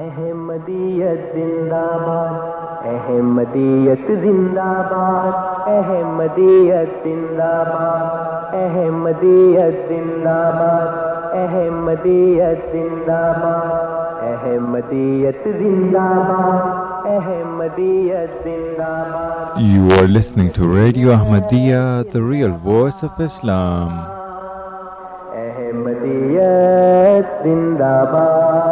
احمدیت زندہ باد احمدیت زندہ باد احمدیت زندہ باد احمدیت زندہ باد احمدیت زندہ باد احمدیت زندہ باد You are listening to Radio Ahmadiyya, the real voice of Islam. زندہ باد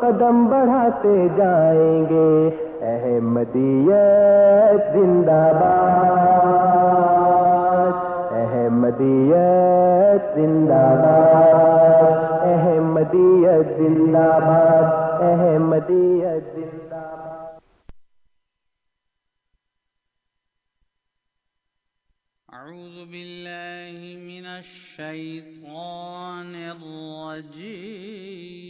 قدم بڑھاتے جائیں گے۔ احمدیت زندہ باد۔ احمدیت زندہ باد۔ احمدیت زندہ باد۔ احمدیت زندہ باد۔ أعوذ بالله من الشيطان الرجيم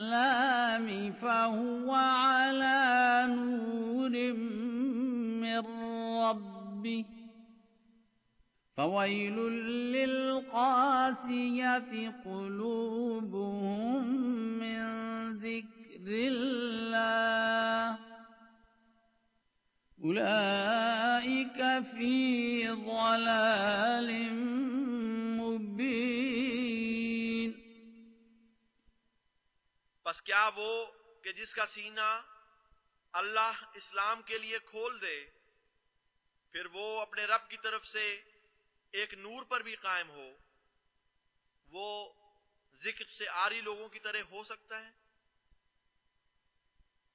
الإسلام فهو على نور من ربه. فويل للقاسية قلوبهم من ذكر الله. أولئك في ضلال مبين. بس کیا وہ کہ جس کا سینہ اللہ اسلام کے لیے کھول دے، پھر وہ اپنے رب کی طرف سے ایک نور پر بھی قائم ہو، وہ ذکر سے آری لوگوں کی طرح ہو سکتا ہے؟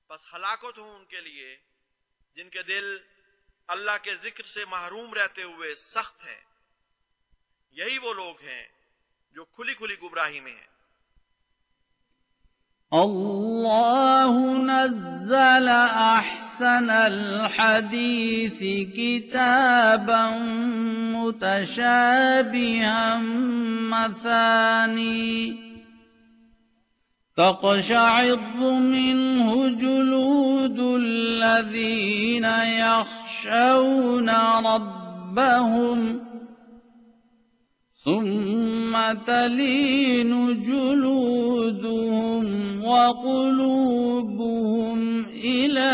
بس ہلاکت ہو ان کے لیے جن کے دل اللہ کے ذکر سے محروم رہتے ہوئے سخت ہیں۔ یہی وہ لوگ ہیں جو کھلی کھلی گمراہی میں ہیں۔ الله نزل أحسن الحديث كتابا متشابها مثاني تقشعر منه جلود الذين يخشون ربهم ثم تلين جلودهم وقلوبهم إلى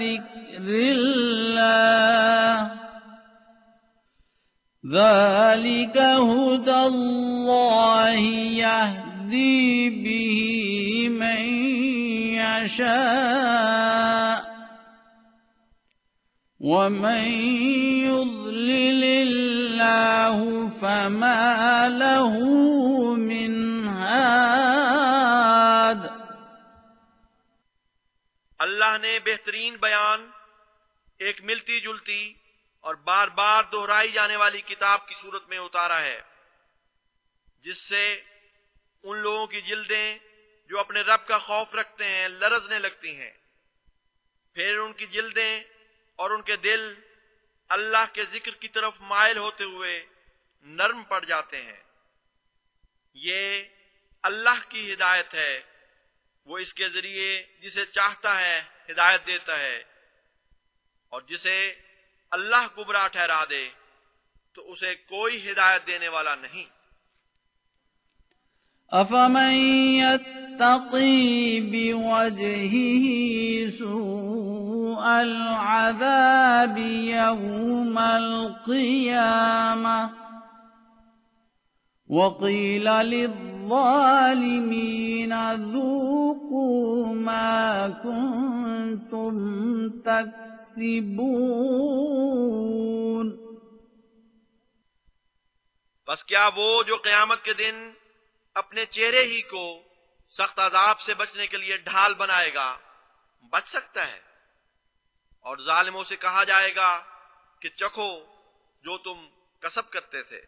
ذكر الله ذلك هدى الله يهدي به من يشاء ومن يضلل الله فما له من هاد اللہ نے بہترین بیان، ایک ملتی جلتی اور بار بار دہرائی جانے والی کتاب کی صورت میں اتارا ہے، جس سے ان لوگوں کی جلدیں جو اپنے رب کا خوف رکھتے ہیں، لرزنے لگتی ہیں۔ پھر ان کی جلدیں اور ان کے دل اللہ کے ذکر کی طرف مائل ہوتے ہوئے نرم پڑ جاتے ہیں۔ یہ اللہ کی ہدایت ہے۔ وہ اس کے ذریعے جسے چاہتا ہے ہدایت دیتا ہے۔ اور جسے اللہ گمراہ ٹھہرا دے، تو اسے کوئی ہدایت دینے والا نہیں۔ أفمن يتقي بوجهه سوء العذاب يوم القيامة. وقيل للظالمين ذوقوا ما كنتم تكسبون. بس کیا وہ جو قیامت کے دن اپنے چہرے ہی کو سخت عذاب سے بچنے کے لیے ڈھال بنائے گا، بچ سکتا ہے؟ اور ظالموں سے کہا جائے گا کہ چکھو جو تم کسب کرتے تھے۔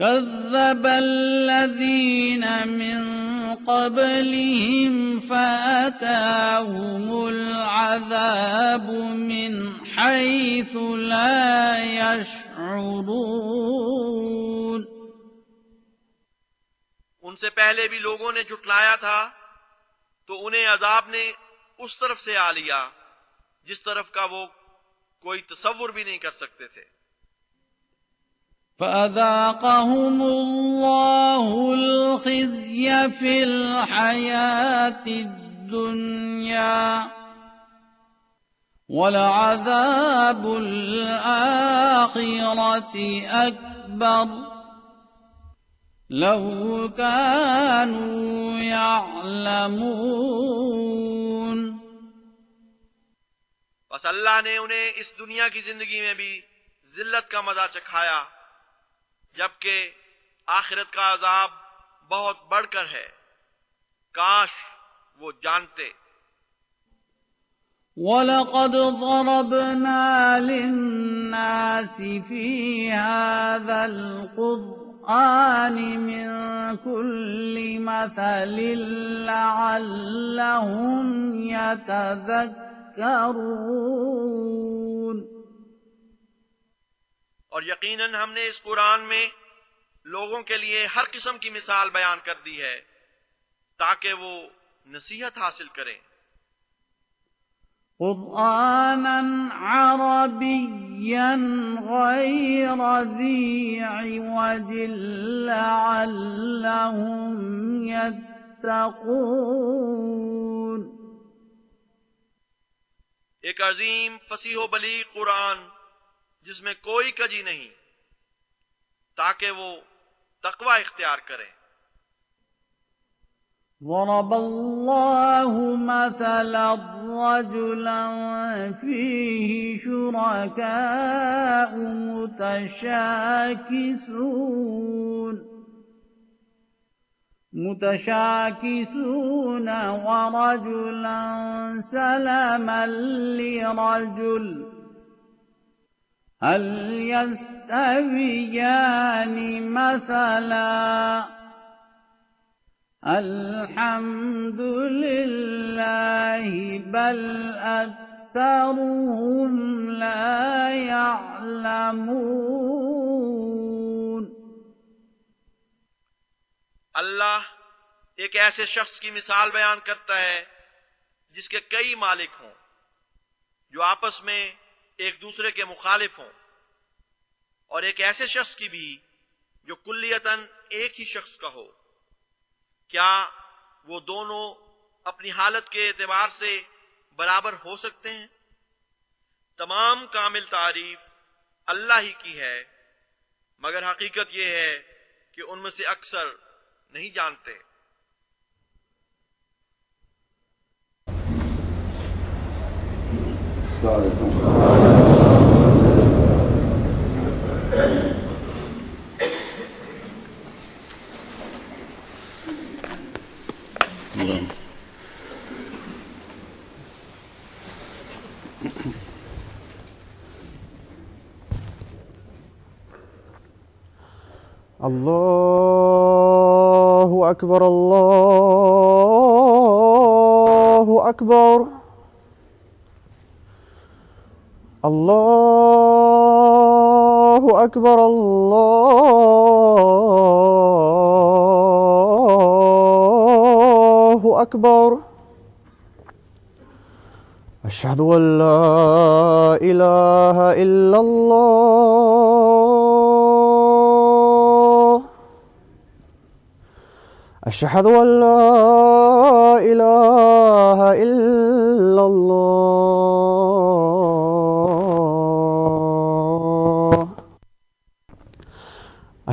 كذب الذين من قبلهم فأتاهم العذاب من حيث لا يشعرون ان سے پہلے بھی لوگوں نے جھٹلایا تھا تو انہیں عذاب نے اس طرف سے آ لیا جس طرف کا وہ کوئی تصور بھی نہیں کر سکتے تھے۔ فأذاقهم الله الخزي في الحياة الدنيا ولعذاب الآخرة أكبر لو كانوا يعلمون بس اللہ نے انہیں اس دنیا کی زندگی میں بھی ذلت کا مزہ چکھایا، جبکہ آخرت کا عذاب بہت بڑھ کر ہے۔ کاش وہ جانتے۔ وَلَقَدْ ضَرَبْنَا لِلنَّاسِ فِي هَذَا الْقُرْآنِ مِنْ كُلِّ مَثَلٍ لَعَلَّهُمْ يَتَذَكَّرُونَ اور یقیناً ہم نے اس قرآن میں لوگوں کے لیے ہر قسم کی مثال بیان کر دی ہے تاکہ وہ نصیحت حاصل کریں۔ قرآنا عربيا غير ذي عوج لعلهم يتقون ایک عظیم فصیح و بلیغ قرآن جس میں کوئی کجی نہیں، تاکہ وہ تقوی اختیار کریں ضرب الله مثلا رجلا فيه شركاء متشاكسون متشاكسون ورجلا سلما لرجل. هل يستويان مثلا؟ الحمد لله بل أكثرهم لا يعلمون. اللہ ایک ایسے شخص کی مثال بیان کرتا ہے جس کے کئی مالک ہوں، جو آپس میں ایک دوسرے کے مخالف ہوں۔ اور ایک ایسے شخص کی بھی جو کلیتاً ایک ہی شخص کا ہو۔ کیا وہ دونوں اپنی حالت کے اعتبار سے برابر ہو سکتے ہیں؟ تمام کامل تعریف اللہ ہی کی ہے، مگر حقیقت یہ ہے کہ ان میں سے اکثر نہیں جانتے۔ الله أكبر الله أكبر الله أكبر الله أكبر أشهد أن لا إله إلا الله أشهد أن لا إله إلا الله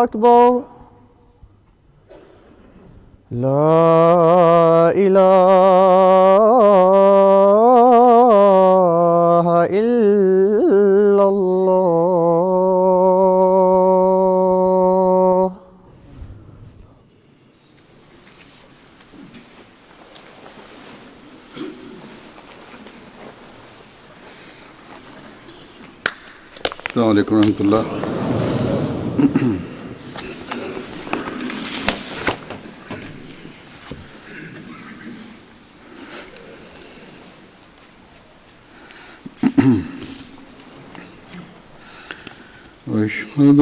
الله أكبر لا إله إلا الله السلام علیکم ورحمۃ اللہ أشهد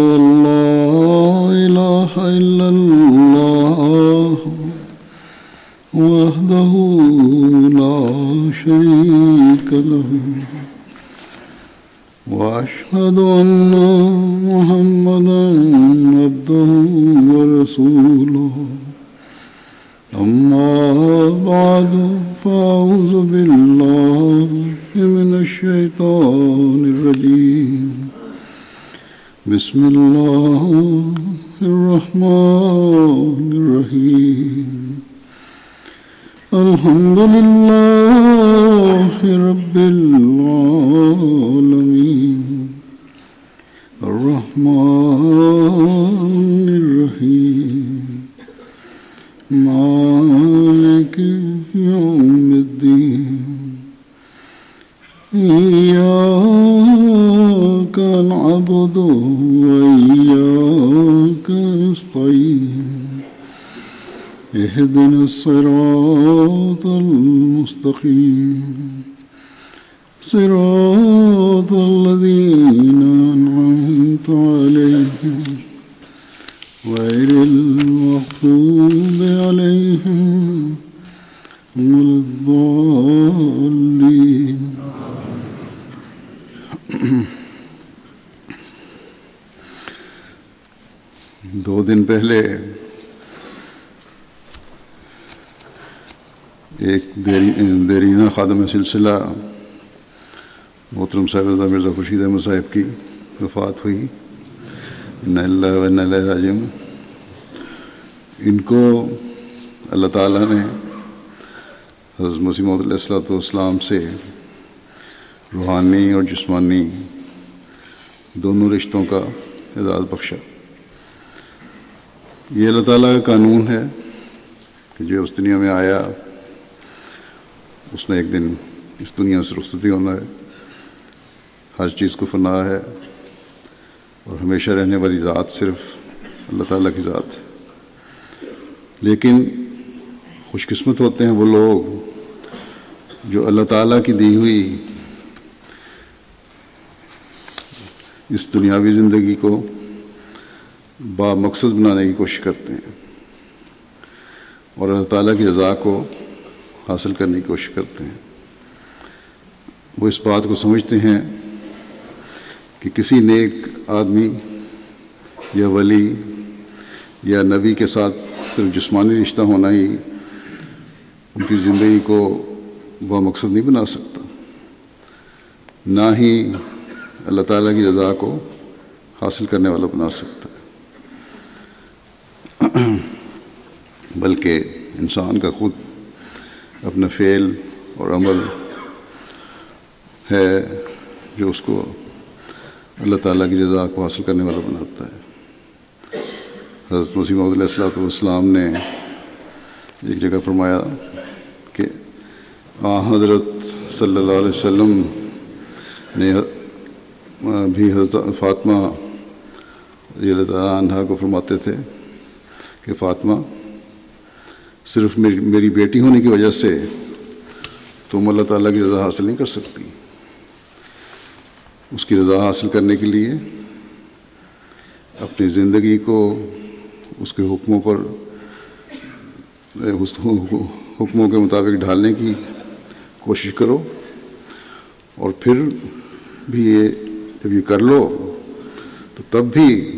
سلسلہ محترم صاحب مرزا خورشید احمد صاحب کی وفات ہوئی۔ ان اللہ و اللہ راجم ان کو اللہ تعالیٰ نے حضرت مسیم علیہ السلاۃ والسلام سے روحانی اور جسمانی دونوں رشتوں کا اعزاز بخشا۔ یہ اللہ تعالیٰ کا قانون ہے کہ جو اس دنیا میں آیا، اس نے ایک دن اس دنیا سے رخصتی ہونا ہے، ہر چیز کو فنا ہے اور ہمیشہ رہنے والی ذات صرف اللہ تعالیٰ کی ذات ہے۔ لیکن خوش قسمت ہوتے ہیں وہ لوگ جو اللہ تعالیٰ کی دی ہوئی اس دنیاوی زندگی کو با مقصد بنانے کی کوشش کرتے ہیں اور اللہ تعالیٰ کی رضا کو حاصل کرنے کی کوشش کرتے ہیں۔ وہ اس بات کو سمجھتے ہیں کہ کسی نیک آدمی یا ولی یا نبی کے ساتھ صرف جسمانی رشتہ ہونا ہی ان کی زندگی کو با مقصد نہیں بنا سکتا۔ نہ ہی اللہ تعالیٰ کی رضا کو حاصل کرنے والا بنا سکتا ہے۔ بلکہ انسان کا خود اپنا فعل اور عمل ہے جو اس کو اللہ تعالیٰ کی رضا کو حاصل کرنے والا بناتا ہے۔ حضرت مسیم علیہ السلاۃ والسلام نے ایک جگہ فرمایا کہ آ، حضرت صلی اللہ علیہ وسلم نے بھی حضرت فاطمہ رضی اللہ تعالیٰ عنہ کو فرماتے تھے کہ فاطمہ، صرف میری میری بیٹی ہونے کی وجہ سے تم اللہ تعالیٰ کی رضا حاصل نہیں کر سکتی۔ اس کی رضا حاصل کرنے کے لیے، اپنی زندگی کو، اس کے حکموں پر حکموں کے مطابق ڈھالنے کی کوشش کرو۔ اور پھر بھی یہ جب یہ کر لو، تو تب بھی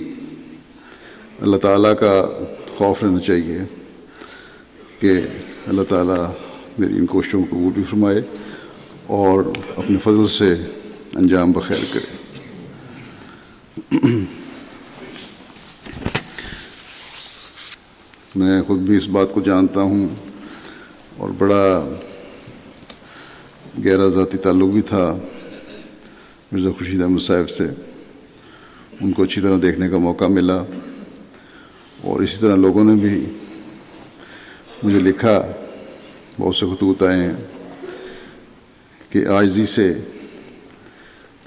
اللہ تعالیٰ کا خوف رہنا چاہیے کہ اللہ تعالیٰ میری ان کوششوں کو قبول بھی فرمائے اور اپنے فضل سے انجام بخیر کرے۔ میں خود بھی اس بات کو جانتا ہوں اور بڑا گہرا ذاتی تعلق بھی تھا مرزا خورشید احمد صاحب سے۔ ان کو اچھی طرح دیکھنے کا موقع ملا اور اسی طرح لوگوں نے بھی مجھے لکھا، بہت سے خطوط آئے ہیں کہ آجزی سے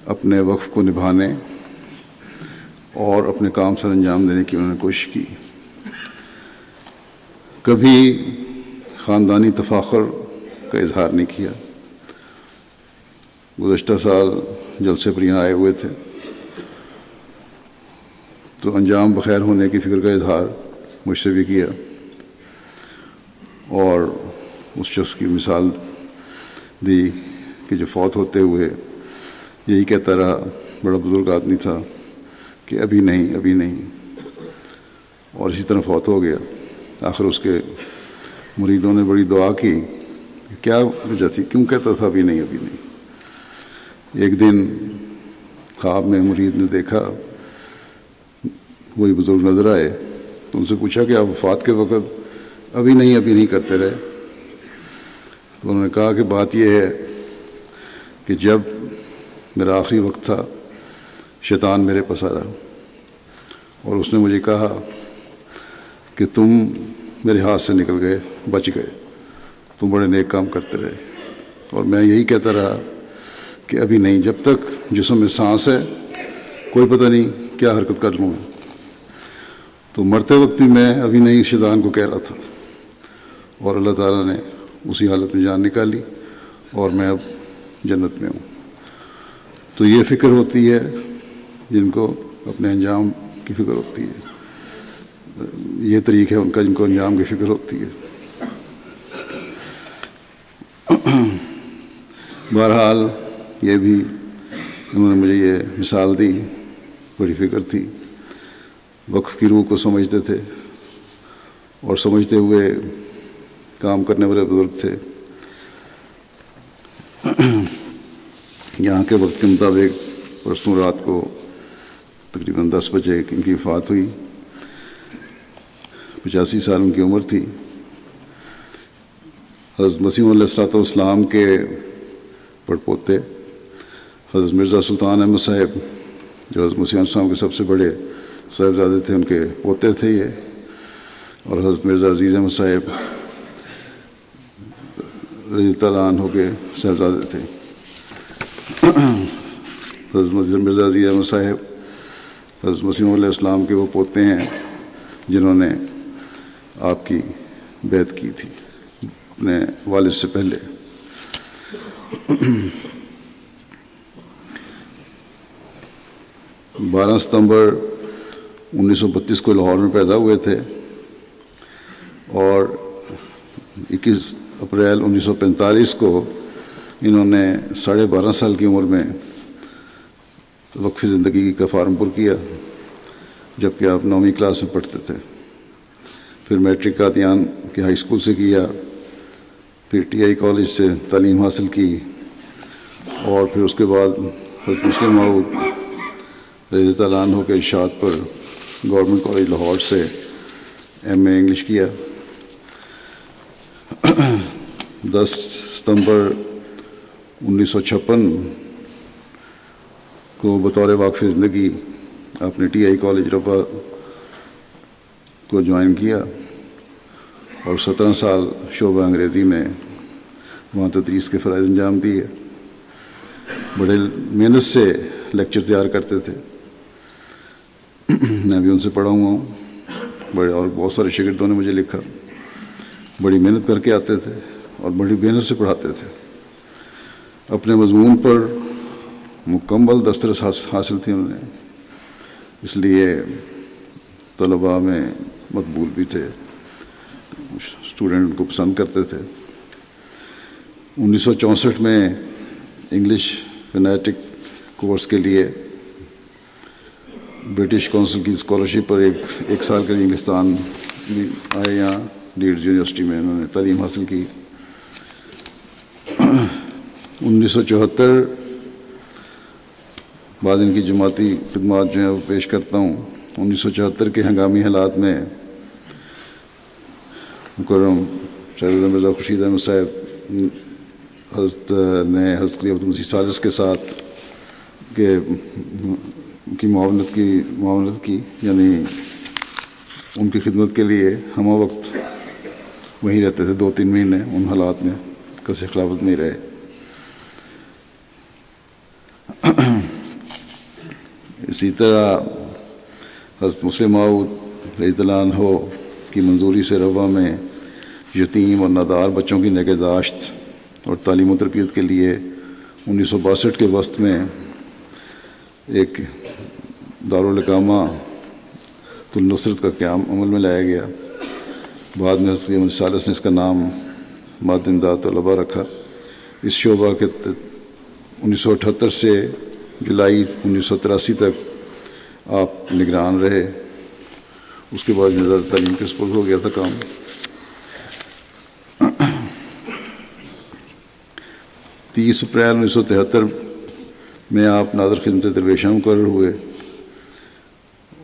اپنے وقف کو نبھانے اور اپنے کام سر انجام دینے کی انہوں نے کوشش کی۔ کبھی خاندانی تفاخر کا اظہار نہیں کیا۔ گزشتہ سال جلسے پر یہاں آئے ہوئے تھے۔ تو انجام بخیر ہونے کی فکر کا اظہار مجھ سے بھی کیا۔ اور اس شخص کی مثال دی کہ جو فوت ہوتے ہوئے یہی کہتا رہا، بڑا بزرگ آدمی تھا کہ ابھی نہیں ابھی نہیں۔ اور اسی طرح فوت ہو گیا۔ آخر اس کے مریدوں نے بڑی دعا کی کہ کیا وجہ تھی؟ کیوں کہتا تھا ابھی نہیں ابھی نہیں؟ ایک دن خواب میں مرید نے دیکھا، وہی بزرگ نظر آئے، تو ان سے پوچھا کہ آپ وفات کے وقت ابھی نہیں ابھی نہیں کرتے رہے؟ تو انہوں نے کہا کہ بات یہ ہے کہ جب میرا آخری وقت تھا، شیطان میرے پاس آیا۔ اور اس نے مجھے کہا کہ تم میرے ہاتھ سے نکل گئے، بچ گئے۔ تم بڑے نیک کام کرتے رہے۔ اور میں یہی کہتا رہا کہ ابھی نہیں، جب تک جسم میں سانس ہے، کوئی پتہ نہیں کیا حرکت کر لوں میں۔ تو مرتے وقت ہی میں ابھی نہیں شیطان کو کہہ رہا تھا۔ اور اللہ تعالیٰ نے اسی حالت میں جان نکالی اور میں اب جنت میں ہوں۔ تو یہ فکر ہوتی ہے جن کو اپنے انجام کی فکر ہوتی ہے۔ یہ طریق ہے ان کا جن کو انجام کی فکر ہوتی ہے۔ بہرحال یہ بھی انہوں نے مجھے یہ مثال دی، بڑی فکر تھی۔ وقف کی روح کو سمجھتے تھے اور سمجھتے ہوئے کام کرنے والے بزرگ تھے۔ یہاں کے وقت کے مطابق پرسوں رات کو تقریباً دس بجے ان کی وفات ہوئی۔ پچاسی سال ان کی عمر تھی۔ حضرت مسیم علیہ السلاۃ والسلام کے پڑ پوتے حضرت مرزا سلطان احمد صاحب، جو حضرت مسیم السلام کے سب سے بڑے صاحبزادے تھے، ان کے پوتے تھے یہ۔ اور حضرت مرزا عزیز احمد صاحب رضی تعالیٰ عنہ کے صاحبزادے تھے۔ حضرت مرزا عزیز احمد صاحب، حضرت مسیم علیہ السلام کے وہ پوتے ہیں جنہوں نے آپ کی بیت کی تھی، اپنے والد سے پہلے۔ بارہ ستمبر انیس سو بتیس کو لاہور میں پیدا ہوئے تھے اور اکیس اپریل انیس سو پینتالیس کو انہوں نے ساڑھے بارہ سال کی عمر میں وقفی زندگی کا فارم پر کیا، جبکہ آپ نویں کلاس میں پڑھتے تھے۔ پھر میٹرک کا دھیان کے ہائی اسکول سے کیا، پھر ٹی آئی کالج سے تعلیم حاصل کی، اور پھر اس کے بعد حضرت مسلم معود رضی تعالیٰ عنہ کے اشاعت پر گورنمنٹ کالج لاہور سے ایم اے انگلش کیا۔ دس ستمبر انیس سو چھپن کو بطور واقف زندگی آپ نے ٹی آئی کالج رفا کو جوائن کیا اور سترہ سال شعبہ انگریزی میں وہاں تدریس کے فرائض انجام دیے۔ بڑے محنت سے لیکچر تیار کرتے تھے۔ میں بھی ان سے پڑھا ہوا ہوں۔ بڑے اور بہت سارے شاگردوں نے مجھے لکھا۔ بڑی محنت کر کے آتے تھے اور بڑی محنت سے پڑھاتے تھے۔ اپنے مضمون پر مکمل دسترس حاصل تھی انہوں نے۔ اس لیے طلباء میں مقبول بھی تھے۔ اسٹوڈنٹ ان کو پسند کرتے تھے۔ انیس سو چونسٹھ میں انگلش فنیٹک کورس کے لیے برٹش کونسل کی اسکالرشپ پر ایک ایک سال کے لیے انگلستان بھی آئے یہاں۔ لیڈز یونیورسٹی میں انہوں نے تعلیم حاصل کی۔ انیس سو چوہتر بعد ان کی جماعتی خدمات جو ہیں وہ پیش کرتا ہوں۔ انیس سو چوہتر کے ہنگامی حالات میں مکرم شہزاد مرزا خورشید احمد صاحب حضرت نے حضرت خلیفۃ مسیح سازش کے ساتھ کہ کی معاونت کی معاونت کی یعنی ان کی خدمت کے لیے ہم وقت وہیں رہتے تھے، دو تین مہینے ان حالات میں، کسی خلافت میں رہے۔ اسی طرح حضرت مسلم معود اللہ عنہ کی منظوری سے روا میں یتیم اور نادار بچوں کی نگہداشت اور تعلیم و تربیت کے لیے انیس سو باسٹھ کے وسط میں ایک دارالقامہ النصرت کا قیام عمل میں لایا گیا۔ بعد میں حضرت سالس نے اس کا نام ماد امداد طلبہ رکھا۔ اس شعبہ کے انیس سو اٹھہتر سے جولائی انیس سو تراسی تک آپ نگران رہے۔ اس کے بعد نظر تعلیم کے سپرد ہو گیا تھا کام۔ تیس اپریل انیس سو تہتر میں آپ نادر خدمت درویشہ مقرر ہوئے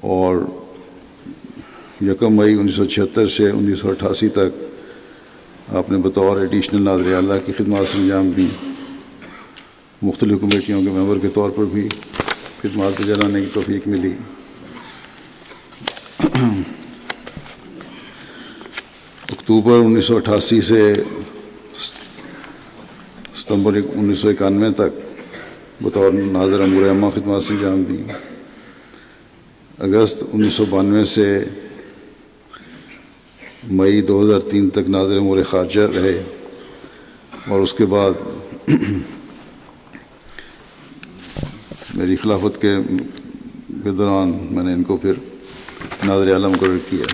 اور یکم مئی انیس سو چھہتر سے انیس سو اٹھاسی تک آپ نے بطور ایڈیشنل نادر اعلیٰ کی خدمات انجام دی۔ مختلف کمیٹیوں کے ممبر کے طور پر بھی خدمات کو جلانے کی توفیق ملی۔ اکتوبر انیس سو اٹھاسی سے ستمبر انیس سو اکانوے تک بطور ناظر امور عامہ خدمات سے انجام دی۔ اگست انیس سو بانوے سے مئی دو ہزار تین تک ناظر امور خارجہ رہے اور اس کے بعد میری خلافت کے کے دوران میں نے ان کو پھر ناظر عالم مقرر کیا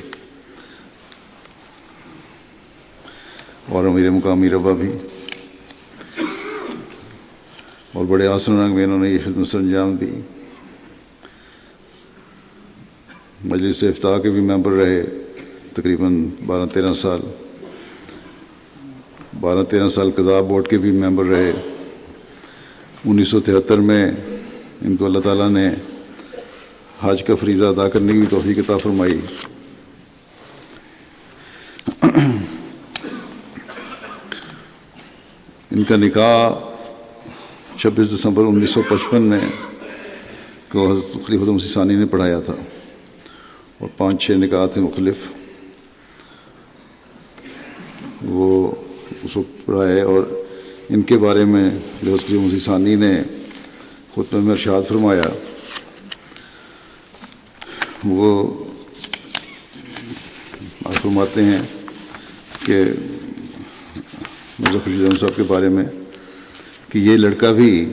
اور امیر مقامی ربا بھی۔ اور بڑے آسن رنگ میں انہوں نے یہ خدمت انجام دی۔ مجلس افتاح کے بھی ممبر رہے تقریباً بارہ تیرہ سال۔ بارہ تیرہ سال کذاب بورڈ کے بھی ممبر رہے۔ انیس سو تہتر میں ان کو اللہ تعالیٰ نے حج کا فریضہ ادا کرنے کی توفیق عطا فرمائی۔ ان کا نکاح چھبیس دسمبر انیس سو پچپن میں کو حضرت خلیفۃ مسیح ثانی نے پڑھایا تھا اور پانچ چھ نکاح تھے مختلف وہ اس وقت پڑھائے اور ان کے بارے میں حضرت خلیفۃ مسیح ثانی نے خطبہ میں ارشاد فرمایا۔ وہ فرماتے ہیں کہ مرزا خرشید احمد صاحب کے بارے میں کہ یہ لڑکا بھی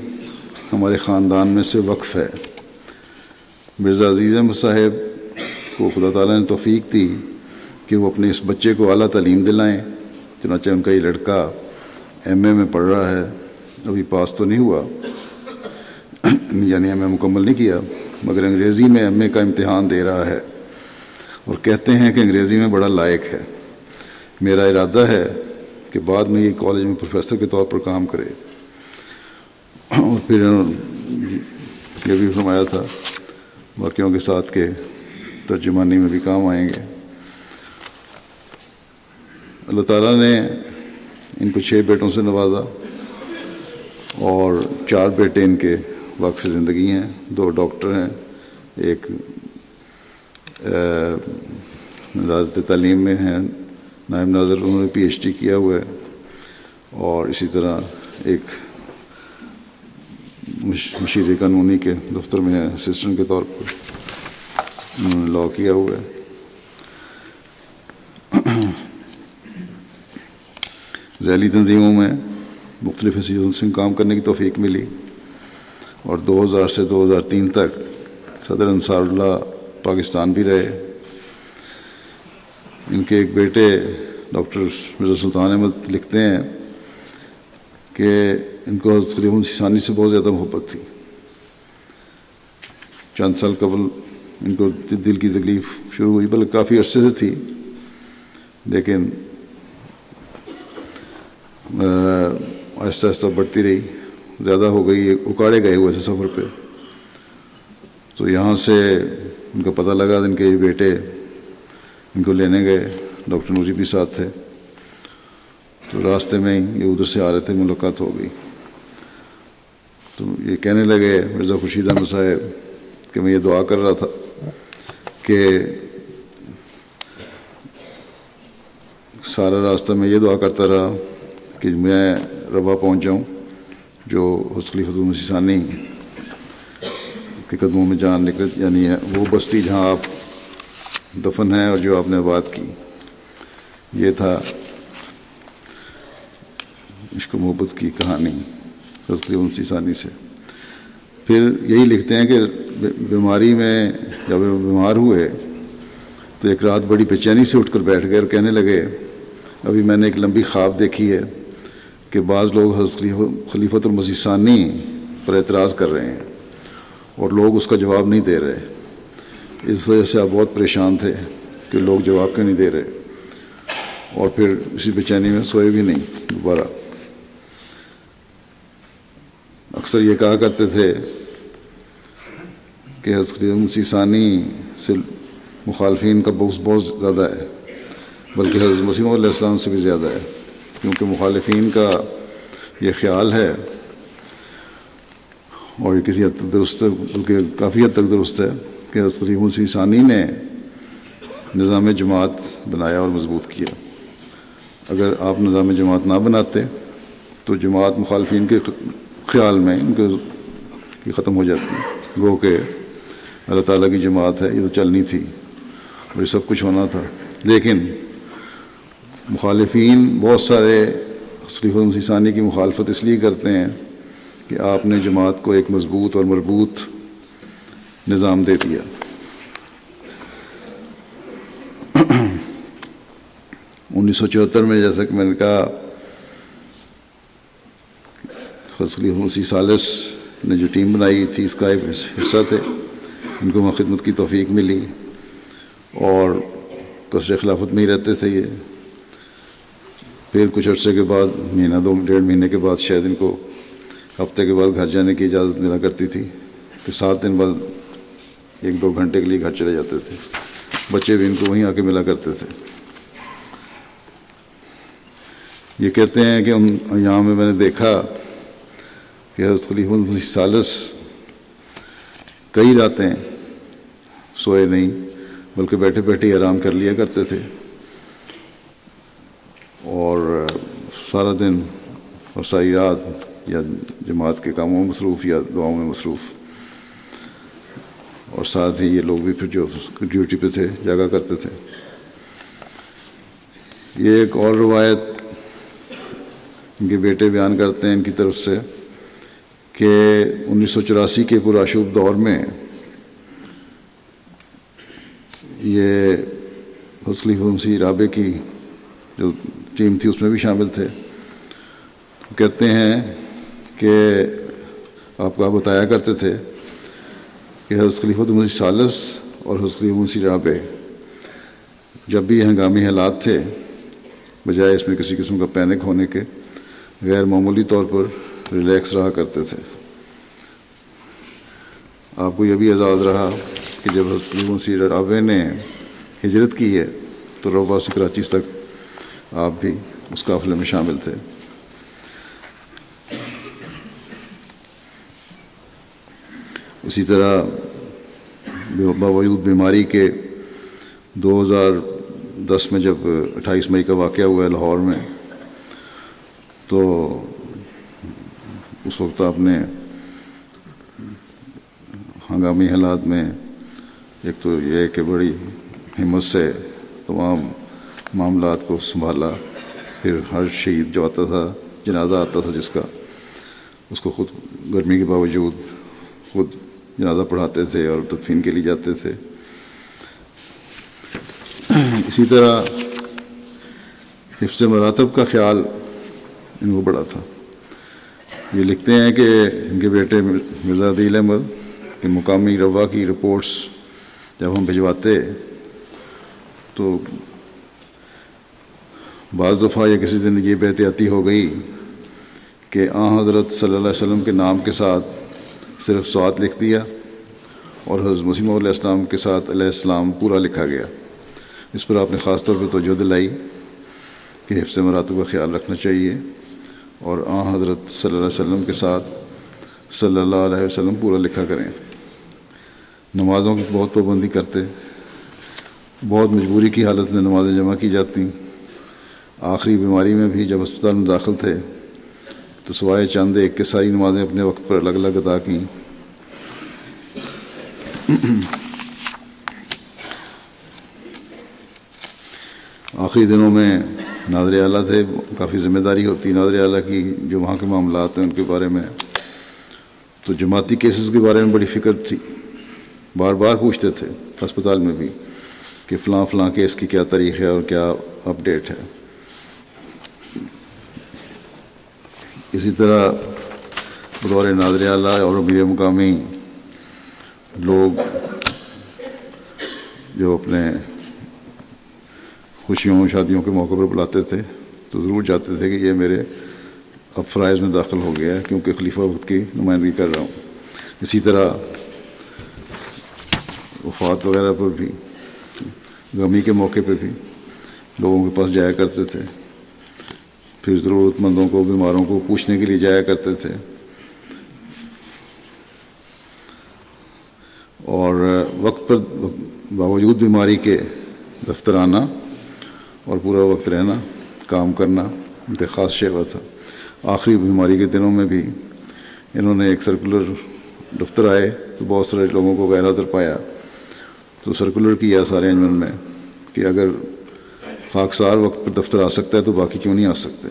ہمارے خاندان میں سے وقف ہے۔ مرزا عزیز احمد صاحب کو خدا تعالیٰ نے توفیق دی کہ وہ اپنے اس بچے کو اعلیٰ تعلیم دلائیں۔ چنانچہ ان کا یہ لڑکا ایم اے میں پڑھ رہا ہے، ابھی پاس تو نہیں ہوا۔ یعنی ایم اے مکمل نہیں کیا، مگر انگریزی میں ایم اے کا امتحان دے رہا ہے۔ اور کہتے ہیں کہ انگریزی میں بڑا لائق ہے۔ میرا ارادہ ہے کہ بعد میں یہ کالج میں پروفیسر کے طور پر کام کرے۔ اور پھر یہ بھی فرمایا تھا، باقیوں کے ساتھ کے ترجمانی میں بھی کام آئیں گے۔ اللہ تعالیٰ نے ان کو چھ بیٹوں سے نوازا اور چار بیٹے ان کے وقف زندگی ہیں، دو ڈاکٹر ہیں، ایک وزارت تعلیم میں ہیں، نائب ناظر، انہوں نے پی ایچ ڈی کیا ہوا ہے، اور اسی طرح ایک مشیر قانونی کے دفتر میں ہیں اسسٹنٹ کے طور پر انہوں نے لاء کیا ہوا ہے۔ ذیلی تنظیموں میں مختلف حیثیتوں سے کام کرنے کی توفیق ملی۔ اور دو ہزار سے دو ہزار تین تک صدر انصار اللہ پاکستان بھی رہے۔ ان کے ایک بیٹے ڈاکٹر مرزا سلطان احمد لکھتے ہیں کہ ان کو حضرت خلیف سے بہت زیادہ محبت تھی۔ چند سال قبل ان کو دل کی تکلیف شروع ہوئی، بلکہ کافی عرصے سے تھی۔ لیکن، آہستہ آہستہ بڑھتی رہی۔ زیادہ ہو گئی، اکاڑے گئے ہوئے تھے سفر پہ۔ تو یہاں سے ان کا پتہ لگا ان کے بیٹے ان کو لینے گئے، ڈاکٹر نوری بھی ساتھ تھے۔ تو راستے میں ہی یہ ادھر سے آ رہے تھے، ملاقات ہو گئی۔ تو یہ کہنے لگے مرزا خورشید احمد صاحب کہ میں یہ دعا کر رہا تھا کہ سارا راستہ میں یہ دعا کرتا رہا کہ میں ربا پہنچ جاؤں۔ جو حسلی خدوم سیسانی کے قدموں میں جان نکل یعنی وہ بستی جہاں آپ دفن ہیں اور جو آپ نے بات کی، یہ تھا عشق و محبت کی کہانی حسلی سیسانی سے۔ پھر یہی لکھتے ہیں کہ بیماری میں جب بیمار ہوئے تو ایک رات بڑی بے چینی سے اٹھ کر بیٹھ گئے اور کہنے لگے، ابھی میں نے ایک لمبی خواب دیکھی ہے۔ کہ بعض لوگ حضرت خلیفۃ المسیح ثانی پر اعتراض کر رہے ہیں اور لوگ اس کا جواب نہیں دے رہے۔ اس وجہ سے آپ بہت پریشان تھے کہ لوگ جواب کیوں نہیں دے رہے۔ اور پھر اسی بے چینی میں سوئے بھی نہیں دوبارہ۔ اکثر یہ کہا کرتے تھے کہ حضرت مسیح ثانی سے مخالفین کا بوس بہت زیادہ ہے، بلکہ حضرت مسیم علیہ السلام سے بھی زیادہ ہے۔ کیونکہ مخالفین کا یہ خیال ہے اور یہ کسی حد تک درست ہے، بلکہ کافی حد تک درست ہے کہ حضرت مسیح ثانی نے نظام جماعت بنایا اور مضبوط کیا۔ اگر آپ نظام جماعت نہ بناتے تو جماعت مخالفین کے خیال میں ان کو ختم ہو جاتی۔ گو کہ اللہ تعالیٰ کی جماعت ہے، یہ تو چلنی تھی اور یہ سب کچھ ہونا تھا۔ لیکن مخالفین بہت سارے خلیف المسیثانی کی مخالفت اس لیے کرتے ہیں کہ آپ نے جماعت کو ایک مضبوط اور مربوط نظام دے دیا۔ انیس سو چوہتر میں جیسا کہ میں نے کہا خلیف مسیح سالس نے جو ٹیم بنائی تھی، اس کا ایک حصہ تھے۔ ان کو وہاں خدمت کی توفیق ملی اور قصر خلافت میں ہی رہتے تھے یہ۔ پھر کچھ عرصے کے بعد، مہینہ دو، ڈیڑھ مہینے کے بعد شاید ان کو ہفتے کے بعد گھر جانے کی اجازت ملا کرتی تھی۔ کہ سات دن بعد ایک دو گھنٹے کے لیے گھر چلے جاتے تھے۔ بچے بھی ان کو وہیں آ کے ملا کرتے تھے۔ یہ کہتے ہیں کہ ہم یہاں میں میں نے دیکھا کہ حضرت خلیف سالس کئی راتیں سوئے نہیں، بلکہ بیٹھے بیٹھے ہی آرام کر لیا کرتے تھے۔ اور سارا دن اور ساری رات یا جماعت کے کاموں میں مصروف یا دعاؤں میں مصروف۔ اور ساتھ ہی یہ لوگ بھی پھر جو ڈیوٹی پہ تھے، جاگا کرتے تھے۔ یہ ایک اور روایت ان کے بیٹے بیان کرتے ہیں ان کی طرف سے کہ انیس سو چوراسی کے پراشوب دور میں یہ حسلی مسیح رابع کی جو ٹیم تھی، اس میں بھی شامل تھے۔ کہتے ہیں کہ آپ کو آپ بتایا کرتے تھے کہ حضرت خلیفۃ مسیح سالس اور حضرت خلیفہ مسیح رابع جب بھی ہنگامی حالات تھے، بجائے اس میں کسی قسم کا پینک ہونے کے، غیر معمولی طور پر ریلیکس رہا کرتے تھے۔ آپ کو یہ بھی اعزاز رہا کہ جب حضرت مسیح رابع نے ہجرت کی ہے، تو روا سے کراچی تک آپ بھی اس قافلے میں شامل تھے۔ اسی طرح باوجود بیماری کے دو ہزار دس میں جب اٹھائیس مئی کا واقعہ ہوا ہے لاہور میں، تو اس وقت آپ نے ہنگامی حالات میں، ایک تو یہ کہ بڑی ہمت سے تمام معاملات کو سنبھالا، پھر ہر شہید جو آتا تھا، جنازہ آتا تھا جس کا، اس کو خود گرمی کے باوجود خود جنازہ پڑھاتے تھے اور تدفین کے لیے جاتے تھے۔ اسی طرح حفظ مراتب کا خیال ان کو بڑا تھا۔ یہ لکھتے ہیں کہ ان کے بیٹے مرزا عدیل احمد کہ مقامی روا کی رپورٹس جب ہم بھجواتے تو بعض دفعہ یا کسی دن یہ بحتیاتی ہو گئی کہ آ حضرت صلی اللہ علیہ وسلم کے نام کے ساتھ صرف سوات لکھ دیا اور حضرت مسیم علیہ السلام کے ساتھ علیہ السلام پورا لکھا گیا۔ اس پر آپ نے خاص طور پہ توجہ دلائی کہ حفظ مراتب کا خیال رکھنا چاہیے اور آ حضرت صلی اللہ علیہ وسلم کے ساتھ صلی اللہ علیہ وسلم پورا لکھا کریں۔ نمازوں کی بہت پابندی کرتے، بہت مجبوری کی حالت میں نمازیں جمع کی جاتی۔ آخری بیماری میں بھی جب اسپتال میں داخل تھے، تو سوائے چاند ایک کے ساری نمازیں اپنے وقت پر الگ الگ ادا کیں۔ آخری دنوں میں نادر اعلیٰ تھے، کافی ذمہ داری ہوتی نادر اعلیٰ کی جو وہاں کے معاملات ہیں ان کے بارے میں۔ تو جماعتی کیسز کے بارے میں بڑی فکر تھی۔ بار بار پوچھتے تھے ہسپتال میں بھی کہ فلاں فلاں کیس کی کیا تاریخ ہے اور کیا اپڈیٹ ہے۔ اسی طرح بطور نادر اعلیٰ اور امیر مقامی لوگ جو اپنے خوشیوں شادیوں کے موقع پر بلاتے تھے تو ضرور چاہتے تھے کہ یہ میرے اب فرائض میں داخل ہو گیا ہے کیونکہ خلیفہ وقت کی نمائندگی کر رہا ہوں۔ اسی طرح وفات وغیرہ پر بھی غمی کے موقع پہ بھی لوگوں کے پاس جایا کرتے تھے۔ پھر ضرورت مندوں کو، بیماروں کو پوچھنے کے لیے جایا کرتے تھے۔ اور وقت پر باوجود بیماری کے دفتر آنا اور پورا وقت رہنا، کام کرنا ان کے خاص شیوا تھا۔ آخری بیماری کے دنوں میں بھی انہوں نے ایک سرکولر دفتر آئے تو بہت سارے لوگوں کو غیر حاضر پایا۔ تو سرکولر کیا سارے انجمن میں کہ اگر خاکسار وقت پر دفتر آ سکتا ہے تو باقی کیوں نہیں آ سکتے؟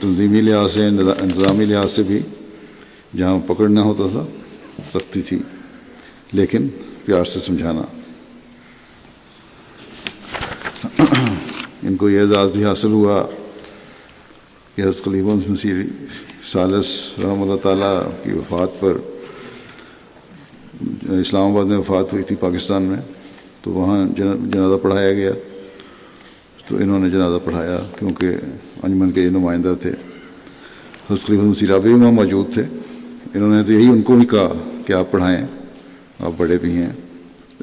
تنظیمی لحاظ سے، انتظامی لحاظ سے بھی جہاں پکڑنا ہوتا تھا، سختی تھی، لیکن پیار سے سمجھانا۔ ان کو یہ اعزاز بھی حاصل ہوا کہ حضرت خلیفہ مسیح سالس رحم اللہ تعالیٰ کی وفات پر اسلام آباد میں وفات ہوئی تھی پاکستان میں۔ تو وہاں جنازہ پڑھایا گیا۔ تو انہوں نے جنازہ پڑھایا کیونکہ انجمن کے یہ نمائندہ تھے۔ حضرت خلیفہ رابع بھی وہاں موجود تھے۔ انہوں نے تو یہی ان کو بھی کہا کہ آپ پڑھائیں۔ آپ بڑے بھی ہیں۔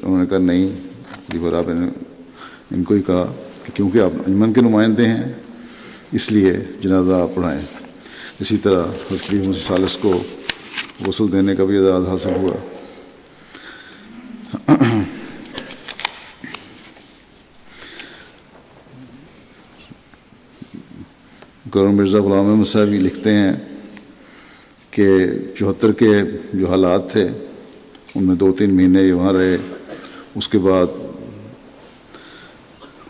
انہوں نے کہا نہیں جی خلیفہ رابع نے ان کو ہی کہا کہ کیونکہ آپ انجمن کے نمائندے ہیں، اس لیے جنازہ آپ پڑھائیں۔ اسی طرح حضرت خلیفہ مسیح سالس کو غسل دینے کا بھی اعزاز حاصل ہوا۔ گورن مرزا غلام احمد صاحب یہ لکھتے ہیں کہ چوہتر کے جو حالات تھے، ان میں دو تین مہینے یہ وہاں رہے۔ اس کے بعد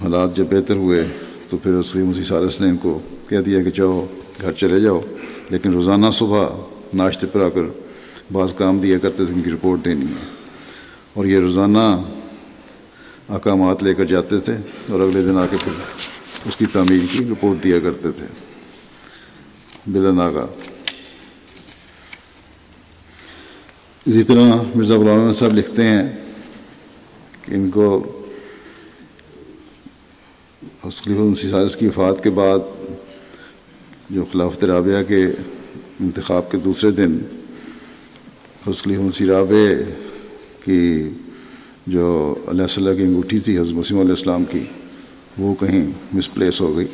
حالات جب بہتر ہوئے تو پھر اس مسیح سالس نے ان کو کہہ دیا کہ چاہو گھر چلے جاؤ، لیکن روزانہ صبح ناشتے پر آ کر بعض کام دیا کرتے تھے، ان کی رپورٹ دینی ہے۔ اور یہ روزانہ احکامات لے کر جاتے تھے اور اگلے دن آ کے پھر اس کی تعمیل کی رپورٹ دیا کرتے تھے۔ بلا ناگا اسی طرح مرزا غلام صاحب لکھتے ہیں کہ ان کو خلیفہ سالس کی وفات کے بعد جو خلافت رابعہ کے انتخاب کے دوسرے دن خلیفہ رابع کی جو علیہ صلی کی انگوٹھی تھی، حضرت مسیم علیہ السلام کی، وہ کہیں مس پلیس ہو گئی۔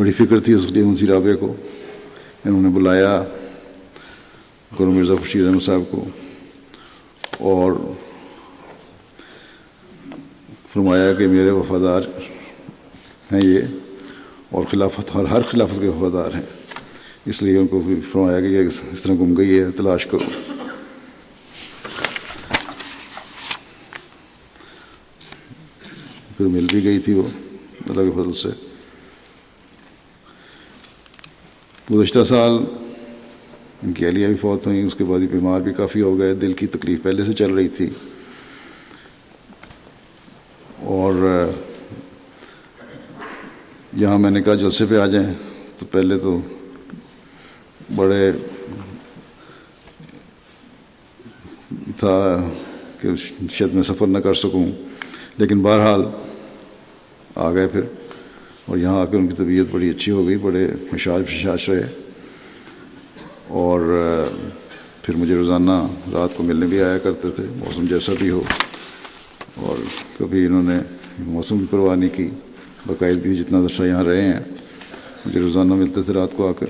بڑی فکر تھی اس لیے خلیفہ رابع کو۔ انہوں نے بلایا گرو مرزا خورشید احمد صاحب کو۔ اور فرمایا کہ میرے وفادار ہیں یہ، اور خلافت ہر ہر خلافت کے وفادار ہیں۔ اس لیے ان کو بھی فرمایا کہ یہ اس طرح گم گئی ہے، تلاش کرو۔ پھر مل بھی گئی تھی وہ، اللہ کے فضل سے۔ گزشتہ سال، ان کی اہلیہ بھی فوت ہوئیں، اس کے بعد ہی بیمار بھی کافی ہو گئے، دل کی تکلیف پہلے سے چل رہی تھی۔ اور، یہاں میں نے کہا جلسے پہ آ جائیں، تو پہلے تو بڑے تھا کہ شاید میں سفر نہ کر سکوں، لیکن بہرحال آ گئے پھر۔ اور یہاں آ کر ان کی طبیعت بڑی اچھی ہو گئی، بڑے مشاج مشاش رہے۔ اور پھر مجھے روزانہ رات کو ملنے بھی آیا کرتے تھے، موسم جیسا بھی ہو۔ اور کبھی انہوں نے موسم کی پرواہ نہیں کی، باقاعدگی جتنا عرصہ یہاں رہے ہیں، مجھے روزانہ ملتے تھے رات کو آ کر۔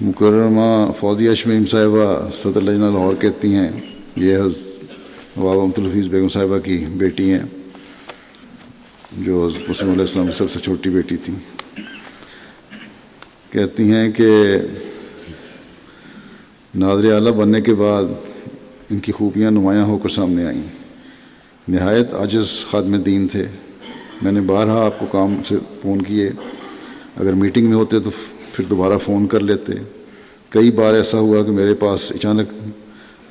مکرمہ فوزیہ شمیم صاحبہ صدر لجنہ لاہور کہتی ہیں، یہ نواب امت الحفیظ بیگم صاحبہ کی بیٹی ہیں۔ جو مسلم علیہ السلام کی سب سے چھوٹی بیٹی تھی، کہتی ہیں کہ نادر اعلیٰ بننے کے بعد ان کی خوبیاں نمایاں ہو کر سامنے آئیں۔ نہایت عاجز خادم دین تھے۔ میں نے بارہا آپ کو کام سے فون کیے۔ اگر میٹنگ میں ہوتے تو پھر دوبارہ فون کر لیتے۔ کئی بار ایسا ہوا کہ میرے پاس اچانک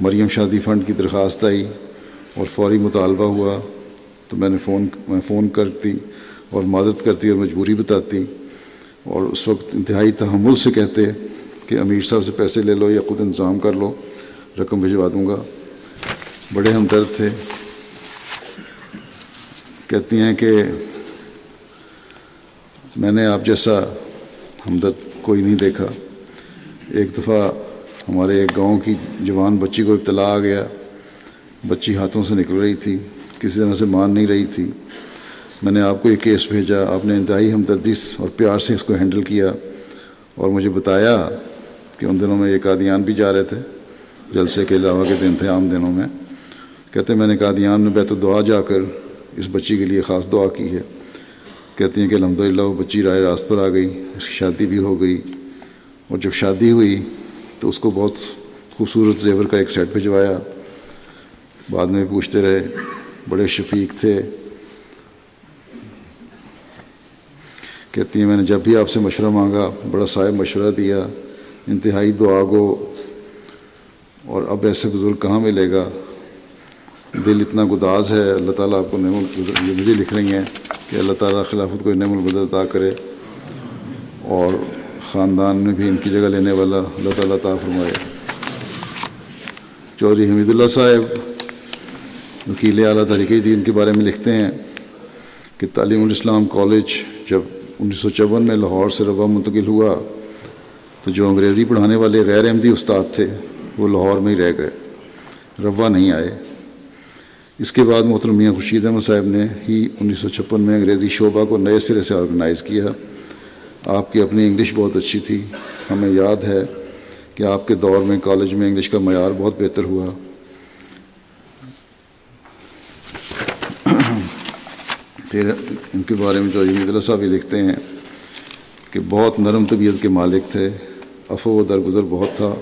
مریم شادی فنڈ کی درخواست آئی اور فوری مطالبہ ہوا۔ تو میں نے فون میں فون کرتی اور مدد کرتی اور مجبوری بتاتی اور اس وقت انتہائی تحمل سے کہتے کہ امیر صاحب سے پیسے لے لو یا خود انتظام کر لو، رقم بھجوا دوں گا۔ بڑے ہمدرد تھے۔ کہتی ہیں کہ میں نے آپ جیسا ہمدرد کوئی نہیں دیکھا۔ ایک دفعہ ہمارے ایک گاؤں کی جوان بچی کو ابتلا آ گیا۔ بچی ہاتھوں سے نکل رہی تھی۔ کسی طرح سے مان نہیں رہی تھی۔ میں نے آپ کو یہ کیس بھیجا، آپ نے انتہائی ہمدردی اور پیار سے اس کو ہینڈل کیا اور مجھے بتایا کہ ان دنوں میں یہ قادیان بھی جا رہے تھے، جلسے کے علاوہ کے دن تھے عام دنوں میں۔ کہتے ہیں، میں نے قادیان میں بیت دعا جا کر اس بچی کے لیے خاص دعا کی ہے۔ کہتی ہیں کہ الحمد للہ وہ بچی رائے راست پر آ گئی، اس کی شادی بھی ہو گئی۔ اور جب شادی ہوئی تو اس کو بہت خوبصورت زیور کا ایک سیٹ بھجوایا۔ بعد میں پوچھتے رہے بڑے شفیق تھے، کہتی ہیں، میں نے جب بھی آپ سے مشورہ مانگا بڑا صاحب مشورہ دیا، انتہائی دعا گو، اور اب ایسے بزرگ کہاں ملے گا؟ دل اتنا گداز ہے، اللہ تعالیٰ آپ کو نعم یہ مجھے لکھ رہی ہیں کہ اللہ تعالیٰ خلافت کو نعم البدل عطا کرے، اور خاندان میں بھی ان کی جگہ لینے والا اللہ تعالیٰ عطا فرمائے۔ چودھری حمید اللہ صاحب وکیل اعلیٰ طریقۂ دین کے بارے میں لکھتے ہیں کہ تعلیم الاسلام کالج جب انیس سو چون میں لاہور سے روا منتقل ہوا، تو جو انگریزی پڑھانے والے غیر احمدی استاد تھے، وہ لاہور میں ہی رہ گئے، روا نہیں آئے۔ اس کے بعد محترم میاں خورشید احمد صاحب نے ہی انیس سو چھپن میں انگریزی شعبہ کو نئے سرے سے آرگنائز کیا۔ آپ کی اپنی انگلش بہت اچھی تھی۔ ہمیں یاد ہے کہ آپ کے دور میں کالج میں انگلش کا معیار بہت بہتر ہوا۔ پھر ان کے بارے میں جو اللہ صاحب یہ لکھتے ہیں کہ بہت نرم طبیعت کے مالک تھے، افو و درگزر بہت تھا،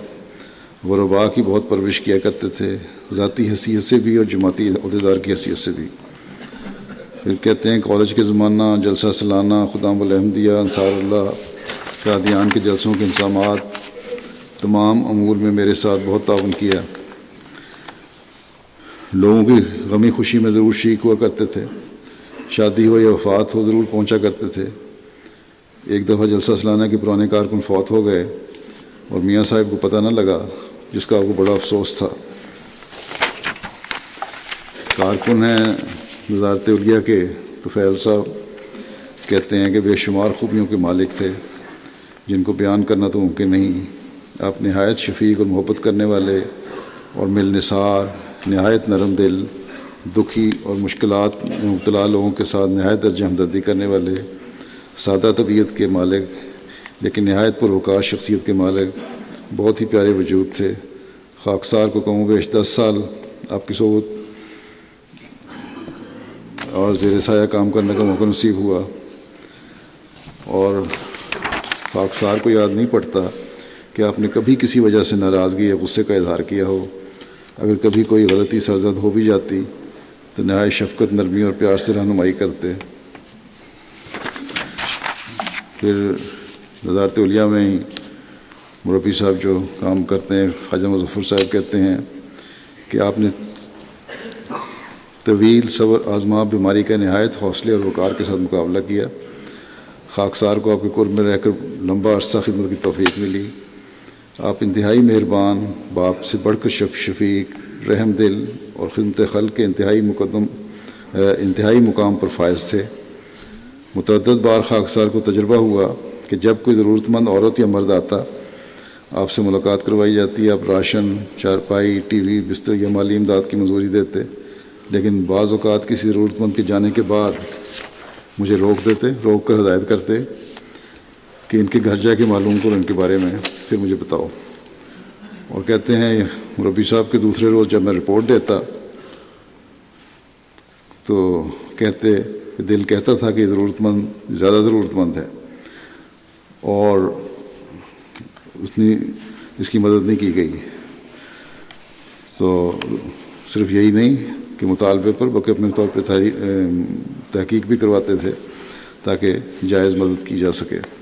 غربا کی بہت پرورش کیا کرتے تھے، ذاتی حیثیت سے بھی اور جماعتی عہدیدار کی حیثیت سے بھی۔ پھر کہتے ہیں کالج کے زمانہ، جلسہ سالانہ، خدام الحمدیہ انصار اللہ، قادیان کے جلسوں کے انتظامات تمام امور میں میرے ساتھ بہت تعاون کیا۔ لوگوں کی غمی خوشی میں ضرور شریک ہوا کرتے تھے۔ شادی ہو یا وفات ہو، ضرور پہنچا کرتے تھے۔ ایک دفعہ جلسہ سالانہ کے پرانے کارکن فوت ہو گئے اور میاں صاحب کو پتہ نہ لگا جس کا آپ کو بڑا افسوس تھا۔ کارکن ہیں وزارت اولیاء کے، تو فیض صاحب کہتے ہیں کہ بے شمار خوبیوں کے مالک تھے۔ جن کو بیان کرنا تو ممکن نہیں۔ آپ نہایت شفیق اور محبت کرنے والے اور مل نثار نہایت نرم دل، دکھی اور مشکلات میں مبتلا لوگوں کے ساتھ نہایت درجہ ہمدردی کرنے والے، سادہ طبیعت کے مالک، لیکن نہایت پروکار شخصیت کے مالک بہت ہی پیارے وجود تھے۔ خاکسار کو کہوں بیش دس سال آپ کی صحبت اور زیر سایہ کام کرنے کا موقع نصیب ہوا۔ اور خاکسار کو یاد نہیں پڑتا کہ آپ نے کبھی کسی وجہ سے ناراضگی یا غصے کا اظہار کیا ہو۔ اگر کبھی کوئی غلطی سرزد ہو بھی جاتی تو نہایت شفقت، نرمی اور پیار سے رہنمائی کرتے۔ پھر وزارت اولیاء میں ہی مربی صاحب جو کام کرتے ہیں، خواجہ مظفر صاحب کہتے ہیں کہ آپ نے طویل صبر آزما، بیماری کا نہایت حوصلے اور وقار کے ساتھ مقابلہ کیا۔ خاکسار کو آپ کے قرب میں رہ کر لمبا عرصہ خدمت کی توفیق ملی۔ آپ انتہائی مہربان، باپ سے بڑھ کر شف شفیق، رحم دل اور خدمت خلق کے انتہائی مقدم انتہائی مقام پر فائز تھے۔ متعدد بار خاکسار کو تجربہ ہوا کہ جب کوئی ضرورت مند عورت یا مرد آتا، آپ سے ملاقات کروائی جاتی، آپ راشن، چارپائی، ٹی وی، بستر یا مالی امداد کی منظوری دیتے۔ لیکن بعض اوقات کسی ضرورت مند کے جانے کے بعد مجھے روک دیتے، روک کر ہدایت کرتے۔ کہ ان کے گھر جا کے معلوم کرو ان کے بارے میں، پھر مجھے بتاؤ۔ اور کہتے ہیں، مربی صاحب کے دوسرے روز جب میں رپورٹ دیتا، تو کہتے کہ دل کہتا تھا کہ ضرورت مند زیادہ ضرورت مند ہے۔ اور اس نے، اس کی مدد نہیں کی گئی۔ تو صرف یہی نہیں کہ مطالبے پر، بلکہ اپنے طور پہ تحقیق بھی کرواتے تھے تاکہ جائز مدد کی جا سکے۔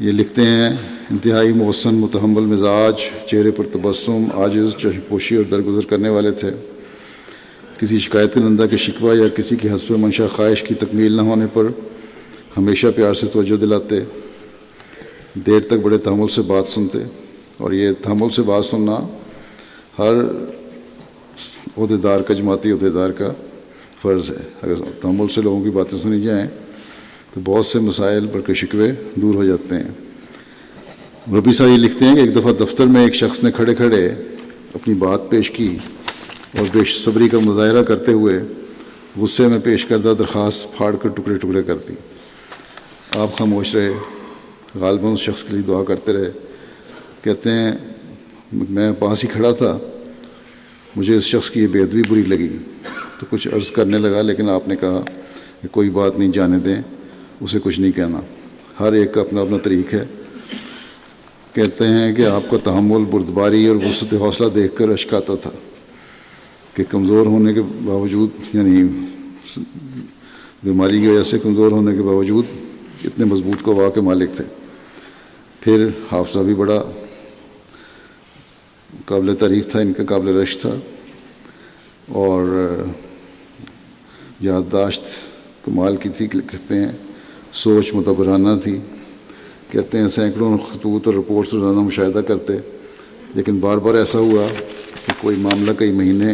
یہ لکھتے ہیں، انتہائی محسن، متحمل مزاج، چہرے پر تبسم، عاجز چشم پوشی اور درگزر کرنے والے تھے۔ کسی شکایت نندہ کے شکوہ یا کسی کی حسب منشا خواہش کی تکمیل نہ ہونے پر ہمیشہ پیار سے توجہ دلاتے۔ دیر تک بڑے تحمل سے بات سنتے۔ اور یہ تحمل سے بات سننا ہر عہدے دار کا، جماعتی عہدے دار کا فرض ہے۔ اگر تحمل سے لوگوں کی باتیں سنی جائیں تو بہت سے مسائل بلکہ شکوے دور ہو جاتے ہیں۔ ربی صاحب یہ لکھتے ہیں کہ ایک دفعہ دفتر میں ایک شخص نے کھڑے کھڑے اپنی بات پیش کی اور بے صبری کا مظاہرہ کرتے ہوئے غصے میں پیش کردہ درخواست پھاڑ کر ٹکڑے ٹکڑے کر دی۔ آپ خاموش رہے، غالباً اس شخص کے لیے دعا کرتے رہے۔ کہتے ہیں، میں پاس ہی کھڑا تھا، مجھے اس شخص کی یہ بے ادبی بری لگی۔ تو کچھ عرض کرنے لگا، لیکن آپ نے کہا کہ کوئی بات نہیں، جانے دیں۔ اسے کچھ نہیں کہنا۔ ہر ایک کا اپنا اپنا طریق ہے۔ کہتے ہیں کہ آپ کا تحمل، بردباری اور وسط حوصلہ دیکھ کر اشک آتا تھا کہ کمزور ہونے کے باوجود یعنی بیماری کی وجہ سے کمزور ہونے کے باوجود اتنے مضبوط قوا کے مالک تھے۔ پھر حافظہ بھی بڑا، قابل تعریف تھا، ان کا قابل رش تھا۔ اور یادداشت کمال کی تھی، کہتے ہیں۔ سوچ متبرانہ تھی۔ کہتے ہیں سینکڑوں خطوط اور رپورٹس روزانہ مشاہدہ کرتے، لیکن بار بار ایسا ہوا کہ کوئی معاملہ کئی مہینے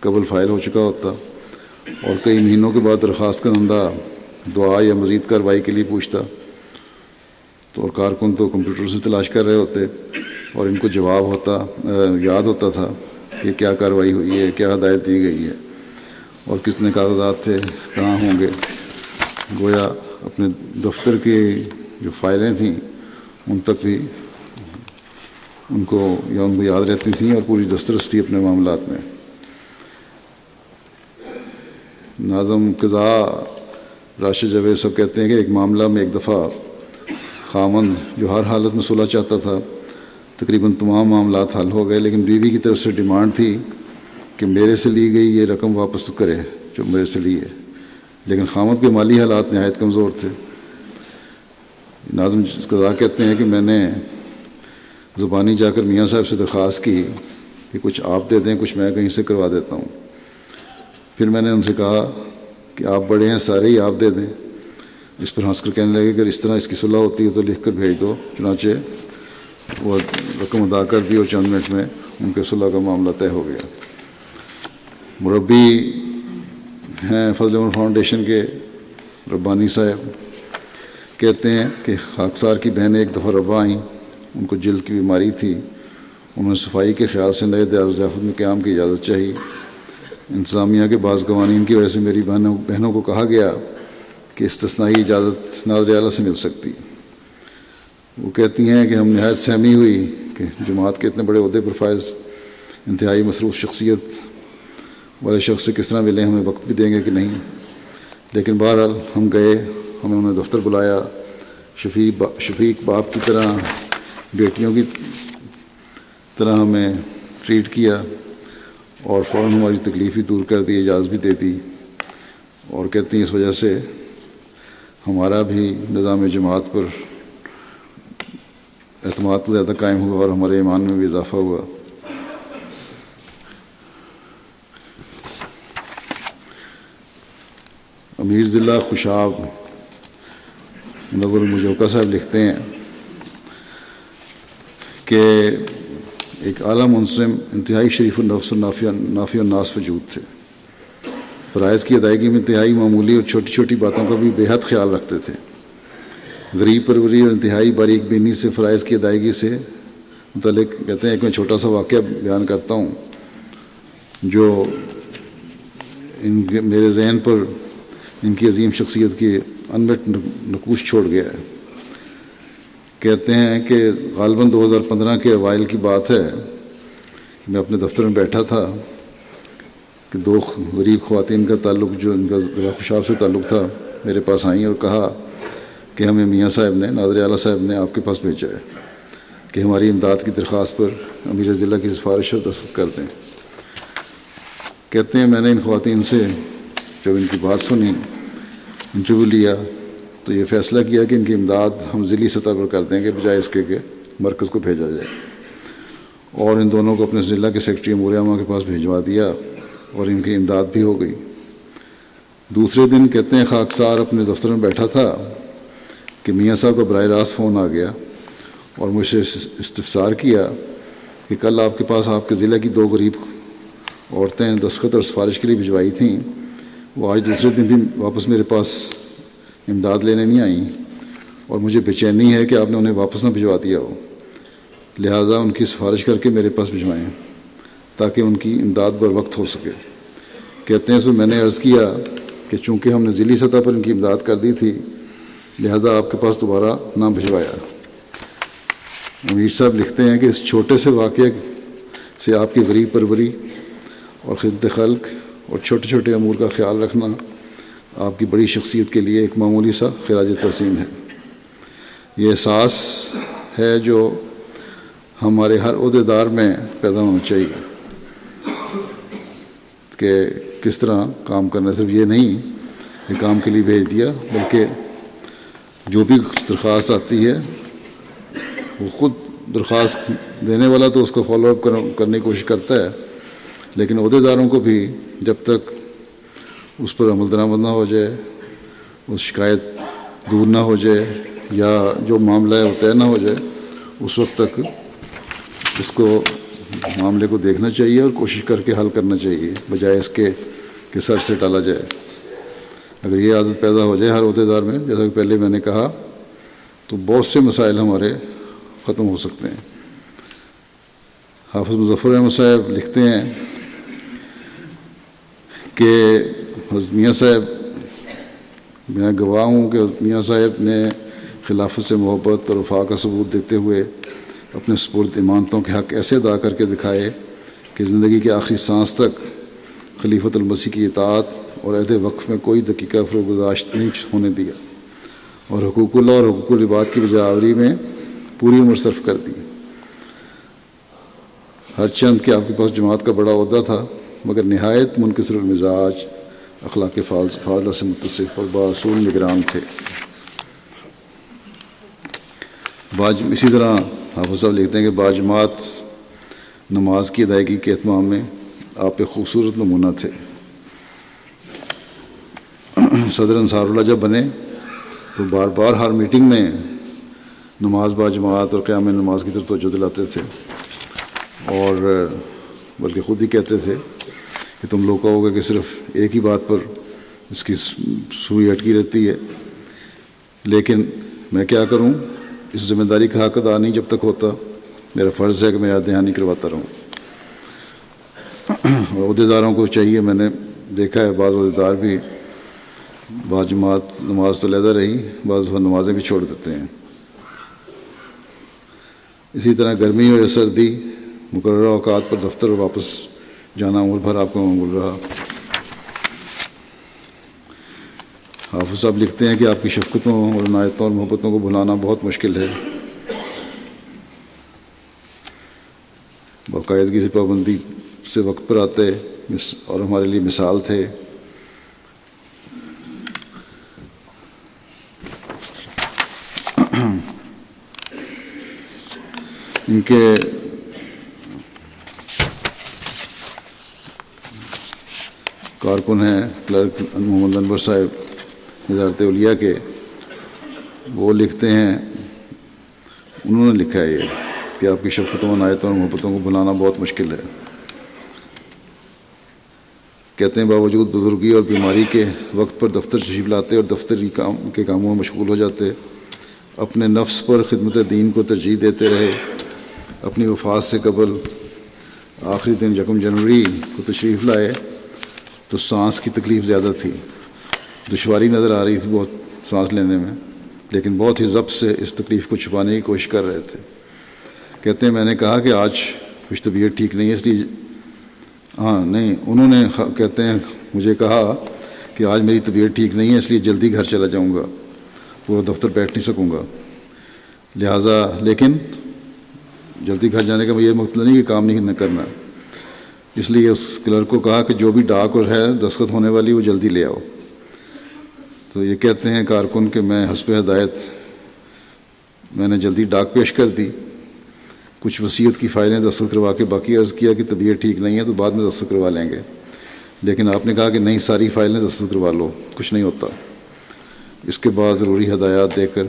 قبل فائل ہو چکا ہوتا اور کئی مہینوں کے بعد درخواست کا دعا یا مزید کارروائی کے لیے پوچھتا۔ تو اور کارکن تو کمپیوٹر سے تلاش کر رہے ہوتے اور ان کو جواب ہوتا یاد ہوتا تھا کہ کیا کارروائی ہوئی ہے، کیا ہدایت دی گئی ہے اور کتنے کاغذات تھے، کہاں ہوں گے۔ گویا اپنے دفتر کی جو فائلیں تھیں، ان تک بھی ان کو یا ان کو یاد رہتی تھیں اور پوری دسترس تھی اپنے معاملات میں۔ ناظم قضا راشد جاوید سب کہتے ہیں کہ ایک معاملہ میں ایک دفعہ خامن جو ہر حالت میں صلح چاہتا تھا، تقریباً تمام معاملات حل ہو گئے، لیکن بیوی کی طرف سے ڈیمانڈ تھی کہ میرے سے لی گئی یہ رقم واپس تو کرے، جو میرے سے لی ہے۔ لیکن خامد کے مالی حالات نہایت کمزور تھے۔ ناظم قضا کہتے ہیں کہ میں نے زبانی جا کر میاں صاحب سے درخواست کی کہ کچھ آپ دے دیں، کچھ میں کہیں سے کروا دیتا ہوں۔ پھر میں نے ان سے کہا کہ آپ بڑے ہیں، سارے ہی آپ دے دیں۔ اس پر ہنس کر کہنے لگے کہ اس طرح اس کی صلاح ہوتی ہے تو لکھ کر بھیج دو۔ چنانچہ وہ رقم ادا کر دی اور چند منٹ میں ان کے صلاح کا معاملہ طے ہو گیا۔ مربی ہیں فضل عمر فاؤنڈیشن کے ربانی صاحب۔ کہتے ہیں کہ خاکسار کی بہنیں ایک دفعہ ربا آئیں، ان کو جلد کی بیماری تھی، انہوں نے صفائی کے خیال سے نئے دار ضیافت میں قیام کی اجازت چاہی۔ انتظامیہ کے بعض قوانین کی وجہ سے میری بہنوں بہنوں کو کہا گیا کہ استثنائی اجازت ناظر اعلیٰ سے مل سکتی۔ وہ کہتی ہیں کہ ہم نہایت سہمی ہوئی کہ جماعت کے اتنے بڑے عہدے پر فائز انتہائی مصروف شخصیت والے شخص سے کس طرح ملیں ہمیں وقت بھی دیں گے کہ نہیں۔ لیکن بہرحال ہم گئے، ہمیں انہیں دفتر بلایا۔ شفیق با شفیق باپ کی طرح، بیٹیوں کی طرح ہمیں ٹریٹ کیا اور فوراً ہماری تکلیف بھی دور کر دی، اجازت بھی دے دی۔ اور کہتے ہیں، اس وجہ سے ہمارا بھی نظام جماعت پر اعتماد تو زیادہ قائم ہوا اور ہمارے ایمان میں بھی اضافہ ہوا۔ امیر ضلع خوشاب منور مجوکا صاحب لکھتے ہیں کہ ایک اعلیٰ منصم انتہائی شریف النفس النافیہ نافی الناس وجود تھے۔ فرائض کی ادائیگی میں انتہائی معمولی اور چھوٹی چھوٹی باتوں کا بھی بے حد خیال رکھتے تھے۔ غریب پروری اور انتہائی باریک بینی سے فرائض کی ادائیگی سے متعلق کہتے ہیں ایک میں چھوٹا سا واقعہ بیان کرتا ہوں جو ان کے میرے ذہن پر ان کی عظیم شخصیت کی انمٹ نقوش چھوڑ گیا ہے۔ کہتے ہیں کہ غالباً دو ہزار پندرہ کے اوائل کی بات ہے۔ میں اپنے دفتر میں بیٹھا تھا کہ دو غریب خواتین کا تعلق جو ان کا ضلع خوشاب سے تعلق تھا میرے پاس آئیں اور کہا کہ ہمیں میاں صاحب نے نادر اعلیٰ صاحب نے آپ کے پاس بھیجا ہے کہ ہماری امداد کی درخواست پر امیر ضلع کی سفارش اور دستخط کر دیں۔ کہتے ہیں میں نے ان خواتین سے جب ان کی بات سنی انٹرویو لیا، تو یہ فیصلہ کیا کہ ان کی امداد ہم ضلعی سطح پر کر دیں گے، بجائے اس کے کہ مرکز کو بھیجا جائے۔ اور ان دونوں کو اپنے ضلع کے سیکٹری امور کے پاس بھیجوا دیا اور ان کی امداد بھی ہو گئی۔ دوسرے دن کہتے ہیں خاکسار اپنے دفتر میں بیٹھا تھا کہ میاں صاحب کا براہ راست فون آ گیا اور مجھ سے استفسار کیا کہ کل آپ کے پاس آپ کے ضلع کی دو غریب عورتیں دستخط اور سفارش کے لیے بھجوائی تھیں۔ وہ آج دوسرے دن بھی واپس میرے پاس امداد لینے نہیں آئیں اور مجھے بے چینی ہے کہ آپ نے انہیں واپس نہ بھجوا دیا ہو۔ لہٰذا ان کی سفارش کر کے میرے پاس بھجوائیں تاکہ ان کی امداد بر وقت ہو سکے۔ کہتے ہیں سو میں نے عرض کیا کہ چونکہ ہم نے ضلعی سطح پر ان کی امداد کر دی تھی، لہذا آپ کے پاس دوبارہ نہ بھجوایا۔ امیر صاحب لکھتے ہیں کہ اس چھوٹے سے واقعے سے آپ کی غریب پروری اور خدمت خلق اور چھوٹے چھوٹے امور کا خیال رکھنا آپ کی بڑی شخصیت کے لیے ایک معمولی سا خراج تحسین ہے۔ یہ احساس ہے جو ہمارے ہر عہدے دار میں پیدا ہونا چاہیے کہ کس طرح کام کرنا صرف یہ نہیں کہ کام کے لیے بھیج دیا، بلکہ جو بھی درخواست آتی ہے، وہ خود درخواست دینے والا تو اس کو فالو اپ کرنے کی کوشش کرتا ہے، لیکن عہدے داروں کو بھی جب تک اس پر عمل درآمد نہ ہو جائے، اس شکایت دور نہ ہو جائے یا جو معاملہ ہے وہ طے نہ ہو جائے، اس وقت تک اس کو معاملے کو دیکھنا چاہیے اور کوشش کر کے حل کرنا چاہیے بجائے اس کے کہ سر سے ٹالا جائے۔ اگر یہ عادت پیدا ہو جائے ہر عہدے دار میں، جیسا کہ پہلے میں نے کہا، تو بہت سے مسائل ہمارے ختم ہو سکتے ہیں۔ حافظ مظفر احمد صاحب لکھتے ہیں کہ حضرت صاحب، میں گواہ ہوں کہ حضرت صاحب نے خلافت سے محبت اور وفا کا ثبوت دیتے ہوئے اپنے سپرد امانتوں کے حق ایسے ادا کر کے دکھائے کہ زندگی کے آخری سانس تک خلیفۃ المسیح کی اطاعت اور عہد وقف میں کوئی دقیقہ فروغداشت نہیں ہونے دیا اور حقوق اللہ اور حقوق العباد کی بجاوری میں پوری عمر صرف کر دی۔ ہر چند کہ آپ کے پاس جماعت کا بڑا عہدہ تھا۔ مگر نہایت منکسر المزاج اخلاق فاض- فاضلہ سے متصف اور باصول نگران تھے۔ باج، اسی طرح حافظ صاحب لکھتے ہیں کہ باجماعت نماز کی ادائیگی کے اہتمام میں آپ ایک خوبصورت نمونہ تھے۔ صدر انصار اللہ جب بنے تو بار بار ہر میٹنگ میں نماز باجماعت اور قیام نماز کی طرف توجہ دلاتے تھے اور بلکہ خود ہی کہتے تھے کہ تم لوگ کہو گے کہ صرف ایک ہی بات پر اس کی سوئی اٹکی رہتی ہے۔ لیکن میں کیا کروں؟ اس ذمہ داری کا حق ادا نہیں جب تک ہوتا۔ میرا فرض ہے کہ میں یاد دہانی کرواتا رہوں۔ عہدے داروں کو چاہیے، میں نے دیکھا ہے، بعض عہدے دار بھی بعض جماعت نماز تو لیدا رہی، بعض نمازیں بھی چھوڑ دیتے ہیں۔ اسی طرح گرمی ہو یا سردی مقررہ اوقات پر دفتر واپس جانا عمر بھر آپ کو معمول رہا۔ حافظ صاحب لکھتے ہیں کہ آپ کی شفقتوں اور عنایتوں اور محبتوں کو بھلانا بہت مشکل ہے۔ باقاعدگی سے پابندی سے وقت پر آتے اور ہمارے لیے مثال تھے۔ ان کے کارکن ہیں، کلرک محمد انور صاحب وزارت اولیاء کے، وہ لکھتے ہیں۔ انہوں نے لکھا ہے یہ کہ آپ کی شفقتوں، عنایتوں اور محبتوں کو بھلانا بہت مشکل ہے۔ کہتے ہیں، باوجود بزرگی اور بیماری کے وقت پر دفتر تشریف لاتے اور دفتری کام، کے کاموں میں مشغول ہو جاتے، اپنے نفس پر خدمت دین کو ترجیح دیتے رہے۔ اپنی وفات سے قبل آخری دن یکم جنوری کو تشریف لائے تو سانس کی تکلیف زیادہ تھی۔ دشواری نظر آ رہی تھی بہت سانس لینے میں، لیکن بہت ہی ضبط سے اس تکلیف کو چھپانے کی کوشش کر رہے تھے۔ کہتے ہیں، میں نے کہا کہ آج کچھ طبیعت ٹھیک نہیں ہے، اس لیے ہاں نہیں، انہوں نے کہتے ہیں، مجھے کہا کہ آج میری طبیعت ٹھیک نہیں ہے، اس لیے جلدی گھر چلا جاؤں گا، پورا دفتر بیٹھ نہیں سکوں گا۔ لہٰذا، لیکن جلدی گھر جانے کا یہ مطلب نہیں کہ کام نہیں نہ کرنا۔ اس لیے اس کلرک کو کہا کہ جو بھی ڈاک اور ہے دستخط ہونے والی وہ جلدی لے آؤ۔ تو یہ کہتے ہیں کارکن کہ میں حسب ہدایت میں نے جلدی ڈاک پیش کر دی۔ کچھ وصیت کی فائلیں دستخط کروا کے باقی عرض کیا کہ طبیعت ٹھیک نہیں ہے تو بعد میں دستخط کروا لیں گے۔ لیکن آپ نے کہا کہ نہیں، ساری فائلیں دستخط کروا لو، کچھ نہیں ہوتا۔ اس کے بعد ضروری ہدایات دے کر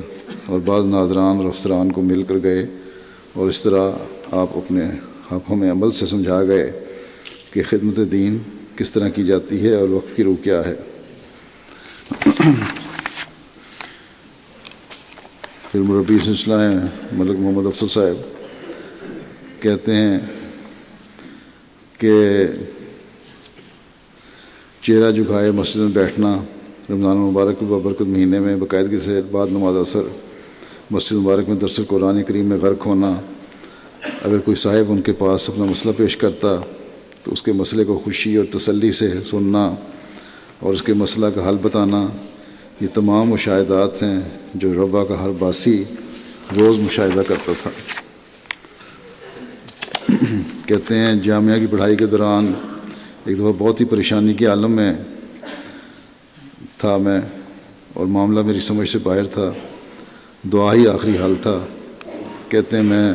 اور بعض ناظران اور افسران کو مل کر گئے اور اس طرح آپ اپنے آپ ہمیں عمل سے سمجھا گئے۔ کہ خدمت دین کس طرح کی جاتی ہے اور وقت کی روح کیا ہے۔ پھر مربی سلسلہ ہیں ملک محمد افسر صاحب کہتے ہیں کہ چہرہ جھکائے مسجد میں بیٹھنا، رمضان المبارک بابرکت مہینے میں باقاعدگی سے بعد نماز اثر مسجد مبارک میں درس قرآن کریم میں غرق ہونا، اگر کوئی صاحب ان کے پاس اپنا مسئلہ پیش کرتا تو اس کے مسئلے کو خوشی اور تسلی سے سننا اور اس کے مسئلہ کا حل بتانا، یہ تمام مشاہدات ہیں جو ربا کا ہر باسی روز مشاہدہ کرتا تھا۔ کہتے ہیں، جامعہ کی پڑھائی کے دوران ایک دفعہ بہت ہی پریشانی کے عالم میں تھا میں اور معاملہ میری سمجھ سے باہر تھا۔ دعا ہی آخری حل تھا۔ کہتے ہیں، میں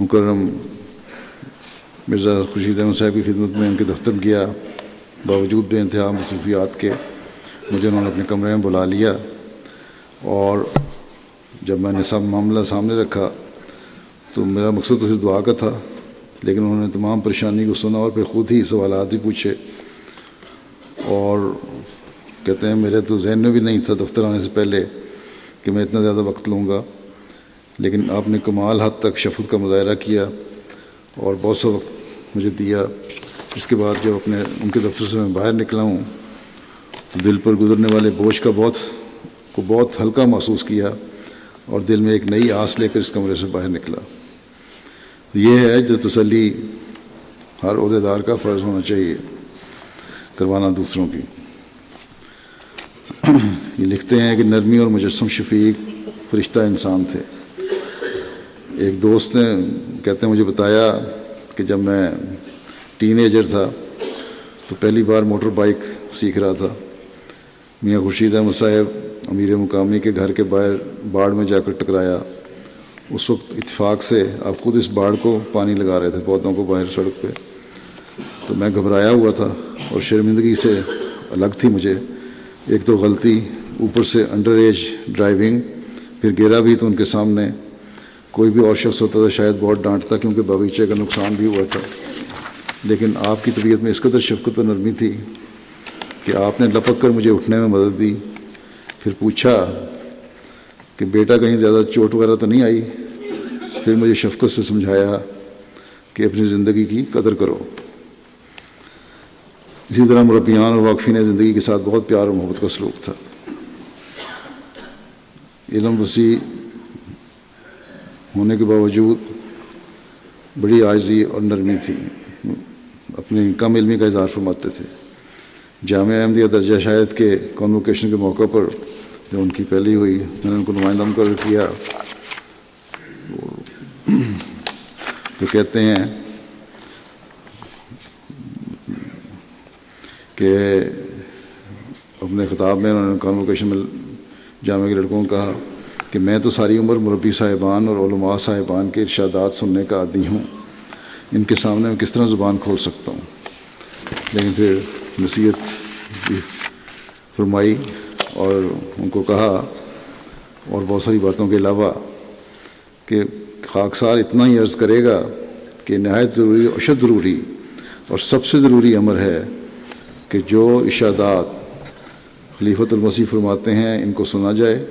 مکرم مرزا خورشید احمد صاحب کی خدمت میں ان کے دفتر گیا، باوجود بے انتہا مصروفیات کے مجھے انہوں نے اپنے کمرے میں بلا لیا اور جب میں نے سب معاملہ سامنے رکھا تو میرا مقصد تو صرف دعا کا تھا، لیکن انہوں نے تمام پریشانی کو سنا اور پھر خود ہی سوالات ہی پوچھے اور کہتے ہیں میرے تو ذہن میں بھی نہیں تھا دفتر آنے سے پہلے کہ میں اتنا زیادہ وقت لوں گا، لیکن آپ نے کمال حد تک شفت کا مظاہرہ کیا اور بہت سا وقت مجھے دیا۔ اس کے بعد جب اپنے ان کے دفتر سے میں باہر نکلا ہوں تو دل پر گزرنے والے بوجھ کا بہت کو بہت ہلکا محسوس کیا اور دل میں ایک نئی آس لے کر اس کمرے سے باہر نکلا۔ یہ ہے جو تسلی ہر عہدے دار کا فرض ہونا چاہیے کروانا دوسروں کی۔ یہ لکھتے ہیں کہ نرمی اور مجسم شفیق فرشتہ انسان تھے۔ ایک دوست نے کہتے ہیں، مجھے بتایا کہ جب میں ٹین ایجر تھا تو پہلی بار موٹر بائک سیکھ رہا تھا۔ میاں خورشید احمد صاحب امیر مقامی کے گھر کے باہر باڑ میں جا کر ٹکرایا۔ اس وقت اتفاق سے آپ خود اس باڑ کو پانی لگا رہے تھے، پودوں کو باہر سڑک پہ۔ تو میں گھبرایا ہوا تھا اور شرمندگی سے الگ تھی مجھے۔ ایک تو غلطی، اوپر سے انڈر ایج ڈرائیونگ پھر گرا بھی تو ان کے سامنے۔ کوئی بھی اور شخص ہوتا تھا شاید بہت ڈانٹتا کیونکہ باغیچے کا نقصان بھی ہوا تھا۔ لیکن آپ کی طبیعت میں اس قدر شفقت و نرمی تھی کہ آپ نے لپک کر مجھے اٹھنے میں مدد دی۔ پھر پوچھا کہ بیٹا کہیں زیادہ چوٹ وغیرہ تو نہیں آئی؟ پھر مجھے شفقت سے سمجھایا کہ اپنی زندگی کی قدر کرو۔ اسی طرح مربیان اور واقفین زندگی کے ساتھ بہت پیار اور محبت کا سلوک تھا۔ علم وسیع ہونے کے باوجود بڑی عاجزی اور نرمی تھی۔ اپنی کم علمی کا اظہار فرماتے تھے۔ جامعہ احمدیہ درجہ شاید کے کانوکیشن کے موقع پر جب ان کی پہلی ہوئی، میں نے ان کو نمائندہ مقرر کیا۔ تو کہتے ہیں کہ اپنے خطاب میں انہوں نے کانوکیشن میں جامعہ کے لڑکوں کو کہا۔ کہ میں تو ساری عمر مربی صاحبان اور علماء صاحبان کے ارشادات سننے کا عادی ہوں۔ ان کے سامنے میں کس طرح زبان کھول سکتا ہوں؟ لیکن پھر نصیحت فرمائی اور ان کو کہا اور بہت ساری باتوں کے علاوہ کہ خاکسار اتنا ہی عرض کرے گا کہ نہایت ضروری اشد ضروری اور سب سے ضروری امر ہے کہ جو اشادات خلیفۃ المسیح فرماتے ہیں ان کو سنا جائے۔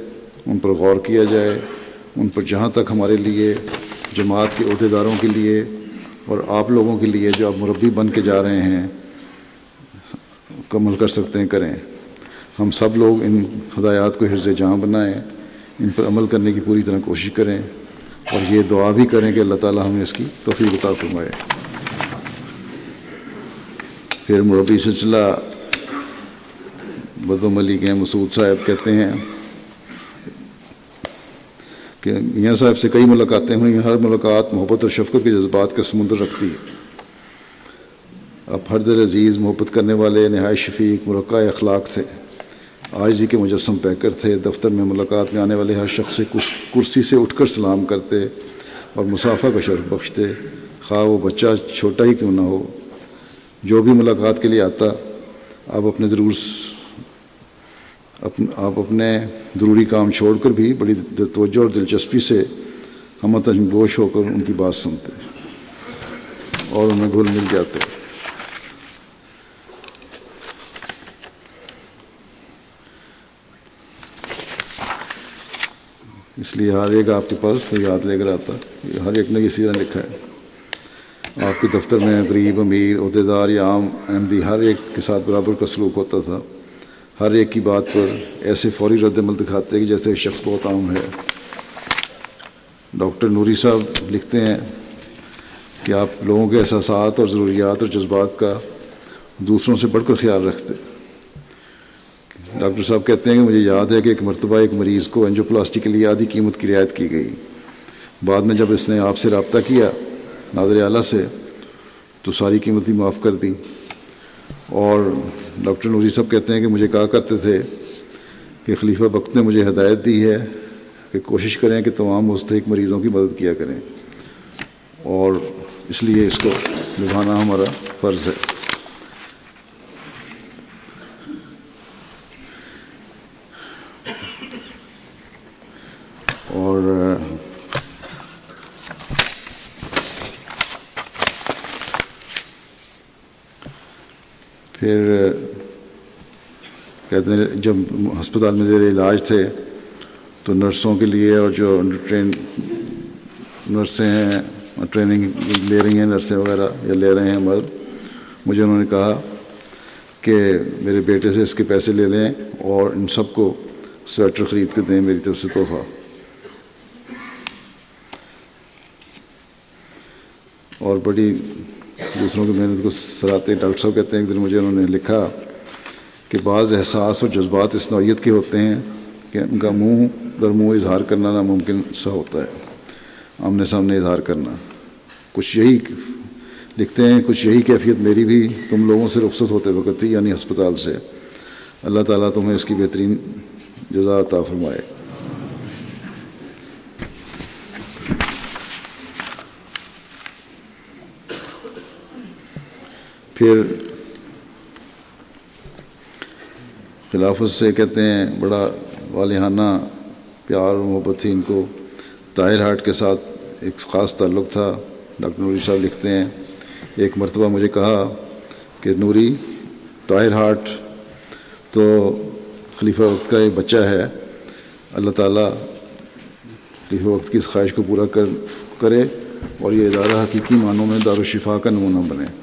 ان پر غور کیا جائے، ان پر جہاں تک ہمارے لیے، جماعت کے عہدیداروں کے لیے اور آپ لوگوں کے لیے جو آپ مربی بن کے جا رہے ہیں، مکمل کر سکتے ہیں، کریں۔ ہم سب لوگ ان ہدایات کو حرز جہاں بنائیں، ان پر عمل کرنے کی پوری طرح کوشش کریں اور یہ دعا بھی کریں کہ اللہ تعالیٰ ہمیں اس کی توفیق عطا فرمائے۔ پھر مربی سلسلہ بدم علی کے مسعود صاحب کہتے ہیں کہ میاں صاحب سے کئی ملاقاتیں ہوئیں ہر ملاقات محبت اور شفقت کے جذبات کا سمندر رکھتی ہے۔ اب ہر دل عزیز محبت کرنے والے نہایت شفیق، مرقع اخلاق تھے۔ آج کے مجسم پیکر تھے۔ دفتر میں ملاقات میں آنے والے ہر شخص سے کرسی سے اٹھ کر سلام کرتے اور مسافہ کا شرف بخشتے۔ خواہ وہ بچہ چھوٹا ہی کیوں نہ ہو۔ جو بھی ملاقات کے لیے آتا آپ اپنے ضرور آپ اپنے ضروری کام چھوڑ کر بھی بڑی توجہ اور دلچسپی سے ہم گوش ہو کر ان کی بات سنتے اور انہیں گھل مل جاتے اس لیے ہر ایک آپ کے پاس یاد لے کر آتا ہر ایک نے کسی طرح لکھا ہے۔ آپ کے دفتر میں غریب، امیر، عہدیدار یا عام احمدی ہر ایک کے ساتھ برابر کا سلوک ہوتا تھا۔ ہر ایک کی بات پر ایسے فوری رد عمل دکھاتے کہ جیسے شخص بہت عام ہے۔ ڈاکٹر نوری صاحب لکھتے ہیں کہ آپ لوگوں کے احساسات اور ضروریات اور جذبات کا دوسروں سے بڑھ کر خیال رکھتے۔ ڈاکٹر صاحب کہتے ہیں کہ مجھے یاد ہے کہ ایک مرتبہ ایک مریض کو انجو پلاسٹی کے لیے آدھی قیمت کی رعایت کی گئی۔ بعد میں جب اس نے آپ سے رابطہ کیا نادر اعلیٰ سے تو ساری قیمت ہی معاف کر دی۔ اور ڈاکٹر نوری صاحب کہتے ہیں کہ مجھے کہا کرتے تھے کہ خلیفہ وقت نے مجھے ہدایت دی ہے کہ کوشش کریں کہ تمام مستحق مریضوں کی مدد کیا کریں۔ اور اس لیے اس کو نبھانا ہمارا فرض ہے۔ اور پھر کہتے ہیں، جب ہسپتال میں میرے علاج تھے تو نرسوں کے لیے اور جو انڈر ٹرین نرسیں ہیں، ٹریننگ لے رہی ہیں، نرسیں وغیرہ یا لے رہے ہیں مرد، مجھے انہوں نے کہا کہ میرے بیٹے سے اس کے پیسے لے لیں اور ان سب کو سویٹر خرید کے دیں، میری طرف سے تحفہ۔ اور بڑی دوسروں کی محنت کو سراہتے ڈاکٹر صاحب کہتے ہیں، ایک دن مجھے انہوں نے لکھا کہ بعض احساس اور جذبات اس نوعیت کے ہوتے ہیں کہ ان کا منہ در منہ اظہار کرنا ناممکن سا ہوتا ہے، آمنے سامنے اظہار کرنا۔ کچھ یہی لکھتے ہیں، کچھ یہی کیفیت میری بھی تم لوگوں سے رخصت ہوتے وقت تھی یعنی ہسپتال سے۔ اللہ تعالیٰ تمہیں اس کی بہترین جزا عطا فرمائے۔ پھر خلافت سے کہتے ہیں، بڑا والہانہ پیار اور محبت تھی ان کو۔ طاہر ہاٹ کے ساتھ ایک خاص تعلق تھا۔ ڈاکٹر نوری صاحب لکھتے ہیں۔ ایک مرتبہ مجھے کہا کہ، نوری، طاہر ہاٹ تو خلیفہ وقت کا ایک بچہ ہے۔ اللہ تعالیٰ خلیفہ وقت کی اس خواہش کو پورا کر، کرے اور یہ ادارہ حقیقی معنوں میں دارالشفا کا نمونہ بنے۔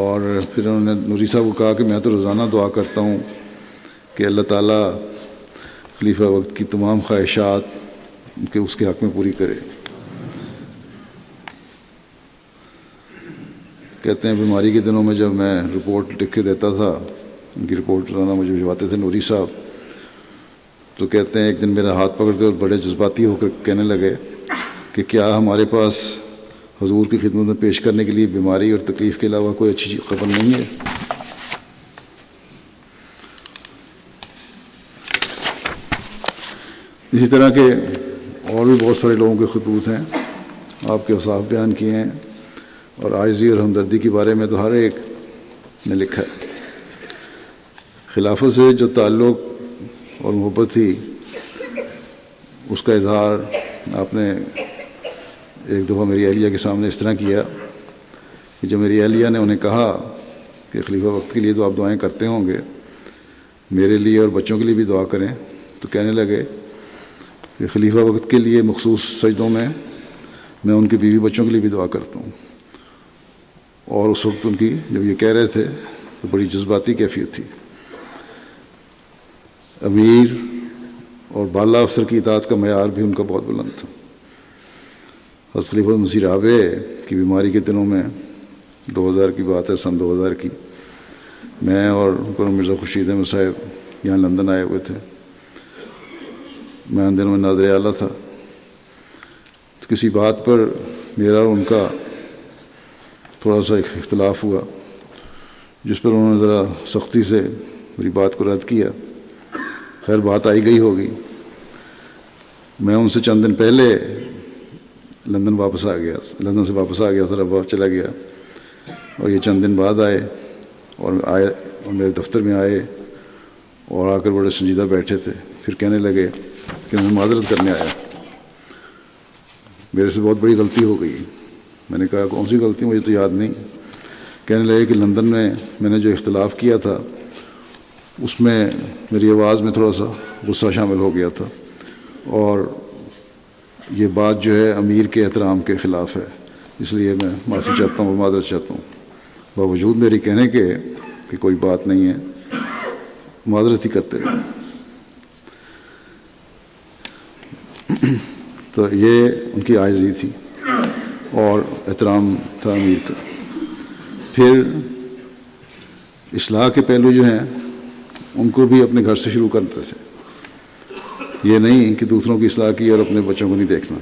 اور پھر انہوں نے نوری صاحب کو کہا کہ میں تو روزانہ دعا کرتا ہوں کہ اللہ تعالیٰ خلیفہ وقت کی تمام خواہشات ان کے اس کے حق میں پوری کرے۔ کہتے ہیں بیماری کے دنوں میں جب میں رپورٹ لکھ کے دیتا تھا، ان کی رپورٹ روزانہ مجھے بھجواتے تھے نوری صاحب، تو کہتے ہیں ایک دن میرا ہاتھ پکڑ کر بڑے جذباتی ہو کر کہنے لگے کہ کیا ہمارے پاس حضور کی خدمت میں پیش کرنے کے لیے بیماری اور تکلیف کے علاوہ کوئی اچھی خبر نہیں ہے۔ اسی طرح کے اور بھی بہت سارے لوگوں کے خطوط ہیں۔ آپ کے اصاف بیان کیے ہیں اور عاجزی اور ہمدردی کے بارے میں تو ہر ایک نے لکھا ہے۔ خلافت سے جو تعلق اور محبت تھی، اس کا اظہار آپ نے ایک دفعہ میری اہلیہ کے سامنے اس طرح کیا کہ جب میری اہلیہ نے انہیں کہا کہ خلیفہ وقت کے لیے تو آپ دعائیں کرتے ہوں گے، میرے لیے اور بچوں کے لیے بھی دعا کریں، تو کہنے لگے کہ خلیفہ وقت کے لیے مخصوص سجدوں میں میں ان کے بیوی بچوں کے لیے بھی دعا کرتا ہوں۔ اور اس وقت ان کی جب یہ کہہ رہے تھے تو بڑی جذباتی کیفیت تھی۔ امیر اور بالا افسر کی اطاعت کا معیار بھی ان کا بہت بلند تھا۔ حسلیف مسیح رابع کی بیماری کے دنوں میں دو ہزار کی بات ہے، سن دو ہزار کی۔ میں اور قرم مرزا خورشید احمد صاحب یہاں لندن آئے ہوئے تھے۔ میں ان دنوں میں نادر اعلیٰ تھا۔ تو کسی بات پر میرا اور ان کا تھوڑا سا ایک اختلاف ہوا، جس پر انہوں نے ذرا سختی سے میری بات کو رد کیا۔ خیر، بات آئی گئی ہوگی۔ میں ان سے چند دن پہلے لندن واپس آ گیا۔ لندن سے واپس آ گیا تھا ربا چلا گیا۔ اور یہ چند دن بعد آئے اور آئے اور میرے دفتر میں آئے اور آ کر بڑے سنجیدہ بیٹھے تھے۔ پھر کہنے لگے کہ میں معذرت کرنے آیا۔ میرے سے بہت بڑی غلطی ہو گئی۔ میں نے کہا کون سی غلطی؟ مجھے تو یاد نہیں۔ کہنے لگے کہ لندن میں میں نے جو اختلاف کیا تھا، اس میں میری آواز میں تھوڑا سا غصہ شامل ہو گیا تھا۔ اور یہ بات جو ہے امیر کے احترام کے خلاف ہے، اس لیے میں معافی چاہتا ہوں اور معذرت چاہتا ہوں۔ باوجود میری کہنے کے کہ کوئی بات نہیں ہے، معذرت ہی کرتے رہے تو یہ ان کی عائضی تھی اور احترام تھا امیر کا۔ پھر اصلاح کے پہلو جو ہیں، ان کو بھی اپنے گھر سے شروع کرتے تھے۔ یہ نہیں کہ دوسروں کی اصلاح کی اور اپنے بچوں کو نہیں دیکھنا۔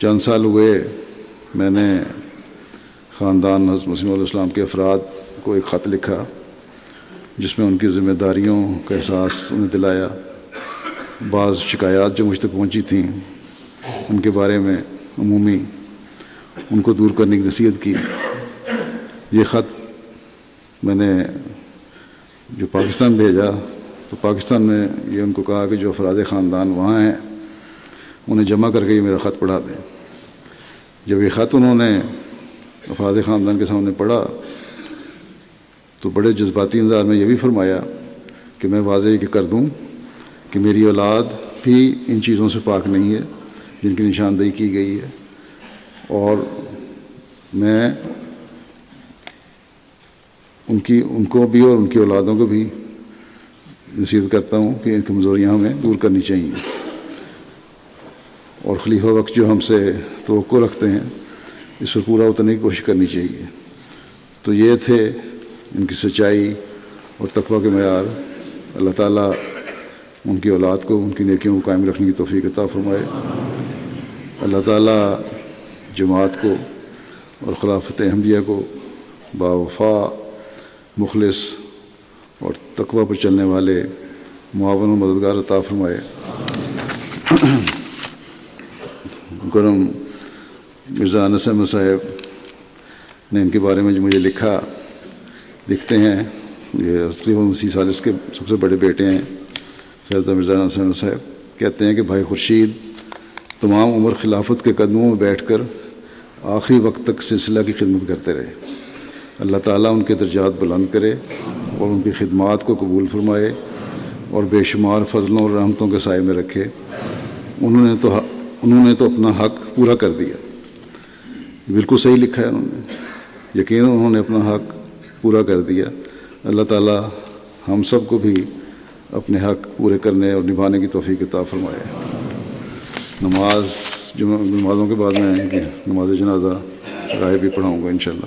چند سال ہوئے میں نے خاندان حضرت مسیم علیہ السلام کے افراد کو ایک خط لکھا، جس میں ان کی ذمہ داریوں کا احساس انہیں دلایا۔ بعض شکایات جو مجھ تک پہنچی تھیں، ان کے بارے میں عمومی ان کو دور کرنے کی نصیحت کی۔ یہ خط میں نے جو پاکستان بھیجا تو پاکستان میں یہ ان کو کہا کہ جو افراد خاندان وہاں ہیں، انہیں جمع کر کے یہ میرا خط پڑھا دیں۔ جب یہ خط انہوں نے افراد خاندان کے سامنے پڑھا، تو بڑے جذباتی انداز میں یہ بھی فرمایا کہ میں واضح کہ کر دوں کہ میری اولاد بھی ان چیزوں سے پاک نہیں ہے، جن کی نشاندہی کی گئی ہے۔ اور میں ان کی، ان کو بھی اور ان کی اولادوں کو بھی نصیحت کرتا ہوں کہ ان کمزوریاں ہمیں دور کرنی چاہیے۔ اور خلیفہ وقت جو ہم سے توقع رکھتے ہیں، اس پر پورا اترنے کی کوشش کرنی چاہیے۔ تو یہ تھے ان کی سچائی اور تقوی کے معیار۔ اللہ تعالیٰ ان کی اولاد کو، ان کی نیکیوں کو قائم رکھنے کی توفیق عطا فرمائے۔ اللہ تعالیٰ جماعت کو اور خلافت احمدیہ کو باوفا، مخلص اور تقوی پر چلنے والے معاون و مددگار عطا فرمائے۔ گرم مرزا انس احمد صاحب نے ان کے بارے میں جو مجھے لکھا، لکھتے ہیں، یہ تقریباً اسی سالس کے سب سے بڑے بیٹے ہیں سید مرزا انس احمد صاحب۔ کہتے ہیں کہ بھائی خورشید، تمام عمر خلافت کے قدموں میں بیٹھ کر آخری وقت تک سلسلہ کی خدمت کرتے رہے۔ اللہ تعالیٰ ان کے درجات بلند کرے۔ اور ان کی خدمات کو قبول فرمائے اور بے شمار فضلوں اور رحمتوں کے سائے میں رکھے۔ انہوں نے تو انہوں نے تو اپنا حق پورا کر دیا۔ بالکل صحیح لکھا ہے انہوں نے۔ یقیناً انہوں نے اپنا حق پورا کر دیا۔ اللہ تعالیٰ ہم سب کو بھی اپنے حق پورے کرنے اور نبھانے کی توفیق عطا فرمائے۔ نماز جمع، نمازوں کے بعد میں نماز جنازہ رائے بھی پڑھاؤں گا انشاءاللہ۔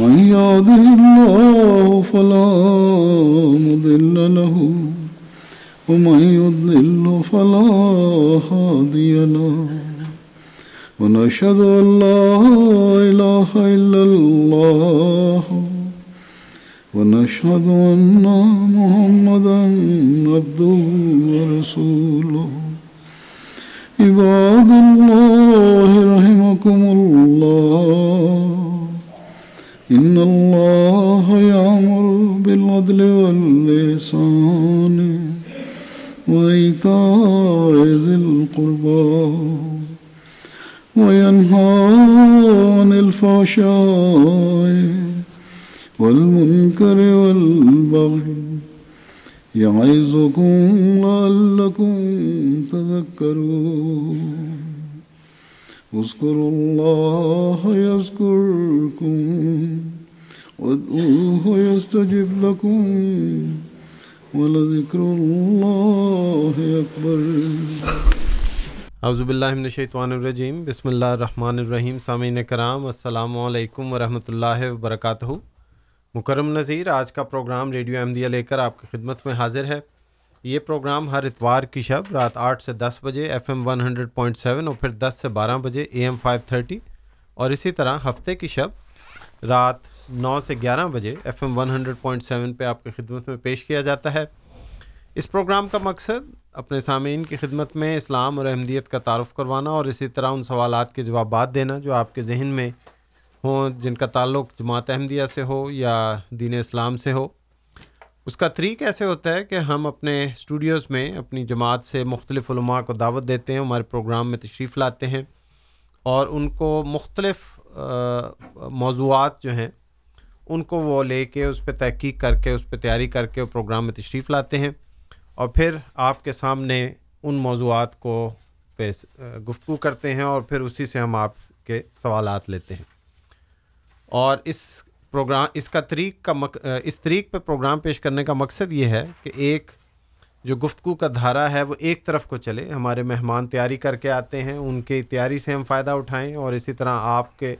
من يهده الله فلا مضل له ومن يضلل فلا هادي له ونشهد أن لا إله إلا الله ونشهد أن محمدا عبده ورسوله عباد الله رحمكم الله إن الله يأمر بالعدل واللسان وإيتاء ذي القربى وينهى عن الفحشاء والمنكر والبغي يعظكم لعلكم تذكرون اذكروا الله يذكركم وادعوه يستجب لكم ولذكر الله أكبر. اعوذ باللہ من الشیطان الرجیم بسم اللہ الرحمن الرحیم سامعین کرام، السلام علیکم ورحمۃ اللہ وبرکاتہ. مکرم نظیر آج کا پروگرام ریڈیو احمدیہ لے کر آپ کی خدمت میں حاضر ہے۔ یہ پروگرام ہر اتوار کی شب رات آٹھ سے دس بجے F M one hundred point seven اور پھر دس سے بارہ بجے اے ایم فائیو تھرٹی اور اسی طرح ہفتے کی شب رات نو سے گیارہ بجے F M one hundred point seven پہ آپ کی خدمت میں پیش کیا جاتا ہے۔ اس پروگرام کا مقصد اپنے سامعین کی خدمت میں اسلام اور احمدیت کا تعارف کروانا اور اسی طرح ان سوالات کے جوابات دینا جو آپ کے ذہن میں ہوں، جن کا تعلق جماعت احمدیہ سے ہو یا دین اسلام سے ہو۔ اس کا طریق ایسے ہوتا ہے کہ ہم اپنے اسٹوڈیوز میں اپنی جماعت سے مختلف علماء کو دعوت دیتے ہیں، ہمارے پروگرام میں تشریف لاتے ہیں اور ان کو مختلف موضوعات جو ہیں، ان کو وہ لے کے اس پہ تحقیق کر کے، اس پہ تیاری کر کے پروگرام میں تشریف لاتے ہیں اور پھر آپ کے سامنے ان موضوعات کو پہ گفتگو کرتے ہیں اور پھر اسی سے ہم آپ کے سوالات لیتے ہیں۔ اور اس پروگرام اس کا طریق کا مق اس طریق پہ پروگرام پیش کرنے کا مقصد یہ ہے کہ ایک جو گفتگو کا دھارا ہے، وہ ایک طرف کو چلے۔ ہمارے مہمان تیاری کر کے آتے ہیں، ان کی تیاری سے ہم فائدہ اٹھائیں اور اسی طرح آپ کے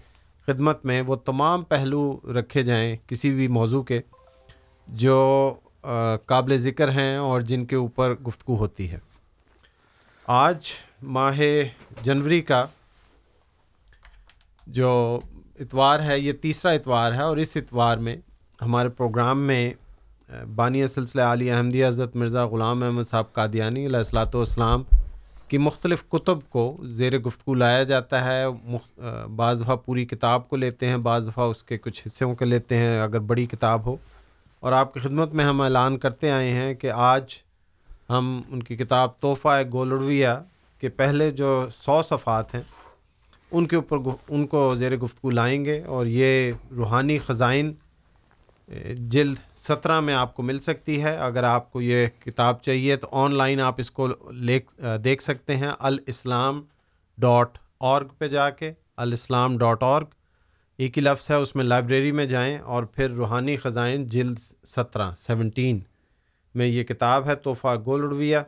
خدمت میں وہ تمام پہلو رکھے جائیں کسی بھی موضوع کے جو قابل ذکر ہیں اور جن کے اوپر گفتگو ہوتی ہے۔ آج ماہ جنوری کا جو اتوار ہے، یہ تیسرا اتوار ہے اور اس اتوار میں ہمارے پروگرام میں بانی سلسلہ علی احمدی حضرت مرزا غلام احمد صاحب قادیانی علیہ السلاۃ والسلام کی مختلف کتب کو زیر گفتگو لایا جاتا ہے۔ بعض دفعہ پوری کتاب کو لیتے ہیں، بعض دفعہ اس کے کچھ حصوں کے لیتے ہیں اگر بڑی کتاب ہو۔ اور آپ کی خدمت میں ہم اعلان کرتے آئے ہیں کہ آج ہم ان کی کتاب تحفہ گولڑویہ کے پہلے جو سو صفحات ہیں ان کے اوپر ان کو زیر گفتگو لائیں گے اور یہ روحانی خزائن جلد سترہ میں آپ کو مل سکتی ہے۔ اگر آپ کو یہ کتاب چاہیے تو آن لائن آپ اس کو لے، دیکھ سکتے ہیں۔ الاسلام ڈاٹ اورگ پہ جا کے، الاسلام ڈاٹ اورگ ایک ہی لفظ ہے، اس میں لائبریری میں جائیں اور پھر روحانی خزائن جلد سترہ، سیونٹین میں یہ کتاب ہے، تحفہ گولڈویا۔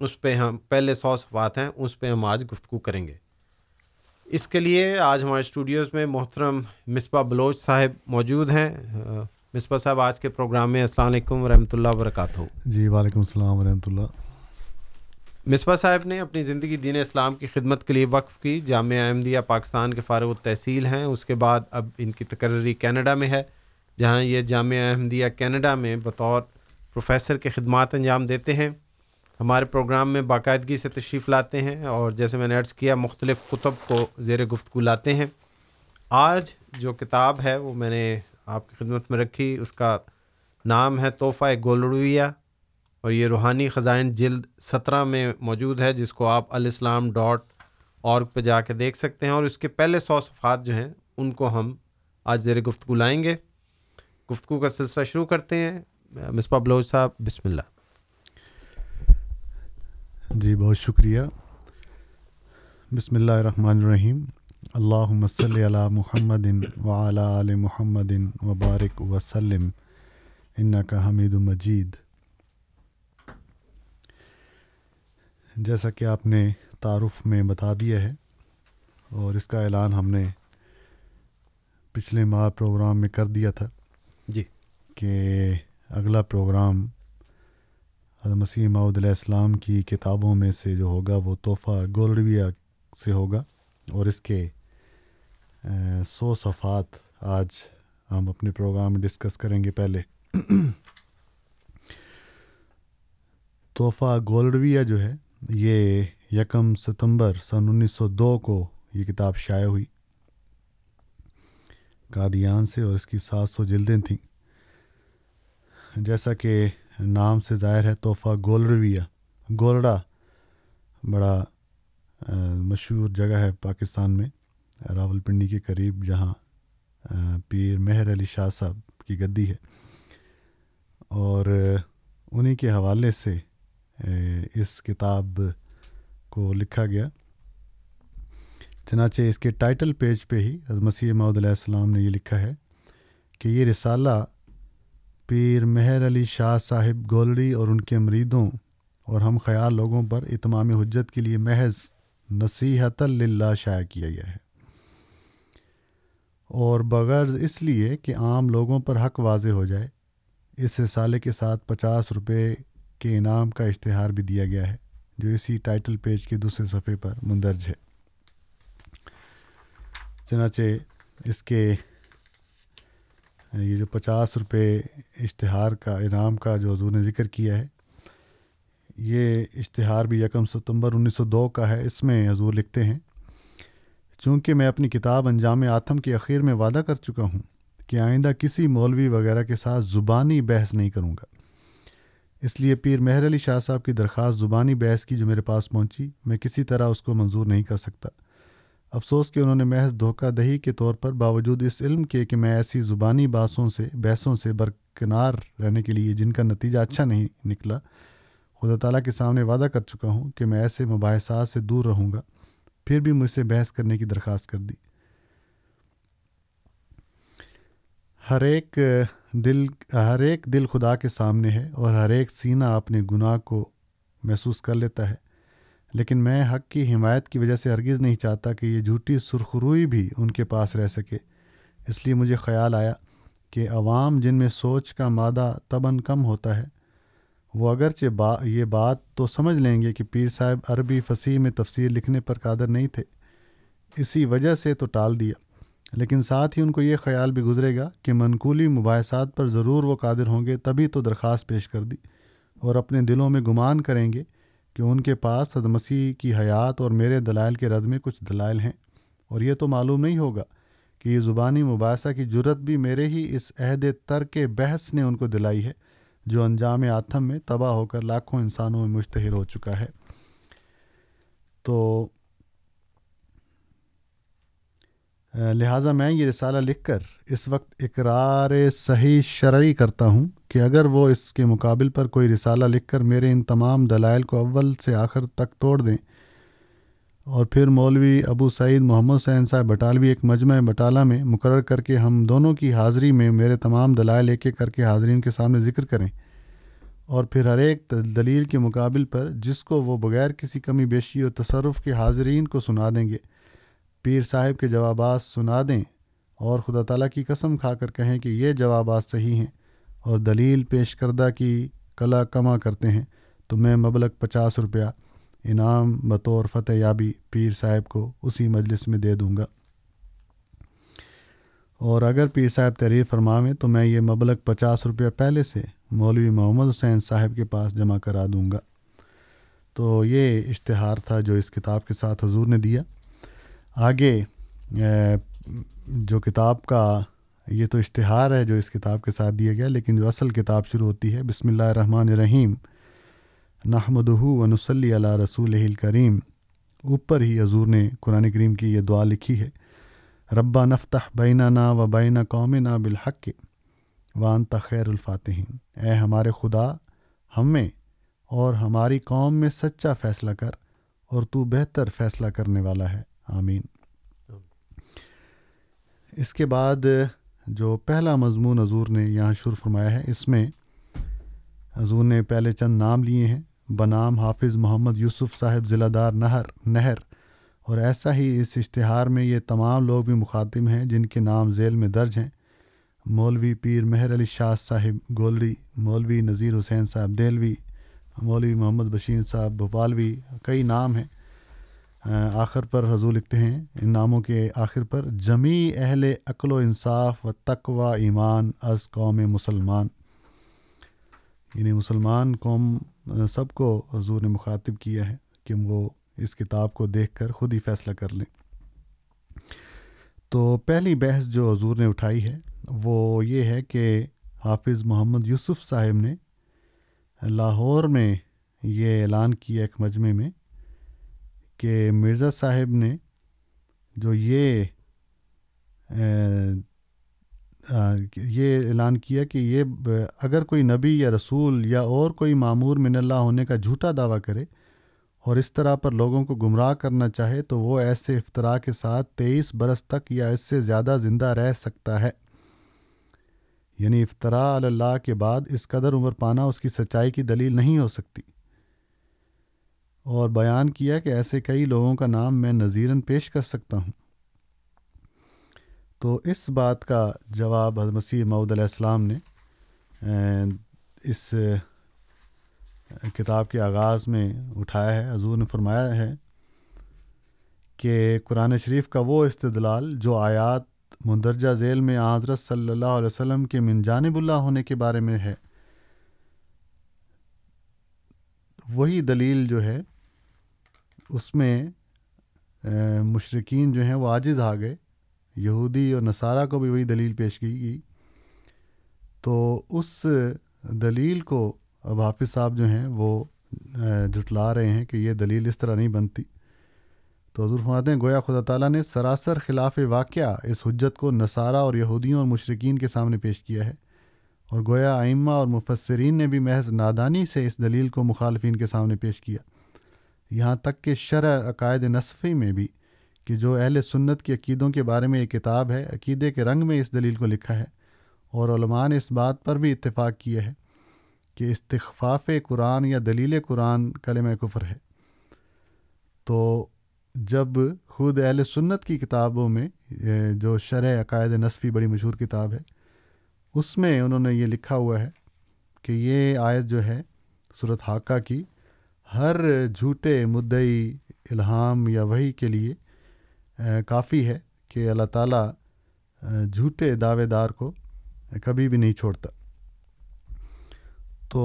اس پہ ہم، پہلے سو صفات ہیں، اس پہ ہم آج گفتگو کریں گے۔ اس کے لیے آج ہمارے اسٹوڈیوز میں محترم مصباح بلوچ صاحب موجود ہیں۔ مصباح صاحب آج کے پروگرام میں السلام علیکم ورحمۃ اللہ وبرکاتہ۔ جی وعلیکم السلام ورحمۃ اللہ۔ مصباح صاحب نے اپنی زندگی دین اسلام کی خدمت کے لیے وقف کی۔ جامعہ احمدیہ پاکستان کے فارغ التحصیل ہیں۔ اس کے بعد اب ان کی تقرری کینیڈا میں ہے جہاں یہ جامعہ احمدیہ کینیڈا میں بطور پروفیسر کے خدمات انجام دیتے ہیں۔ ہمارے پروگرام میں باقاعدگی سے تشریف لاتے ہیں اور جیسے میں نے عرض کیا، مختلف کتب کو زیر گفتگو لاتے ہیں۔ آج جو کتاب ہے، وہ میں نے آپ کی خدمت میں رکھی۔ اس کا نام ہے تحفہ گولڑویہ اور یہ روحانی خزائن جلد سترہ میں موجود ہے، جس کو آپ الاسلام ڈاٹ اورگ پہ جا کے دیکھ سکتے ہیں۔ اور اس کے پہلے سو صفحات جو ہیں، ان کو ہم آج زیر گفتگو لائیں گے۔ گفتگو کا سلسلہ شروع کرتے ہیں۔ مصباح بلوچ صاحب، بسم اللہ۔ جی بہت شکریہ۔ بسم اللہ الرحمن الرحیم۔ اللہ مسل علی محمد وعلی آل محمد وبارک وسلم۔ ان کا حمید مجید۔ جیسا کہ آپ نے تعارف میں بتا دیا ہے اور اس کا اعلان ہم نے پچھلے ماہ پروگرام میں کر دیا تھا جی۔ کہ اگلا پروگرام مسیح معود علیہ السلام کی کتابوں میں سے جو ہوگا وہ تحفہ گولڈویہ سے ہوگا اور اس کے سو صفحات آج ہم اپنے پروگرام میں ڈسکس کریں گے پہلے۔ تحفہ گولڈویہ جو ہے، یہ یکم ستمبر سن انیس سو دو کو یہ کتاب شائع ہوئی۔ قادیان سے اور اس کی سات سو جلدیں تھیں۔ جیسا کہ نام سے ظاہر ہے تحفہ گولرویہ گولڈا بڑا مشہور جگہ ہے پاکستان میں راول پنڈی کے قریب، جہاں پیر مہر علی شاہ صاحب کی گدی ہے۔ اور انہی کے حوالے سے اس کتاب کو لکھا گیا۔ چنانچہ اس کے ٹائٹل پیج پہ ہی مسیح محدود علیہ السلام نے یہ لکھا ہے کہ یہ رسالہ پیر مہر علی شاہ صاحب گولڑی اور ان کے مریدوں اور ہم خیال لوگوں پر اتمام حجت کے لیے محض نصیحت اللہ شائع کیا گیا ہے۔ اور بغیر اس لیے کہ عام لوگوں پر حق واضح ہو جائے، اس رسالے کے ساتھ پچاس روپے کے انعام کا اشتہار بھی دیا گیا ہے، جو اسی ٹائٹل پیج کے دوسرے صفحے پر مندرج ہے۔ چنانچہ اس کے یعنی یہ جو پچاس روپے اشتہار کا انعام کا جو حضور نے ذکر کیا ہے، یہ اشتہار بھی یکم ستمبر انیس سو دو کا ہے، اس میں حضور لکھتے ہیں، چونکہ میں اپنی کتاب انجام آتم کے اخیر میں وعدہ کر چکا ہوں کہ آئندہ کسی مولوی وغیرہ کے ساتھ زبانی بحث نہیں کروں گا۔ اس لیے پیر مہر علی شاہ صاحب کی درخواست زبانی بحث کی جو میرے پاس پہنچی، میں کسی طرح اس کو منظور نہیں کر سکتا۔ افسوس کہ انہوں نے محض دھوکہ دہی کے طور پر باوجود اس علم کے کہ میں ایسی زبانی باسوں سے، بحثوں سے برکنار رہنے کے لیے جن کا نتیجہ اچھا نہیں نکلا، خدا تعالیٰ کے سامنے وعدہ کر چکا ہوں کہ میں ایسے مباحثات سے دور رہوں گا، پھر بھی مجھ سے بحث کرنے کی درخواست کر دی۔ ہر ایک دل، ہر ایک دل خدا کے سامنے ہے اور ہر ایک سینہ اپنے گناہ کو محسوس کر لیتا ہے۔ لیکن میں حق کی حمایت کی وجہ سے ہرگز نہیں چاہتا کہ یہ جھوٹی سرخروئی بھی ان کے پاس رہ سکے۔ اس لیے مجھے خیال آیا کہ عوام جن میں سوچ کا مادہ تباً کم ہوتا ہے، وہ اگرچہ با، یہ بات تو سمجھ لیں گے کہ پیر صاحب عربی فصیح میں تفسیر لکھنے پر قادر نہیں تھے۔ اسی وجہ سے تو ٹال دیا۔ لیکن ساتھ ہی ان کو یہ خیال بھی گزرے گا کہ منقولی مباحثات پر ضرور وہ قادر ہوں گے تبھی تو درخواست پیش کر دی اور اپنے دلوں میں گمان کریں گے کہ ان کے پاس حد مسیح کی حیات اور میرے دلائل کے رد میں کچھ دلائل ہیں۔ اور یہ تو معلوم نہیں ہوگا کہ یہ زبانی مباحثہ کی جرت بھی میرے ہی اس عہد تر کے بحث نے ان کو دلائی ہے، جو انجام آتھم میں تباہ ہو کر لاکھوں انسانوں میں مشتہر ہو چکا ہے۔ تو لہٰذا میں یہ رسالہ لکھ کر اس وقت اقرار صحیح شرعی کرتا ہوں کہ اگر وہ اس کے مقابل پر کوئی رسالہ لکھ کر میرے ان تمام دلائل کو اول سے آخر تک توڑ دیں۔ اور پھر مولوی ابو سعید محمد حسین صاحب بٹالوی ایک مجمع بٹالہ میں مقرر کر کے ہم دونوں کی حاضری میں میرے تمام دلائل ایک ایک کر کے حاضرین کے سامنے ذکر کریں۔ اور پھر ہر ایک دلیل کے مقابل پر جس کو وہ بغیر کسی کمی بیشی اور تصرف کے حاضرین کو سنا دیں گے۔ پیر صاحب کے جوابات سنا دیں اور خدا تعالیٰ کی قسم کھا کر کہیں کہ یہ جوابات صحیح ہیں اور دلیل پیش کردہ کی کلا کما کرتے ہیں تو میں مبلغ پچاس روپیہ انعام بطور فتح یابی پیر صاحب کو اسی مجلس میں دے دوں گا۔ اور اگر پیر صاحب تحریر فرماویں تو میں یہ مبلغ پچاس روپیہ پہلے سے مولوی محمد حسین صاحب کے پاس جمع کرا دوں گا۔ تو یہ اشتہار تھا جو اس کتاب کے ساتھ حضور نے دیا۔ آگے جو کتاب کا، یہ تو اشتہار ہے جو اس کتاب کے ساتھ دیا گیا، لیکن جو اصل کتاب شروع ہوتی ہے، بسم اللہ الرحمن الرحیم نحمد و نسلی علیہ رسول کریم اوپر ہی حضور نے قرآن کریم کی یہ دعا لکھی ہے، ربا نفتح بینہ نا و بین قوم نا بالحق وان تخیر الفاتحین۔ اے ہمارے خدا، ہمیں اور ہماری قوم میں سچا فیصلہ کر اور تو بہتر فیصلہ کرنے والا ہے۔ آمین۔ اس کے بعد جو پہلا مضمون حضور نے یہاں شروع فرمایا ہے، اس میں حضور نے پہلے چند نام لیے ہیں۔ بنام حافظ محمد یوسف صاحب ضلع دار نہر نہر۔ اور ایسا ہی اس اشتہار میں یہ تمام لوگ بھی مخاطب ہیں جن کے نام ذیل میں درج ہیں۔ مولوی پیر مہر علی شاہ صاحب گولری، مولوی نذیر حسین صاحب دہلوی، مولوی محمد بشیر صاحب بھوپالوی، کئی نام ہیں۔ آخر پر حضور لکھتے ہیں، ان ناموں کے آخر پر جمی اہل عقل و انصاف و تقوا ایمان از قوم مسلمان۔ یعنی مسلمان قوم سب کو حضور نے مخاطب کیا ہے کہ وہ اس کتاب کو دیکھ کر خود ہی فیصلہ کر لیں۔ تو پہلی بحث جو حضور نے اٹھائی ہے، وہ یہ ہے کہ حافظ محمد یوسف صاحب نے لاہور میں یہ اعلان کیا ایک مجمع میں کہ مرزا صاحب نے جو یہ یہ اعلان کیا کہ یہ اگر کوئی نبی یا رسول یا اور کوئی معمور من اللہ ہونے کا جھوٹا دعویٰ کرے اور اس طرح پر لوگوں کو گمراہ کرنا چاہے تو وہ ایسے افطراء کے ساتھ تیئیس برس تک یا اس سے زیادہ زندہ رہ سکتا ہے۔ یعنی افطراء اللہ کے بعد اس قدر عمر پانا اس کی سچائی کی دلیل نہیں ہو سکتی۔ اور بیان کیا کہ ایسے کئی لوگوں کا نام میں نظیراً پیش کر سکتا ہوں۔ تو اس بات کا جواب حضرت مسیح معود علیہ السلام نے اس کتاب کے آغاز میں اٹھایا ہے۔ حضور نے فرمایا ہے کہ قرآن شریف کا وہ استدلال جو آیات مندرجہ ذیل میں حضرت صلی اللہ علیہ وسلم کے من جانب اللہ ہونے کے بارے میں ہے، وہی دلیل جو ہے اس میں مشرقین جو ہیں وہ عاجز آ گئے۔ یہودی اور نصارہ کو بھی وہی دلیل پیش کی گئی۔ تو اس دلیل کو اب حافظ صاحب جو ہیں وہ جھٹلا رہے ہیں کہ یہ دلیل اس طرح نہیں بنتی۔ تو حضور فرماتے ہیں، گویا خدا تعالیٰ نے سراسر خلاف واقعہ اس حجت کو نصارہ اور یہودیوں اور مشرقین کے سامنے پیش کیا ہے۔ اور گویا آئمہ اور مفسرین نے بھی محض نادانی سے اس دلیل کو مخالفین کے سامنے پیش کیا۔ یہاں تک کہ شرح عقائد نصفی میں بھی کہ جو اہل سنت کے عقیدوں کے بارے میں ایک کتاب ہے، عقیدے کے رنگ میں اس دلیل کو لکھا ہے اور علماء نے اس بات پر بھی اتفاق کیا ہے کہ استخفاف قرآن یا دلیل قرآن کلم کفر ہے۔ تو جب خود اہل سنت کی کتابوں میں جو شرح عقائد نصفی بڑی مشہور کتاب ہے، اس میں انہوں نے یہ لکھا ہوا ہے کہ یہ آیت جو ہے صورت حاقہ کی ہر جھوٹے مدعی الہام یا وہی کے لیے کافی ہے کہ اللہ تعالیٰ جھوٹے دعوے دار کو کبھی بھی نہیں چھوڑتا۔ تو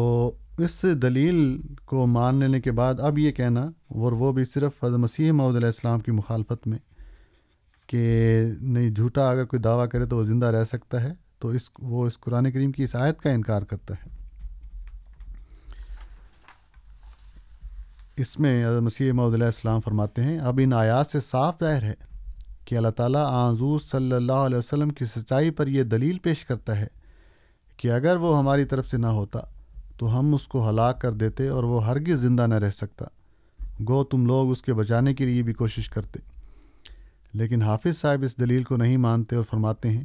اس دلیل کو مان لینے کے بعد اب یہ کہنا، اور وہ بھی صرف حضرت مسیح محدود علیہ السلام کی مخالفت میں، کہ نہیں، جھوٹا اگر کوئی دعویٰ کرے تو وہ زندہ رہ سکتا ہے، تو اس، وہ اس قرآن کریم کی اس آیت کا انکار کرتا ہے۔ اس میں مسیح محدود علیہ السلام فرماتے ہیں، اب ان آیات سے صاف ظاہر ہے کہ اللہ تعالیٰ حضور صلی اللہ علیہ وسلم کی سچائی پر یہ دلیل پیش کرتا ہے کہ اگر وہ ہماری طرف سے نہ ہوتا تو ہم اس کو ہلاک کر دیتے اور وہ ہرگز زندہ نہ رہ سکتا۔ گو تم لوگ اس کے بچانے کے لیے بھی کوشش کرتے۔ لیکن حافظ صاحب اس دلیل کو نہیں مانتے اور فرماتے ہیں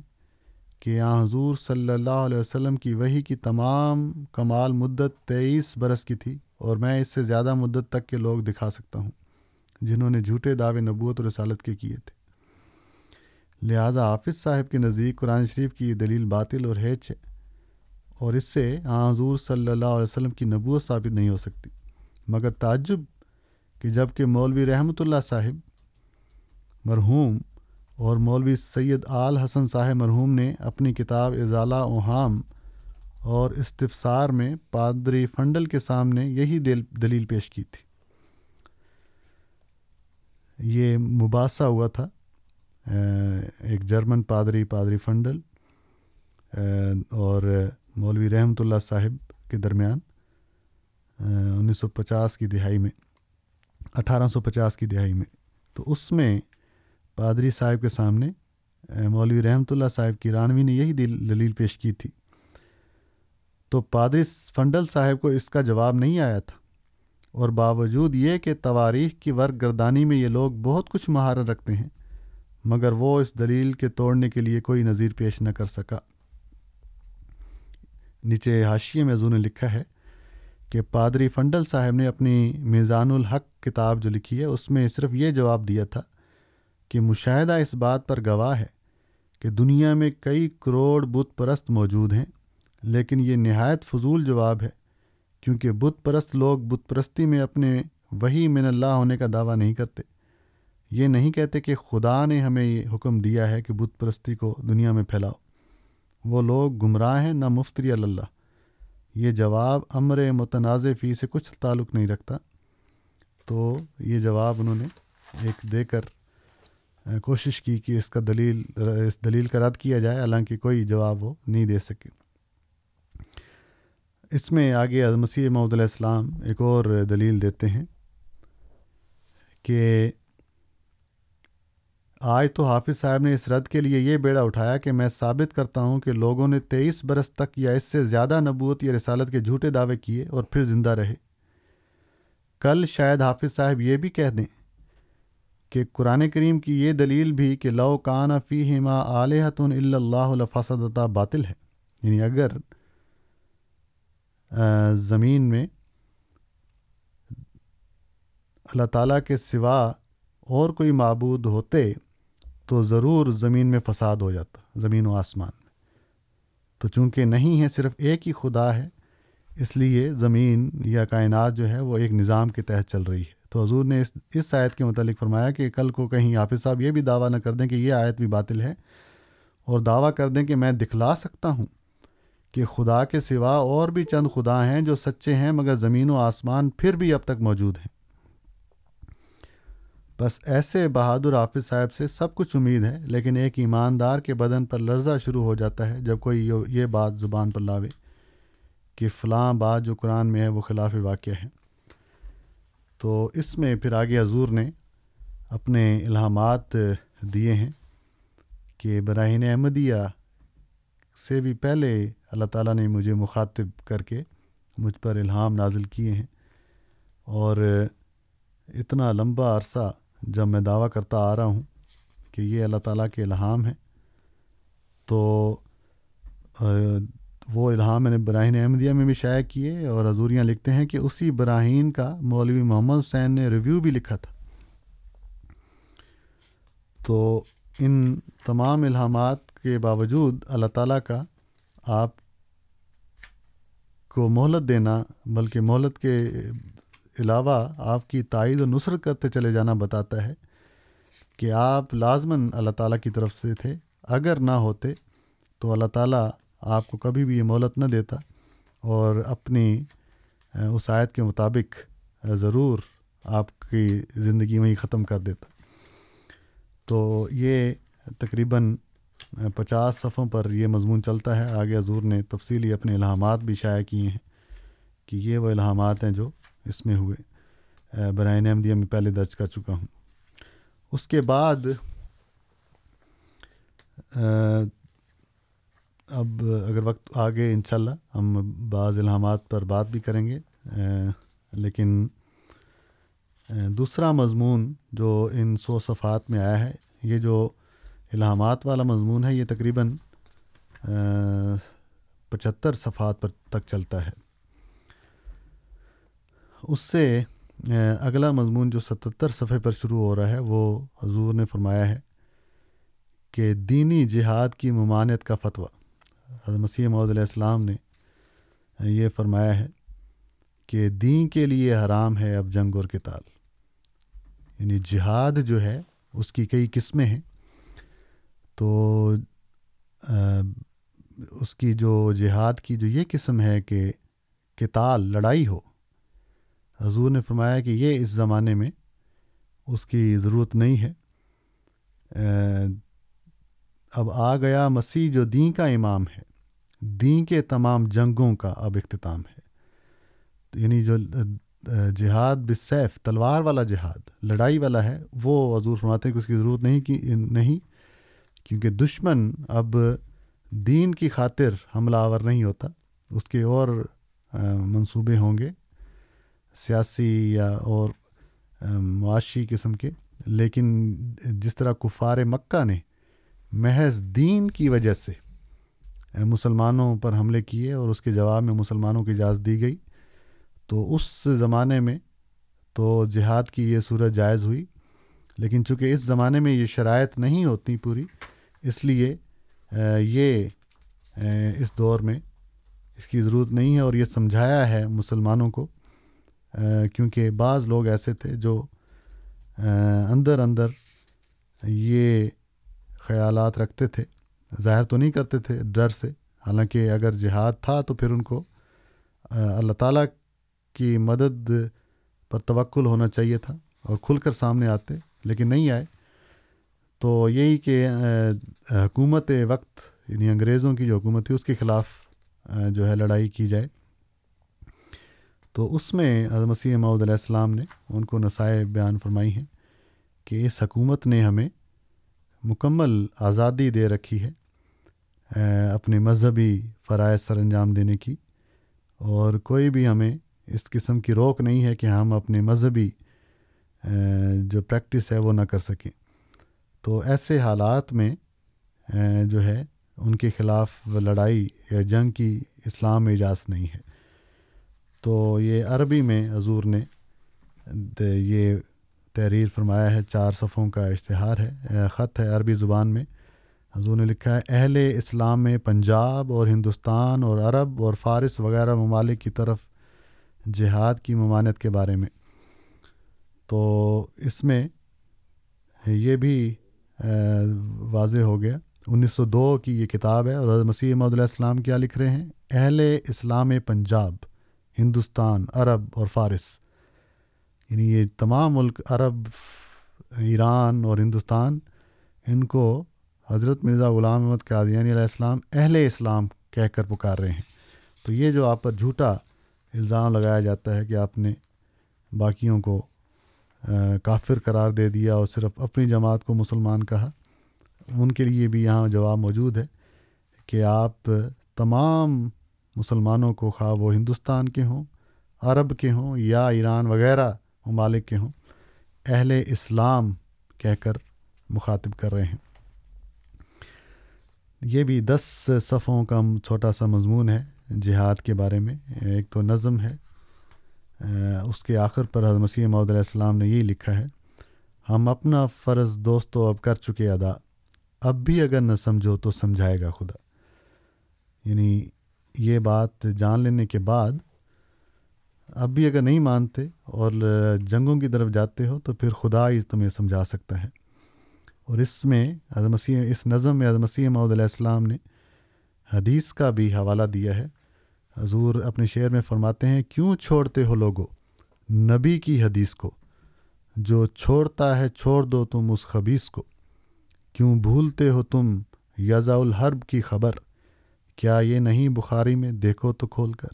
کہ آ حضور صلی اللہ علیہ وسلم کی وہی کی تمام کمال مدت تیئیس برس کی تھی۔ اور میں اس سے زیادہ مدت تک کے لوگ دکھا سکتا ہوں، جنہوں نے جھوٹے دعوے نبوت و رسالت کے کیے تھے۔ لہٰذا حافظ صاحب کے نزدیک قرآن شریف کی یہ دلیل باطل اور ہیچ ہے، اور اس سے آ حضور صلی اللہ علیہ وسلم کی نبوت ثابت نہیں ہو سکتی۔ مگر تعجب کہ جبکہ مولوی رحمۃ اللہ صاحب مرحوم اور مولوی سید آل حسن صاحب مرحوم نے اپنی کتاب اضالہ اوہام اور استفسار میں پادری فنڈل کے سامنے یہی دلیل پیش کی تھی۔ یہ مباحثہ ہوا تھا ایک جرمن پادری پادری فنڈل اور مولوی رحمۃ اللہ صاحب کے درمیان انیس سو پچاس کی دہائی میں، اٹھارہ سو پچاس کی دہائی میں۔ تو اس میں پادری صاحب کے سامنے مولوی رحمۃ اللہ صاحب کی رانوی نے یہی دلیل پیش کی تھی۔ تو پادری فنڈل صاحب کو اس کا جواب نہیں آیا تھا۔ اور باوجود یہ کہ تواریخ کی ورگ گردانی میں یہ لوگ بہت کچھ مہارت رکھتے ہیں، مگر وہ اس دلیل کے توڑنے کے لیے کوئی نظیر پیش نہ کر سکا۔ نیچے حاشیے میں نے لکھا ہے کہ پادری فنڈل صاحب نے اپنی میزان الحق کتاب جو لکھی ہے، اس میں صرف یہ جواب دیا تھا کہ مشاہدہ اس بات پر گواہ ہے کہ دنیا میں کئی کروڑ بت پرست موجود ہیں۔ لیکن یہ نہایت فضول جواب ہے، کیونکہ بت پرست لوگ بت پرستی میں اپنے وہی من اللہ ہونے کا دعویٰ نہیں کرتے۔ یہ نہیں کہتے کہ خدا نے ہمیں یہ حکم دیا ہے کہ بت پرستی کو دنیا میں پھیلاؤ۔ وہ لوگ گمراہ ہیں، نہ مفتری اللہ۔ یہ جواب امر متنازع فی سے کچھ تعلق نہیں رکھتا۔ تو یہ جواب انہوں نے ایک دے کر کوشش کی کہ اس کا دلیل، اس دلیل کا رد کیا جائے، حالانکہ کوئی جواب وہ نہیں دے سکے۔ اس میں آگے مسیح محمد علیہ السلام ایک اور دلیل دیتے ہیں کہ آج تو حافظ صاحب نے اس رد کے لیے یہ بیڑا اٹھایا کہ میں ثابت کرتا ہوں کہ لوگوں نے تیئیس برس تک یا اس سے زیادہ نبوت یا رسالت کے جھوٹے دعوے کیے اور پھر زندہ رہے۔ کل شاید حافظ صاحب یہ بھی کہہ دیں کہ قرآن کریم کی یہ دلیل بھی کہ لو کان فی ہما علیہۃ اللہ الفاصدہ باطل ہے۔ یعنی اگر زمین میں اللہ تعالیٰ کے سوا اور کوئی معبود ہوتے تو ضرور زمین میں فساد ہو جاتا، زمین و آسمان میں۔ تو چونکہ نہیں ہے صرف ایک ہی خدا ہے، اس لیے زمین یا کائنات جو ہے وہ ایک نظام کے تحت چل رہی ہے۔ تو حضور نے اس اس آیت کے متعلق فرمایا کہ کل کو کہیں حافظ صاحب یہ بھی دعویٰ نہ کر دیں کہ یہ آیت بھی باطل ہے اور دعویٰ کر دیں کہ میں دکھلا سکتا ہوں۔ کہ خدا کے سوا اور بھی چند خدا ہیں جو سچے ہیں مگر زمین و آسمان پھر بھی اب تک موجود ہیں۔ بس ایسے بہادر حافظ صاحب سے سب کچھ امید ہے، لیکن ایک ایماندار کے بدن پر لرزہ شروع ہو جاتا ہے جب کوئی یہ بات زبان پر لاوے کہ فلاں بات جو قرآن میں ہے وہ خلاف واقع ہے۔ تو اس میں پھر آگے حضور نے اپنے الہامات دیے ہیں کہ براہین احمدیہ سے بھی پہلے اللہ تعالیٰ نے مجھے مخاطب کر کے مجھ پر الہام نازل کیے ہیں اور اتنا لمبا عرصہ جب میں دعویٰ کرتا آ رہا ہوں کہ یہ اللہ تعالیٰ کے الہام ہیں، تو وہ الہام میں نے براہین احمدیہ میں بھی شائع کیے اور حضوریاں لکھتے ہیں کہ اسی براہین کا مولوی محمد حسین نے ریویو بھی لکھا تھا۔ تو ان تمام الہامات کے باوجود اللہ تعالیٰ کا آپ کو مہلت دینا، بلکہ مہلت کے علاوہ آپ کی تائید و نصرت کرتے چلے جانا بتاتا ہے کہ آپ لازماً اللہ تعالیٰ کی طرف سے تھے۔ اگر نہ ہوتے تو اللہ تعالیٰ آپ کو کبھی بھی یہ مہلت نہ دیتا اور اپنی اس آیت کے مطابق ضرور آپ کی زندگی میں ہی ختم کر دیتا۔ تو یہ تقریباً پچاس صفوں پر یہ مضمون چلتا ہے۔ آگے حضور نے تفصیلی اپنے الہامات بھی شائع کیے ہیں کہ یہ وہ الہامات ہیں جو اس میں ہوئے۔ برائے احمدیہ، میں پہلے درج کر چکا ہوں۔ اس کے بعد اب اگر وقت آگے، انشاءاللہ ہم بعض الہامات پر بات بھی کریں گے۔ لیکن دوسرا مضمون جو ان سو صفحات میں آیا ہے، یہ جو الہامات والا مضمون ہے، یہ تقریباً پچہتر صفحات پر تک چلتا ہے۔ اس سے اگلا مضمون جو ستتر صفحے پر شروع ہو رہا ہے، وہ حضور نے فرمایا ہے کہ دینی جہاد کی ممانعت کا فتویٰ۔ حضرت مسیح محدود علیہ السلام نے یہ فرمایا ہے کہ دین کے لیے حرام ہے اب جنگ اور کتال یعنی جہاد جو ہے، اس کی کئی قسمیں ہیں۔ تو اس کی جو جہاد کی جو یہ قسم ہے کہ کتال لڑائی ہو، حضور نے فرمایا کہ یہ اس زمانے میں اس کی ضرورت نہیں ہے۔ اب آ گیا مسیح جو دین کا امام ہے، دین کے تمام جنگوں کا اب اختتام ہے۔ یعنی جو جہاد بصیف تلوار والا جہاد، لڑائی والا ہے، وہ حضور فرماتے ہیں کہ اس کی ضرورت نہیں کی، نہیں۔ کیونکہ دشمن اب دین کی خاطر حملہ آور نہیں ہوتا، اس کے اور منصوبے ہوں گے سیاسی یا اور معاشی قسم کے۔ لیکن جس طرح کفار مکہ نے محض دین کی وجہ سے مسلمانوں پر حملے کیے اور اس کے جواب میں مسلمانوں کی اجازت دی گئی، تو اس زمانے میں تو جہاد کی یہ صورت جائز ہوئی۔ لیکن چونکہ اس زمانے میں یہ شرائط نہیں ہوتی پوری اس لیے یہ اس دور میں اس کی ضرورت نہیں ہے اور یہ سمجھایا ہے مسلمانوں کو کیونکہ بعض لوگ ایسے تھے جو اندر اندر یہ خیالات رکھتے تھے، ظاہر تو نہیں کرتے تھے ڈر سے۔ حالانکہ اگر جہاد تھا تو پھر ان کو اللہ تعالیٰ کی مدد پر توکل ہونا چاہیے تھا اور کھل کر سامنے آتے، لیکن نہیں آئے۔ تو یہی کہ حکومت وقت یعنی انگریزوں کی جو حکومت تھی، اس کے خلاف جو ہے لڑائی کی جائے۔ تو اس میں حضرت مسیح معود علیہ السلام نے ان کو نسائے بیان فرمائی ہیں کہ اس حکومت نے ہمیں مکمل آزادی دے رکھی ہے اپنے مذہبی فرائض سر انجام دینے کی۔ اور کوئی بھی ہمیں اس قسم کی روک نہیں ہے کہ ہم اپنے مذہبی جو پریکٹس ہے وہ نہ کر سکیں۔ تو ایسے حالات میں جو ہے، ان کے خلاف لڑائی یا جنگ کی اسلام میں اجازت نہیں ہے۔ تو یہ عربی میں حضور نے یہ تحریر فرمایا ہے، چار صفوں کا اشتہار ہے خط ہے عربی زبان میں۔ حضور نے لکھا ہے، اہل اسلام میں پنجاب اور ہندوستان اور عرب اور فارس وغیرہ ممالک کی طرف جہاد کی ممانت کے بارے میں۔ تو اس میں یہ بھی واضح ہو گیا۔ انیس سو دو کی یہ کتاب ہے اور حضرت مسیح محدود علیہ السلام کیا لکھ رہے ہیں؟ اہل اسلام پنجاب، ہندوستان، عرب اور فارس۔ یعنی یہ تمام ملک عرب، ایران اور ہندوستان، ان کو حضرت مرزا غلام احمد قادیانی علیہ السلام اہل اسلام کہہ کر پکار رہے ہیں۔ تو یہ جو آپ پر جھوٹا الزام لگایا جاتا ہے کہ آپ نے باقیوں کو کافر قرار دے دیا اور صرف اپنی جماعت کو مسلمان کہا۔ ان کے لیے بھی یہاں جواب موجود ہے کہ آپ تمام مسلمانوں کو خواہ وہ ہندوستان کے ہوں، عرب کے ہوں یا ایران وغیرہ ممالک کے ہوں، اہل اسلام کہہ کر مخاطب کر رہے ہیں۔ یہ بھی دس صفحوں کا چھوٹا سا مضمون ہے جہاد کے بارے میں۔ ایک تو نظم ہے اس کے آخر پر حضرت مسیح محدود علیہ السلام نے یہی لکھا ہے، ہم اپنا فرض دوستوں اب کر چکے ادا، اب بھی اگر نہ سمجھو تو سمجھائے گا خدا۔ یعنی یہ بات جان لینے کے بعد اب بھی اگر نہیں مانتے اور جنگوں کی طرف جاتے ہو تو پھر خدا ہی تمہیں سمجھا سکتا ہے۔ اور اس میں حضرت مسیح، اس نظم میں حضرت مسیح محدود علیہ السلام نے حدیث کا بھی حوالہ دیا ہے۔ حضور اپنے شعر میں فرماتے ہیں، کیوں چھوڑتے ہو لوگو نبی کی حدیث کو؟ جو چھوڑتا ہے چھوڑ دو تم اس خبیص کو۔ کیوں بھولتے ہو تم یزا الحرب کی خبر؟ کیا یہ نہیں بخاری میں؟ دیکھو تو کھول کر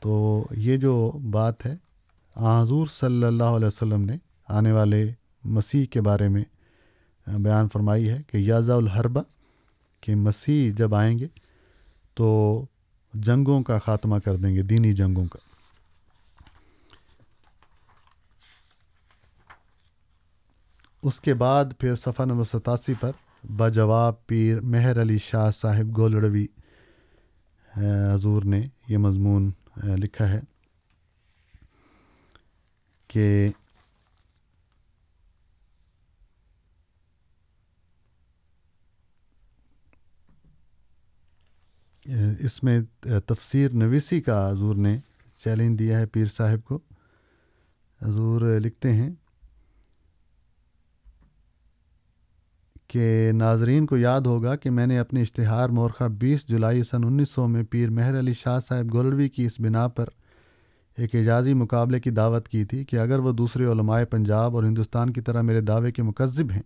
تو یہ جو بات ہے حضور صلی اللہ علیہ وسلم نے آنے والے مسیح کے بارے میں بیان فرمائی ہے کہ یازا الحربہ کہ مسیح جب آئیں گے تو جنگوں کا خاتمہ کر دیں گے، دینی جنگوں کا۔ اس کے بعد پھر صفحہ نمبر ستاسی پر بجواب پیر مہر علی شاہ صاحب گولڑوی حضور نے یہ مضمون لکھا ہے کہ اس میں تفسیر نویسی کا حضور نے چیلنج دیا ہے پیر صاحب کو۔ حضور لکھتے ہیں کہ ناظرین کو یاد ہوگا کہ میں نے اپنے اشتہار مورخہ بیس جولائی سن انیس سو میں پیر مہر علی شاہ صاحب گولڑوی کی اس بنا پر ایک اعجازی مقابلے کی دعوت کی تھی کہ اگر وہ دوسرے علماء پنجاب اور ہندوستان کی طرح میرے دعوے کے مکذب ہیں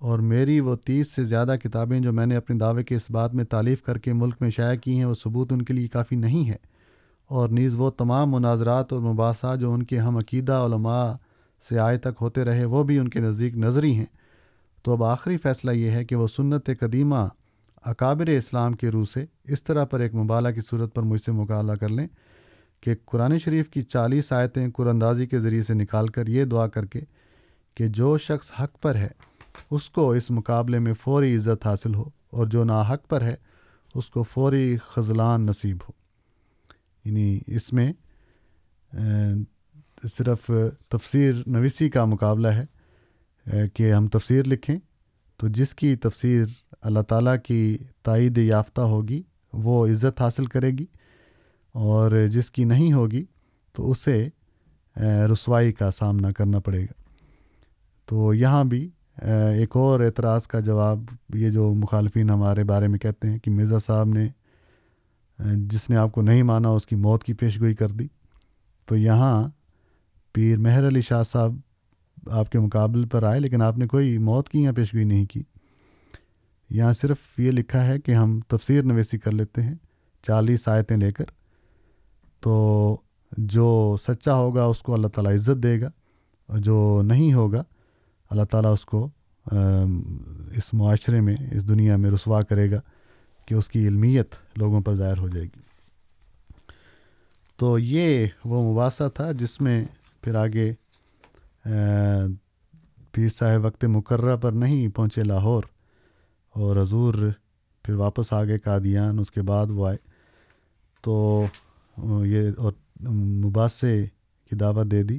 اور میری وہ تیس سے زیادہ کتابیں جو میں نے اپنے دعوے کے اس بات میں تعلیف کر کے ملک میں شائع کی ہیں، وہ ثبوت ان کے لیے کافی نہیں ہے۔ اور نیز وہ تمام مناظرات اور مباحثات جو ان کے ہم عقیدہ علماء سے آئے تک ہوتے رہے، وہ بھی ان کے نزدیک نظری ہیں۔ تو اب آخری فیصلہ یہ ہے کہ وہ سنت قدیمہ اکابر اسلام کے روح سے اس طرح پر ایک مبالہ کی صورت پر مجھ سے مقابلہ کر لیں کہ قرآن شریف کی چالیس آیتیں قراندازی کے ذریعے سے نکال کر یہ دعا کر کے کہ جو شخص حق پر ہے اس کو اس مقابلے میں فوری عزت حاصل ہو اور جو ناحق پر ہے، اس کو فوری خزلان نصیب ہو۔ یعنی اس میں صرف تفسیر نویسی کا مقابلہ ہے کہ ہم تفسیر لکھیں تو جس کی تفسیر اللہ تعالیٰ کی تائید یافتہ ہوگی، وہ عزت حاصل کرے گی، اور جس کی نہیں ہوگی، تو اسے رسوائی کا سامنا کرنا پڑے گا۔ تو یہاں بھی ایک اور اعتراض کا جواب یہ جو مخالفین ہمارے بارے میں کہتے ہیں کہ مرزا صاحب نے جس نے آپ کو نہیں مانا اس کی موت کی پیش گوئی کر دی۔ تو یہاں پیر مہر علی شاہ صاحب آپ کے مقابل پر آئے، لیکن آپ نے کوئی موت کی یہاں پیش گوئی نہیں کی۔ یہاں صرف یہ لکھا ہے کہ ہم تفسیر نویسی کر لیتے ہیں، چالیس آیتیں لے کر۔ تو جو سچا ہوگا اس کو اللہ تعالیٰ عزت دے گا اور جو نہیں ہوگا اللہ تعالیٰ اس کو اس معاشرے میں، اس دنیا میں رسوا کرے گا کہ اس کی علمیت لوگوں پر ظاہر ہو جائے گی۔ تو یہ وہ مباحثہ تھا جس میں پھر آگے پیر صاحب وقت مقررہ پر نہیں پہنچے لاہور اور حضور پھر واپس آ گئے قادیان، اس کے بعد وہ آئے۔ تو یہ اور مباحثے کی دعوت دے دی۔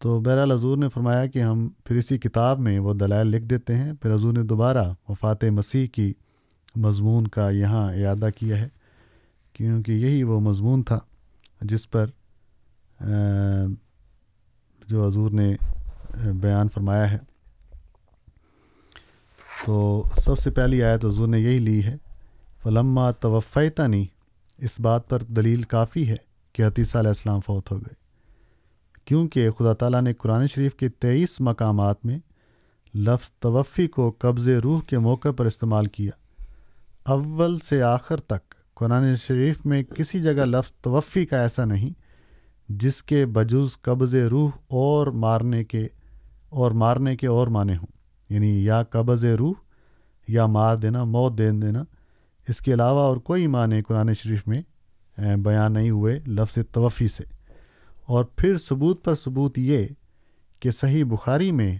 تو بہرحال حضور نے فرمایا کہ ہم پھر اسی کتاب میں وہ دلائل لکھ دیتے ہیں۔ پھر حضور نے دوبارہ وفات مسیح کی مضمون کا یہاں اعادہ کیا ہے، کیونکہ یہی وہ مضمون تھا جس پر جو حضور نے بیان فرمایا ہے۔ تو سب سے پہلی آیت حضور نے یہی لی ہے، فلما توفیتانی اس بات پر دلیل کافی ہے کہ حتیثہ علیہ السلام فوت ہو گئے۔ کیونکہ خدا تعالیٰ نے قرآن شریف کے تیئیس مقامات میں لفظ توفی کو قبض روح کے موقع پر استعمال کیا۔ اول سے آخر تک قرآن شریف میں کسی جگہ لفظ توفی کا ایسا نہیں جس کے بجوز قبض روح اور مارنے کے اور مارنے کے اور معنی ہوں۔ یعنی یا قبض روح یا مار دینا، موت دے دینا۔ اس کے علاوہ اور کوئی معنی قرآن شریف میں بیان نہیں ہوئے لفظ توفی سے۔ اور پھر ثبوت پر ثبوت یہ کہ صحیح بخاری میں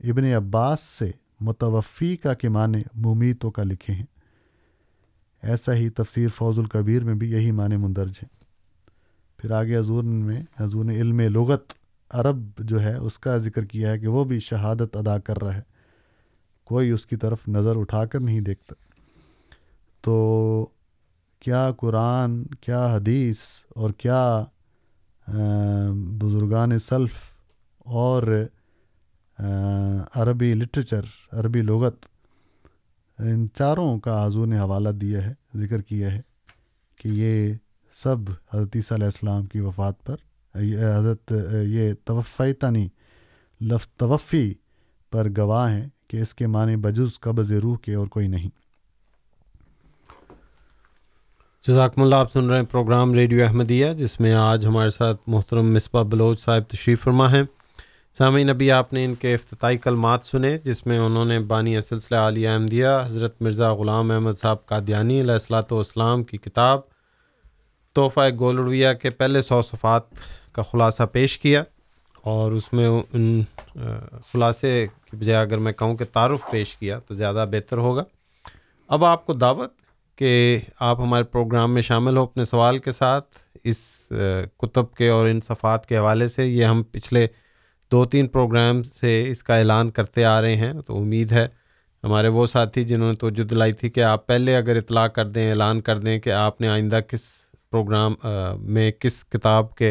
ابن عباس سے متوفی کا کے معنی ممیتوں کا لکھے ہیں۔ ایسا ہی تفسیر فوز القبیر میں بھی یہی معنی مندرج ہیں۔ پھر آگے حضور میں، حضور نے علم لغت عرب جو ہے، اس کا ذکر کیا ہے کہ وہ بھی شہادت ادا کر رہا ہے۔ کوئی اس کی طرف نظر اٹھا کر نہیں دیکھتا۔ تو کیا قرآن، کیا حدیث اور کیا بزرگان سلف اور عربی لٹریچر، عربی لغت، ان چاروں کا حضور نے حوالہ دیا ہے، ذکر کیا ہے کہ یہ سب حضرت عیسیٰ علیہ السلام کی وفات پر حضرت، یہ توفیتانی لفظ توفی پر گواہ ہیں کہ اس کے معنی بجز قبض روح کے اور کوئی نہیں۔ جزاکم اللہ، آپ سن رہے ہیں پروگرام ریڈیو احمدیہ، جس میں آج ہمارے ساتھ محترم مصباح بلوچ صاحب تشریف فرما ہیں۔ سامعین، ابھی آپ نے ان کے افتتاحی کلمات سنے، جس میں انہوں نے بانی سلسلہ عالیہ احمدیہ، حضرت مرزا غلام احمد صاحب قادیانی، علیہ السلاۃ والسلام کی کتاب تحفہ گولڑویہ کے پہلے سو صفات کا خلاصہ پیش کیا۔ اور اس میں ان خلاصے کی بجائے اگر میں کہوں کہ تعارف پیش کیا تو زیادہ بہتر ہوگا۔ اب آپ کو دعوت کہ آپ ہمارے پروگرام میں شامل ہو اپنے سوال کے ساتھ، اس کتب کے اور ان صفحات کے حوالے سے یہ ہم پچھلے دو تین پروگرام سے اس کا اعلان کرتے آ رہے ہیں، تو امید ہے ہمارے وہ ساتھی جنہوں نے توجہ دلائی تھی کہ آپ پہلے اگر اطلاع کر دیں، اعلان کر دیں کہ آپ نے آئندہ کس پروگرام میں کس کتاب کے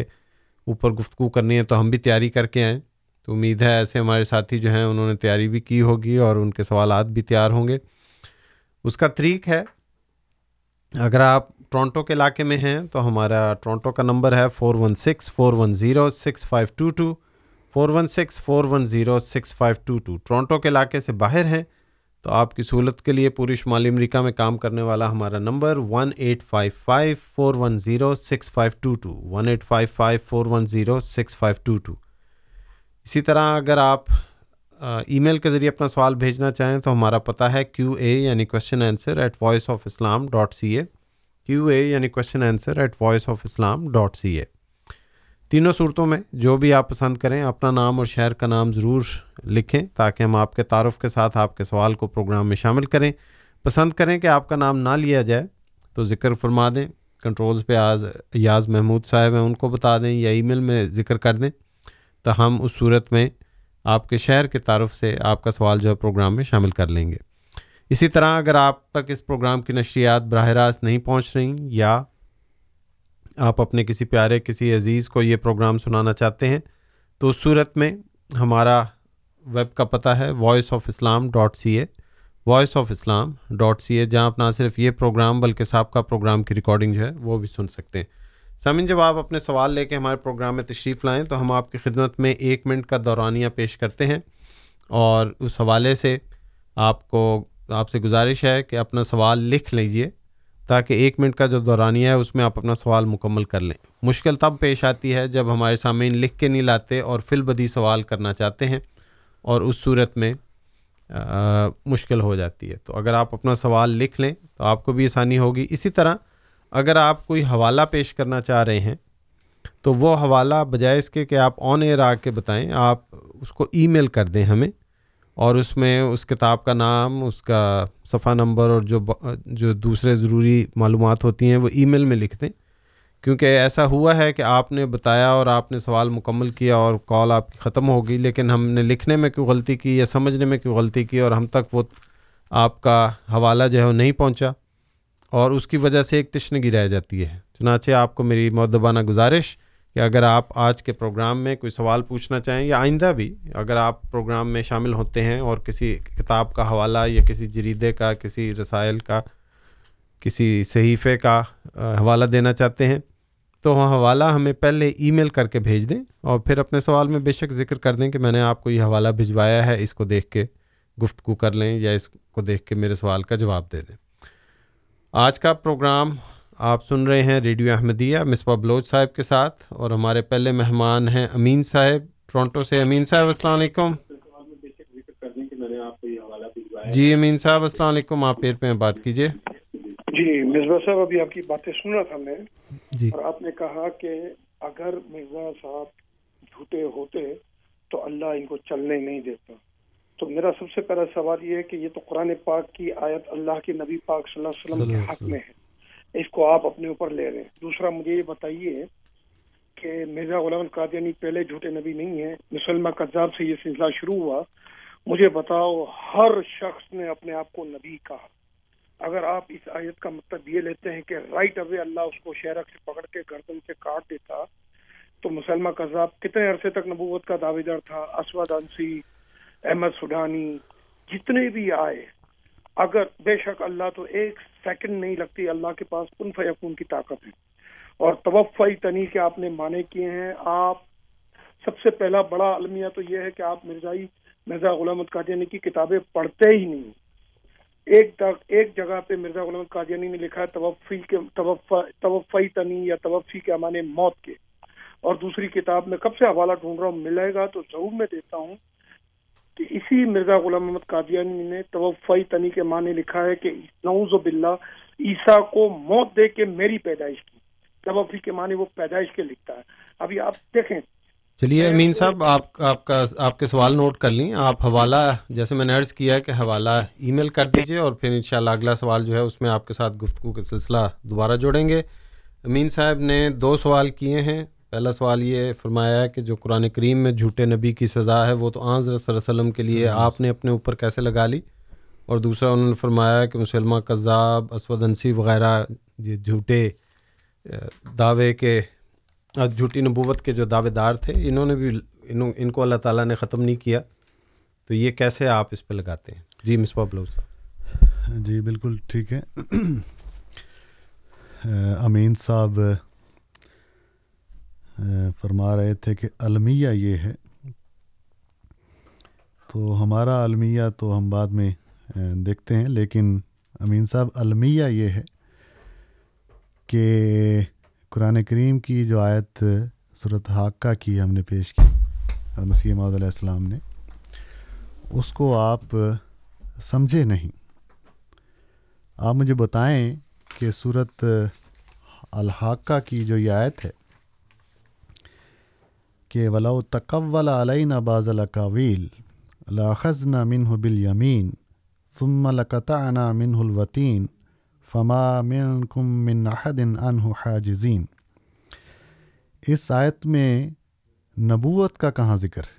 اوپر گفتگو کرنی ہے، تو ہم بھی تیاری کر کے آئیں۔ تو امید ہے ایسے ہمارے ساتھی جو ہیں، انہوں نے تیاری بھی کی ہوگی اور ان کے سوالات بھی تیار ہوں گے۔ اس کا طریق ہے اگر آپ ٹورنٹو کے علاقے میں ہیں تو ہمارا ٹورنٹو کا نمبر ہے four one six, four one zero, six five two two, four one six, four one zero, six five two two. Toronto کے علاقے سے باہر ہیں تو آپ کی سہولت کے لیے پوری شمالی امریکہ میں کام کرنے والا ہمارا number one eight five five, four one zero, six five two two. One eight five five, four one zero, six five two two. اسی طرح اگر آپ ای میل کے ذریعے اپنا سوال بھیجنا چاہیں تو ہمارا پتہ ہے کیو اے یعنی question answer at voice of Islam dot C A Q A یعنی question answer at voice of Islam dot C A تینوں صورتوں میں جو بھی آپ پسند کریں، اپنا نام اور شہر کا نام ضرور لکھیں تاکہ ہم آپ کے تعارف کے ساتھ آپ کے سوال کو پروگرام میں شامل کریں۔ پسند کریں کہ آپ کا نام نہ لیا جائے تو ذکر فرما دیں۔ کنٹرولز پہ آز ایاز محمود صاحب ہیں، ان کو بتا دیں یا ای میل میں ذکر کر دیں۔ تو ہم اس صورت میں آپ کے شہر کے تعارف سے آپ کا سوال جو ہے پروگرام میں شامل کر لیں گے۔ اسی طرح اگر آپ تک اس پروگرام کی نشریات براہ راست نہیں پہنچ رہی یا آپ اپنے کسی پیارے، کسی عزیز کو یہ پروگرام سنانا چاہتے ہیں، تو اس صورت میں ہمارا ویب کا پتہ ہے voice of Islam dot C A voice of Islam dot C A جہاں آپ نہ صرف یہ پروگرام بلکہ سابقہ پروگرام کی ریکارڈنگ جو ہے وہ بھی سن سکتے ہیں۔ سامن جب آپ اپنے سوال لے کے ہمارے پروگرام میں تشریف لائیں تو ہم آپ کی خدمت میں ایک منٹ کا دورانیہ پیش کرتے ہیں اور اس حوالے سے آپ کو، آپ سے گزارش ہے کہ اپنا سوال لکھ لیجیے تاکہ ایک منٹ کا جو دورانیہ ہے اس میں آپ اپنا سوال مکمل کر لیں۔ مشکل تب پیش آتی ہے جب ہمارے سامعین لکھ کے نہیں لاتے اور فل بدی سوال کرنا چاہتے ہیں اور اس صورت میں مشکل ہو جاتی ہے۔ تو اگر آپ اپنا سوال لکھ لیں تو آپ کو بھی آسانی ہوگی۔ اسی طرح اگر آپ کوئی حوالہ پیش کرنا چاہ رہے ہیں، تو وہ حوالہ بجائے اس کے کہ آپ آن ایئر آ کے بتائیں، آپ اس کو ای میل کر دیں ہمیں اور اس میں اس کتاب کا نام، اس کا صفحہ نمبر اور جو جو دوسرے ضروری معلومات ہوتی ہیں وہ ای میل میں لکھ دیں۔ کیونکہ ایسا ہوا ہے کہ آپ نے بتایا اور آپ نے سوال مکمل کیا اور کال آپ کی ختم ہو گئی، لیکن ہم نے لکھنے میں کیوں غلطی کی یا سمجھنے میں کیوں غلطی کی اور ہم تک وہ آپ کا حوالہ جو ہے وہ نہیں پہنچا۔ اور اس کی وجہ سے ایک تشنگی رہ جاتی ہے۔ چنانچہ آپ کو میری معدبانہ گزارش کہ اگر آپ آج کے پروگرام میں کوئی سوال پوچھنا چاہیں یا آئندہ بھی اگر آپ پروگرام میں شامل ہوتے ہیں اور کسی کتاب کا حوالہ یا کسی جریدے کا، کسی رسائل کا، کسی صحیفے کا حوالہ دینا چاہتے ہیں، تو وہ حوالہ ہمیں پہلے ای میل کر کے بھیج دیں اور پھر اپنے سوال میں بے شک ذکر کر دیں کہ میں نے آپ کو یہ حوالہ بھجوایا ہے، اس کو دیکھ کے گفتگو کر لیں یا اس کو دیکھ کے میرے سوال کا جواب دے دیں۔ آج کا پروگرام آپ سن رہے ہیں ریڈیو احمدیہ مصباح بلوچ صاحب کے ساتھ اور ہمارے پہلے مہمان ہیں امین صاحب ٹورنٹو سے۔ امین صاحب السلام علیکم۔ جی امین صاحب السلام علیکم۔ آپ پیر پہ بات کیجیے جی مرزا صاحب ابھی آپ کی باتیں سن رہا تھا میں۔ جی۔ اور آپ نے کہا کہ اگر مرزا صاحب جھوٹے ہوتے تو اللہ ان کو چلنے نہیں دیتا۔ تو میرا سب سے پہلا سوال یہ ہے کہ یہ تو قرآن پاک کی آیت اللہ کے نبی پاک صلی اللہ علیہ وسلم کے حق میں ہے۔ اس کو آپ اپنے اوپر لے رہے ہیں دوسرا مجھے یہ بتائیے کہ مرزا غلام القادیانی پہلے جھوٹے نبی نہیں ہیں مسلمہ کذاب سے یہ سلسلہ شروع ہوا۔ مجھے بتاؤ ہر شخص نے اپنے آپ کو نبی کہا۔ اگر آپ اس آیت کا مطلب یہ لیتے ہیں کہ رائٹ اوے اللہ اس کو شہرک سے پکڑ کے گردن سے کاٹ دیتا تو مسلمہ کذاب کتنے عرصے تک نبوت کا دعوے دار تھا؟ اسود انسی احمد سڈانی جتنے بھی آئے، اگر بے شک اللہ تو ایک سیکنڈ نہیں لگتی، اللہ کے پاس کن فیقون کی طاقت ہے؟ اور توفعی تنی کے آپ نے مانے کیے ہیں۔ آپ سب سے پہلا بڑا المیہ تو یہ ہے کہ آپ مرزائی مرزا غلام القادیانی کی کتابیں پڑھتے ہی نہیں۔ ایک ایک جگہ پہ مرزا غلام القادیانی نے لکھا ہے توفی کے توفعی تنی یا توفی کے امانے موت کے۔ اور دوسری کتاب میں کب سے حوالہ ڈھونڈ رہا ہوں، ملے گا تو ضرور میں دیتا ہوں۔ کہ اسی مرزا غلام محمد قادیانی نے توفی تنی کے معنی لکھا ہے کہ نعوذ باللہ عیسیٰ کو موت دے کے میری پیدائش کی۔ توفی کے معنی وہ پیدائش کے لکھتا ہے۔ ابھی آپ دیکھیں۔ چلیے امین صاحب آپ آپ کا آپ کے سوال نوٹ کر لیں۔ آپ حوالہ جیسے میں نے عرض کیا ہے کہ حوالہ ای میل کر دیجیے اور پھر انشاءاللہ اگلا سوال جو ہے اس میں آپ کے ساتھ گفتگو کا سلسلہ دوبارہ جوڑیں گے۔ امین صاحب نے دو سوال کیے ہیں۔ پہلا سوال یہ فرمایا ہے کہ جو قرآن کریم میں جھوٹے نبی کی سزا ہے وہ تو آن صلی اللہ علیہ وسلم کے لیے آپ نے اپنے اوپر کیسے لگا لی؟ اور دوسرا انہوں نے فرمایا کہ مسلمہ قذاب اسود انسی وغیرہ یہ جھوٹے دعوے کے جھوٹی نبوت کے جو دعوے دار تھے انہوں نے بھی انہوں ان کو اللہ تعالیٰ نے ختم نہیں کیا۔ تو یہ کیسے آپ اس پہ لگاتے ہیں؟ جی مصباح بلوچ صاحب۔ جی بالکل ٹھیک ہے۔ امین صاحب فرما رہے تھے کہ المیہ یہ ہے۔ تو ہمارا المیہ تو ہم بعد میں دیکھتے ہیں، لیکن امین صاحب، المیہ یہ ہے کہ قرآن کریم کی جو آیت صورت حاقہ کی ہم نے پیش کی مسیح محدود علیہ السلام نے، اس کو آپ سمجھے نہیں۔ آپ مجھے بتائیں کہ صورت الحاقہ کی جو یہ آیت ہے کہ ولا تقول علین باز القاویل لاخذ نا منہ بل یمین ثم لقطعنا منہ الوطین فما من کم من احد انہ حاجزین اس آیت میں نبوت کا کہاں ذکر؟ ہے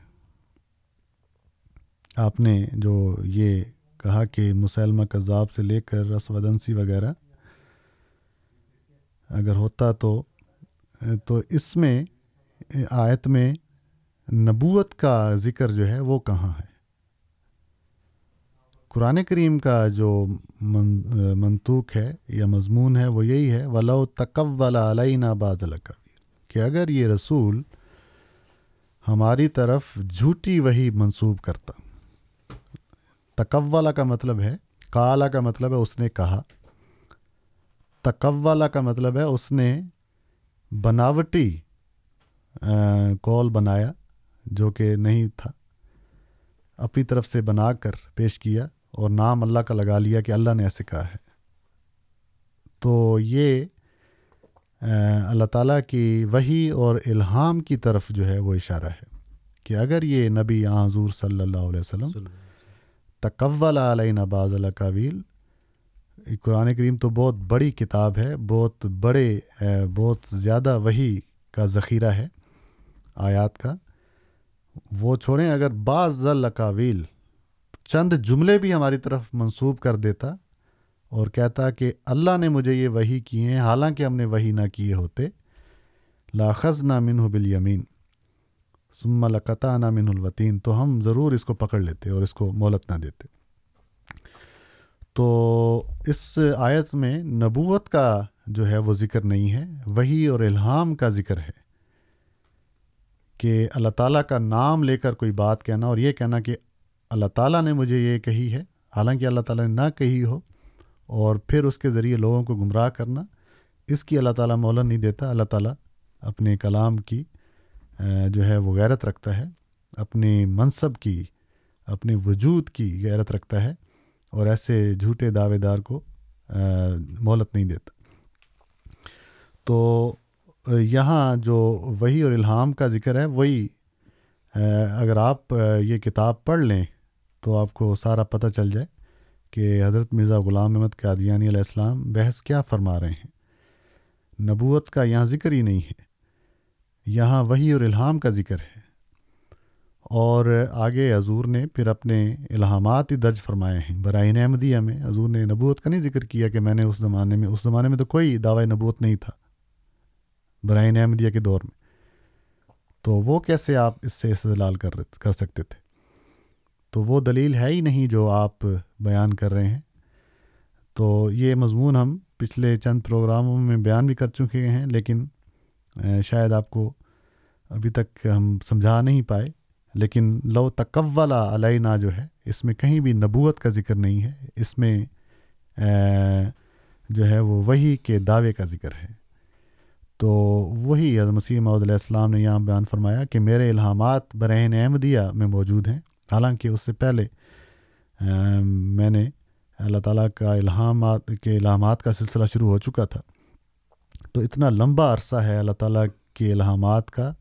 آپ نے جو یہ کہا کہ مسلمہ کذاب سے لے کر رس ودنسی وغیرہ، اگر ہوتا تو تو اس میں آیت میں نبوت کا ذکر جو ہے وہ کہاں ہے؟ قرآن کریم کا جو منطوق ہے یا مضمون ہے وہ یہی ہے، ولو تکب والا علینہ باز کہ اگر یہ رسول ہماری طرف جھوٹی وہی منسوب کرتا۔ تکوالا کا مطلب ہے کالا کا مطلب ہے، اس نے کہا۔ تکوالا کا مطلب ہے، اس نے بناوٹی کال بنایا جو کہ نہیں تھا۔ اپنی طرف سے بنا کر پیش کیا اور نام اللہ کا لگا لیا کہ اللہ نے ایسے کہا ہے۔ تو یہ اللہ تعالیٰ کی وہی اور الہام کی طرف جو ہے وہ اشارہ ہے کہ اگر یہ نبی حضور صلی اللہ علیہ وسلم تکول علیہ نباز اللہ کاویل قرآن کریم تو بہت بڑی کتاب ہے بہت بڑے بہت زیادہ وہی کا ذخیرہ ہے۔ آیات کا، وہ چھوڑیں اگر بعض القاویل چند جملے بھی ہماری طرف منسوب کر دیتا اور کہتا کہ اللہ نے مجھے یہ وہی کیے ہیں، حالانکہ ہم نے وہی نہ کیے ہوتے۔ لاخذ نہ من بل یمین سم القطع نہ من الوطین، تو ہم ضرور اس کو پکڑ لیتے اور اس کو مولت نہ دیتے۔ تو اس آیت میں نبوت کا جو ہے وہ ذکر نہیں ہے وہی اور الہام کا ذکر ہے۔ کہ اللہ تعالیٰ کا نام لے کر کوئی بات کہنا اور یہ کہنا کہ اللہ تعالیٰ نے مجھے یہ کہی ہے، حالانکہ اللہ تعالیٰ نے نہ کہی ہو اور پھر اس کے ذریعے لوگوں کو گمراہ کرنا، اس کی اللہ تعالیٰ مولاً نہیں دیتا، اللہ تعالیٰ اپنے کلام کی جو ہے وہ غیرت رکھتا ہے، اپنے منصب کی، اپنے وجود کی غیرت رکھتا ہے اور ایسے جھوٹے دعوے دار کو مہلت نہیں دیتا۔ تو یہاں جو وہی اور الہام کا ذکر ہے، وہی اگر آپ یہ کتاب پڑھ لیں تو آپ کو سارا پتہ چل جائے کہ حضرت مرزا غلام احمد قادیانی علیہ السلام بحث کیا فرما رہے ہیں۔ نبوت کا یہاں ذکر ہی نہیں ہے، یہاں وہی اور الہام کا ذکر ہے۔ اور آگے حضور نے پھر اپنے الہامات ہی درج فرمائے ہیں۔ برائن احمدیہ میں حضور نے نبوت کا نہیں ذکر کیا کہ میں نے اس زمانے میں، اس زمانے میں تو کوئی دعوی نبوت نہیں تھا۔ برائن احمدیہ کے دور میں۔ تو وہ کیسے آپ اس سے استدلال کر کر سکتے تھے؟ تو وہ دلیل ہے ہی نہیں جو آپ بیان کر رہے ہیں۔ تو یہ مضمون ہم پچھلے چند پروگراموں میں بیان بھی کر چکے ہیں، لیکن شاید آپ کو ابھی تک ہم سمجھا نہیں پائے۔ لیکن لو تکولا علینا جو ہے، اس میں کہیں بھی نبوت کا ذکر نہیں ہے۔ اس میں جو ہے وہ وہی کے دعوے کا ذکر ہے۔ تو وہی حضرت مسیح محدود علیہ السلام نے یہاں بیان فرمایا کہ میرے الہامات برہن احمدیہ میں موجود ہیں۔ حالانکہ اس سے پہلے میں نے اللہ تعالیٰ کا الہامات، کے الہامات کا سلسلہ شروع ہو چکا تھا۔ تو اتنا لمبا عرصہ ہے اللہ تعالیٰ کے الہامات کا،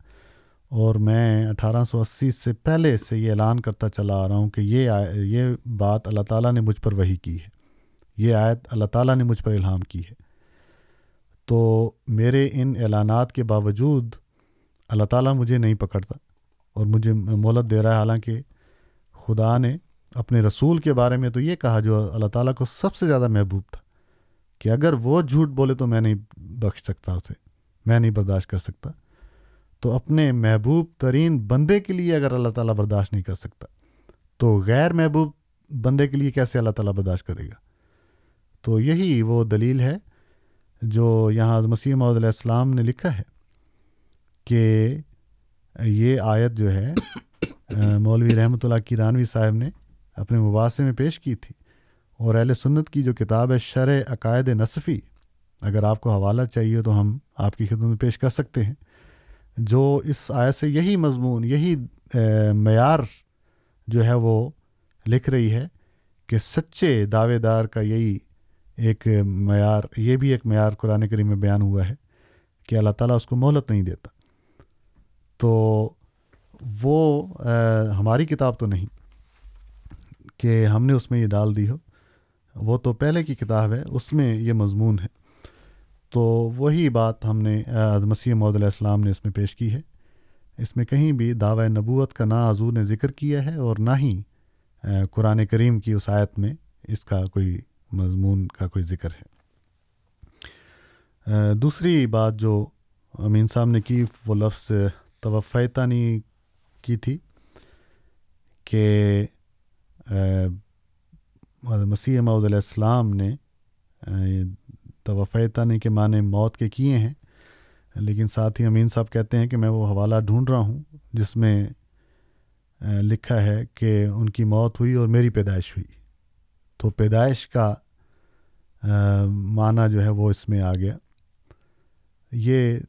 اور میں اٹھارہ سو اسی سے پہلے سے یہ اعلان کرتا چلا آ رہا ہوں کہ یہ یہ بات اللہ تعالیٰ نے مجھ پر وہی کی ہے۔ یہ آیت اللہ تعالیٰ نے مجھ پر الہام کی ہے۔ تو میرے ان اعلانات کے باوجود اللہ تعالیٰ مجھے نہیں پکڑتا اور مجھے مولت دے رہا ہے۔ حالانکہ خدا نے اپنے رسول کے بارے میں تو یہ کہا جو اللہ تعالیٰ کو سب سے زیادہ محبوب تھا کہ اگر وہ جھوٹ بولے تو میں نہیں بخش سکتا اسے، میں نہیں برداشت کر سکتا۔ تو اپنے محبوب ترین بندے کے لیے اگر اللہ تعالیٰ برداشت نہیں کر سکتا، تو غیر محبوب بندے کے لیے کیسے اللہ تعالیٰ برداشت کرے گا؟ تو یہی وہ دلیل ہے جو یہاں مسیح محدود علیہ السلام نے لکھا ہے کہ یہ آیت جو ہے، مولوی رحمۃ اللہ کی رانوی صاحب نے اپنے مباحثے میں پیش کی تھی اور اہل سنت کی جو کتاب ہے شرح عقائد نصفی، اگر آپ کو حوالہ چاہیے تو ہم آپ کی خدمت میں پیش کر سکتے ہیں۔ جو اس آیت سے یہی مضمون، یہی معیار جو ہے وہ لکھ رہی ہے کہ سچے دعوے دار کا یہی ایک معیار، یہ بھی ایک معیار قرآن کریم میں بیان ہوا ہے کہ اللہ تعالیٰ اس کو مہلت نہیں دیتا۔ تو وہ ہماری کتاب تو نہیں کہ ہم نے اس میں یہ ڈال دی ہو، وہ تو پہلے کی کتاب ہے، اس میں یہ مضمون ہے۔ تو وہی بات ہم نے مسیح محدود علیہ السلام نے اس میں پیش کی ہے۔ اس میں کہیں بھی دعوی نبوت کا نہ حضور نے ذکر کیا ہے اور نہ ہی قرآن کریم کی اس آیت میں اس کا کوئی مضمون کا کوئی ذکر ہے۔ دوسری بات جو امین صاحب نے کی، وہ لفظ توفیتانی کی تھی کہ مسیح محدود علیہ السلام نے توفیتانی کے معنی موت کے کیے ہیں۔ لیکن ساتھ ہی امین صاحب کہتے ہیں کہ میں وہ حوالہ ڈھونڈ رہا ہوں جس میں لکھا ہے کہ ان کی موت ہوئی اور میری پیدائش ہوئی۔ تو پیدائش کا معنی جو ہے وہ اس میں آ گیا۔ یہ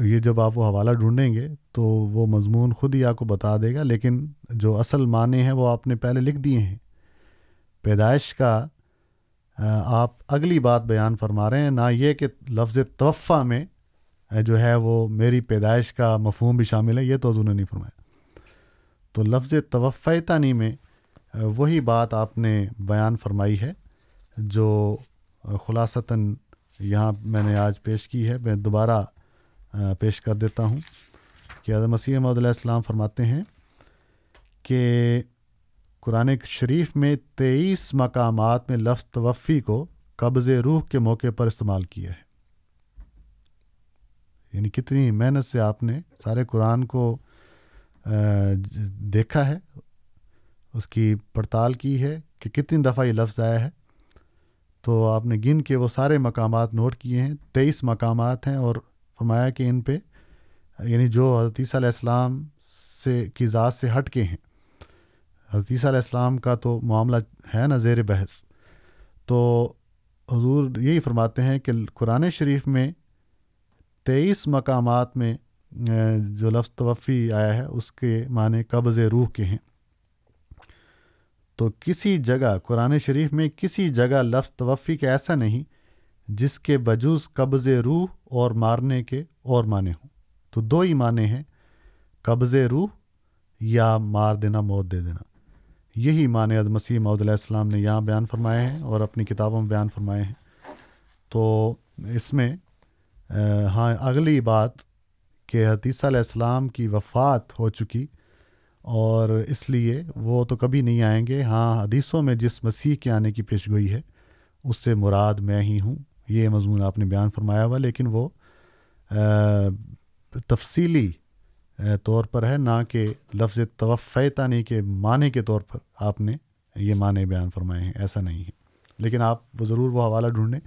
یہ جب آپ وہ حوالہ ڈھونڈیں گے تو وہ مضمون خود ہی آپ کو بتا دے گا، لیکن جو اصل معنی ہیں وہ آپ نے پہلے لکھ دیے ہیں۔ پیدائش کا آپ اگلی بات بیان فرما رہے ہیں، نہ یہ کہ لفظ توفع میں جو ہے وہ میری پیدائش کا مفہوم بھی شامل ہے، یہ تو حضور نے نہیں فرمایا۔ تو لفظ توفیتانی میں وہی بات آپ نے بیان فرمائی ہے جو خلاصتاً یہاں میں نے آج پیش کی ہے۔ میں دوبارہ پیش کر دیتا ہوں کہ حضرت مسیح محدود علیہ السلام فرماتے ہیں کہ قرآن شریف میں تیئیس مقامات میں لفظ توفی کو قبض روح کے موقع پر استعمال کیا ہے۔ یعنی کتنی محنت سے آپ نے سارے قرآن کو دیکھا ہے۔ اس کی پڑتال کی ہے کہ کتنی دفعہ یہ لفظ آیا ہے۔ تو آپ نے گن کے وہ سارے مقامات نوٹ کیے ہیں، تیئیس مقامات ہیں اور فرمایا کہ ان پہ یعنی جو حضرت علیہ السلام سے کی ذات سے ہٹ کے ہیں۔ حضرت علیہ السلام کا تو معاملہ ہے نا زیر بحث۔ تو حضور یہی فرماتے ہیں کہ قرآن شریف میں تیئیس مقامات میں جو لفظ توفی آیا ہے، اس کے معنی قبض روح کے ہیں۔ تو کسی جگہ قرآن شریف میں کسی جگہ لفظ توفی کا ایسا نہیں جس کے بجوز قبض روح اور مارنے کے اور معنی ہوں۔ تو دو ہی معنی ہیں، قبض روح یا مار دینا، موت دے دینا۔ یہی معنی عد مسیح محدود علیہ السلام نے یہاں بیان فرمائے ہیں اور اپنی کتابوں میں بیان فرمائے ہیں۔ تو اس میں ہاں اگلی بات کہ حتیثہ علیہ السلام کی وفات ہو چکی اور اس لیے وہ تو کبھی نہیں آئیں گے۔ ہاں حدیثوں میں جس مسیح کے آنے کی پیش گوئی ہے، اس سے مراد میں ہی ہوں۔ یہ مضمون آپ نے بیان فرمایا ہوا، لیکن وہ تفصیلی طور پر ہے، نہ کہ لفظ توفیتانی یعنی کے معنی کے طور پر آپ نے یہ معنی بیان فرمائے ہیں، ایسا نہیں ہے۔ لیکن آپ وہ ضرور وہ حوالہ ڈھونڈیں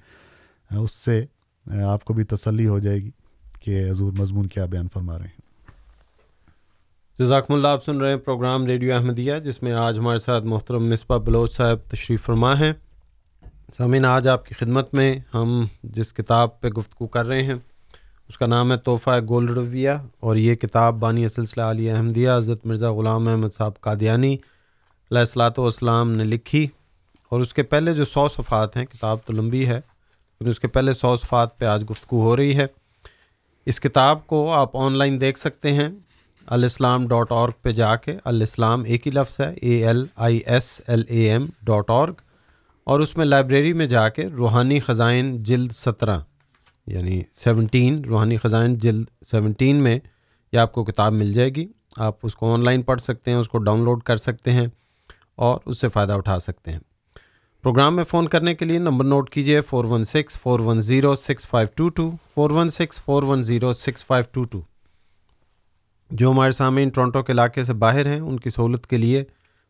اس سے آپ کو بھی تسلی ہو جائے گی کہ حضور مضمون کیا بیان فرما رہے ہیں۔ جزاکم اللہ، آپ سن رہے ہیں پروگرام ریڈیو احمدیہ، جس میں آج ہمارے ساتھ محترم مصباح بلوچ صاحب تشریف فرما ہیں۔ سامعین، آج آپ کی خدمت میں ہم جس کتاب پہ گفتگو کر رہے ہیں، اس کا نام ہے تحفہ گولڈ رویہ اور یہ کتاب بانی سلسلہ علی احمدیہ، حضرت مرزا غلام احمد صاحب قادیانی علیہ السلاۃ والسلام نے لکھی۔ اور اس کے پہلے جو سو صفحات ہیں، کتاب تو لمبی ہے، لیکن اس کے پہلے سو صفحات پہ آج گفتگو ہو رہی ہے۔ اس کتاب کو آپ آن لائن دیکھ سکتے ہیں۔ الاسلام ڈاٹ اورگ پہ جا کے الاسلام ایک ہی لفظ ہے A L I S L A M dot org اور اس میں لائبریری میں جا کے روحانی خزائن جلد سترہ یعنی سیونٹین، روحانی خزائن جلد سیونٹین میں یہ آپ کو کتاب مل جائے گی۔ آپ اس کو آن لائن پڑھ سکتے ہیں، اس کو ڈاؤن لوڈ کر سکتے ہیں اور اس سے فائدہ اٹھا سکتے ہیں۔ پروگرام میں فون کرنے کے لیے نمبر نوٹ کیجیے four one six, four one zero six five two two, four one six, four one zero six five two two. جو ہمارے سامعین ٹورنٹو کے علاقے سے باہر ہیں، ان کی سہولت کے لیے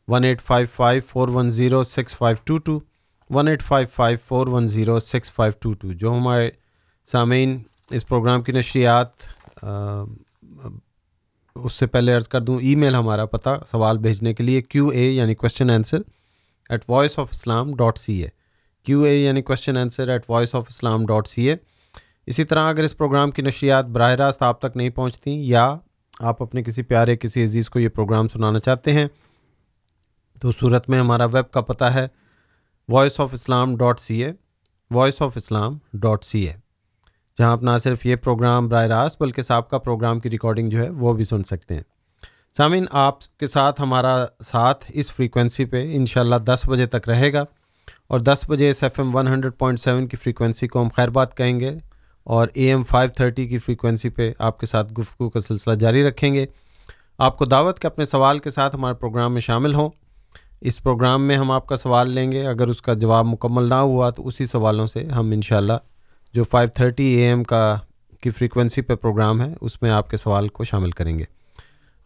one eight five five four one zero six five two two one eight five five four one zero six five two two جو ہمارے سامعین اس پروگرام کی نشریات اس سے پہلے عرض کر دوں، ای میل ہمارا پتہ، سوال بھیجنے کے لیے کیو اے یعنی question answer at voice of Islam dot C A Q A یعنی question answer at voice of Islam dot C A اسی طرح اگر اس پروگرام کی نشریات براہ راست آپ تک نہیں پہنچتی یا آپ اپنے کسی پیارے، کسی عزیز کو یہ پروگرام سنانا چاہتے ہیں، تو صورت میں ہمارا ویب کا پتہ ہے voice of Islam dot C A voice of Islam dot C A جہاں آپ نہ صرف یہ پروگرام براہ راست بلکہ صاحب کا پروگرام کی ریکارڈنگ جو ہے وہ بھی سن سکتے ہیں۔ سامعین، آپ کے ساتھ ہمارا ساتھ اس فریکوینسی پہ انشاءاللہ دس بجے تک رہے گا اور دس بجے اس F M one hundred point seven کی فریکوینسی کو ہم خیر بات کہیں گے۔ اور اے ایم فائیو تھرٹی کی فریکوینسی پہ آپ کے ساتھ گفتگو کا سلسلہ جاری رکھیں گے۔ آپ کو دعوت کے اپنے سوال کے ساتھ ہمارے پروگرام میں شامل ہوں۔ اس پروگرام میں ہم آپ کا سوال لیں گے۔ اگر اس کا جواب مکمل نہ ہوا تو اسی سوالوں سے ہم انشاءاللہ جو فائیو تھرٹی اے ایم کا کی فریکوینسی پہ پروگرام ہے، اس میں آپ کے سوال کو شامل کریں گے۔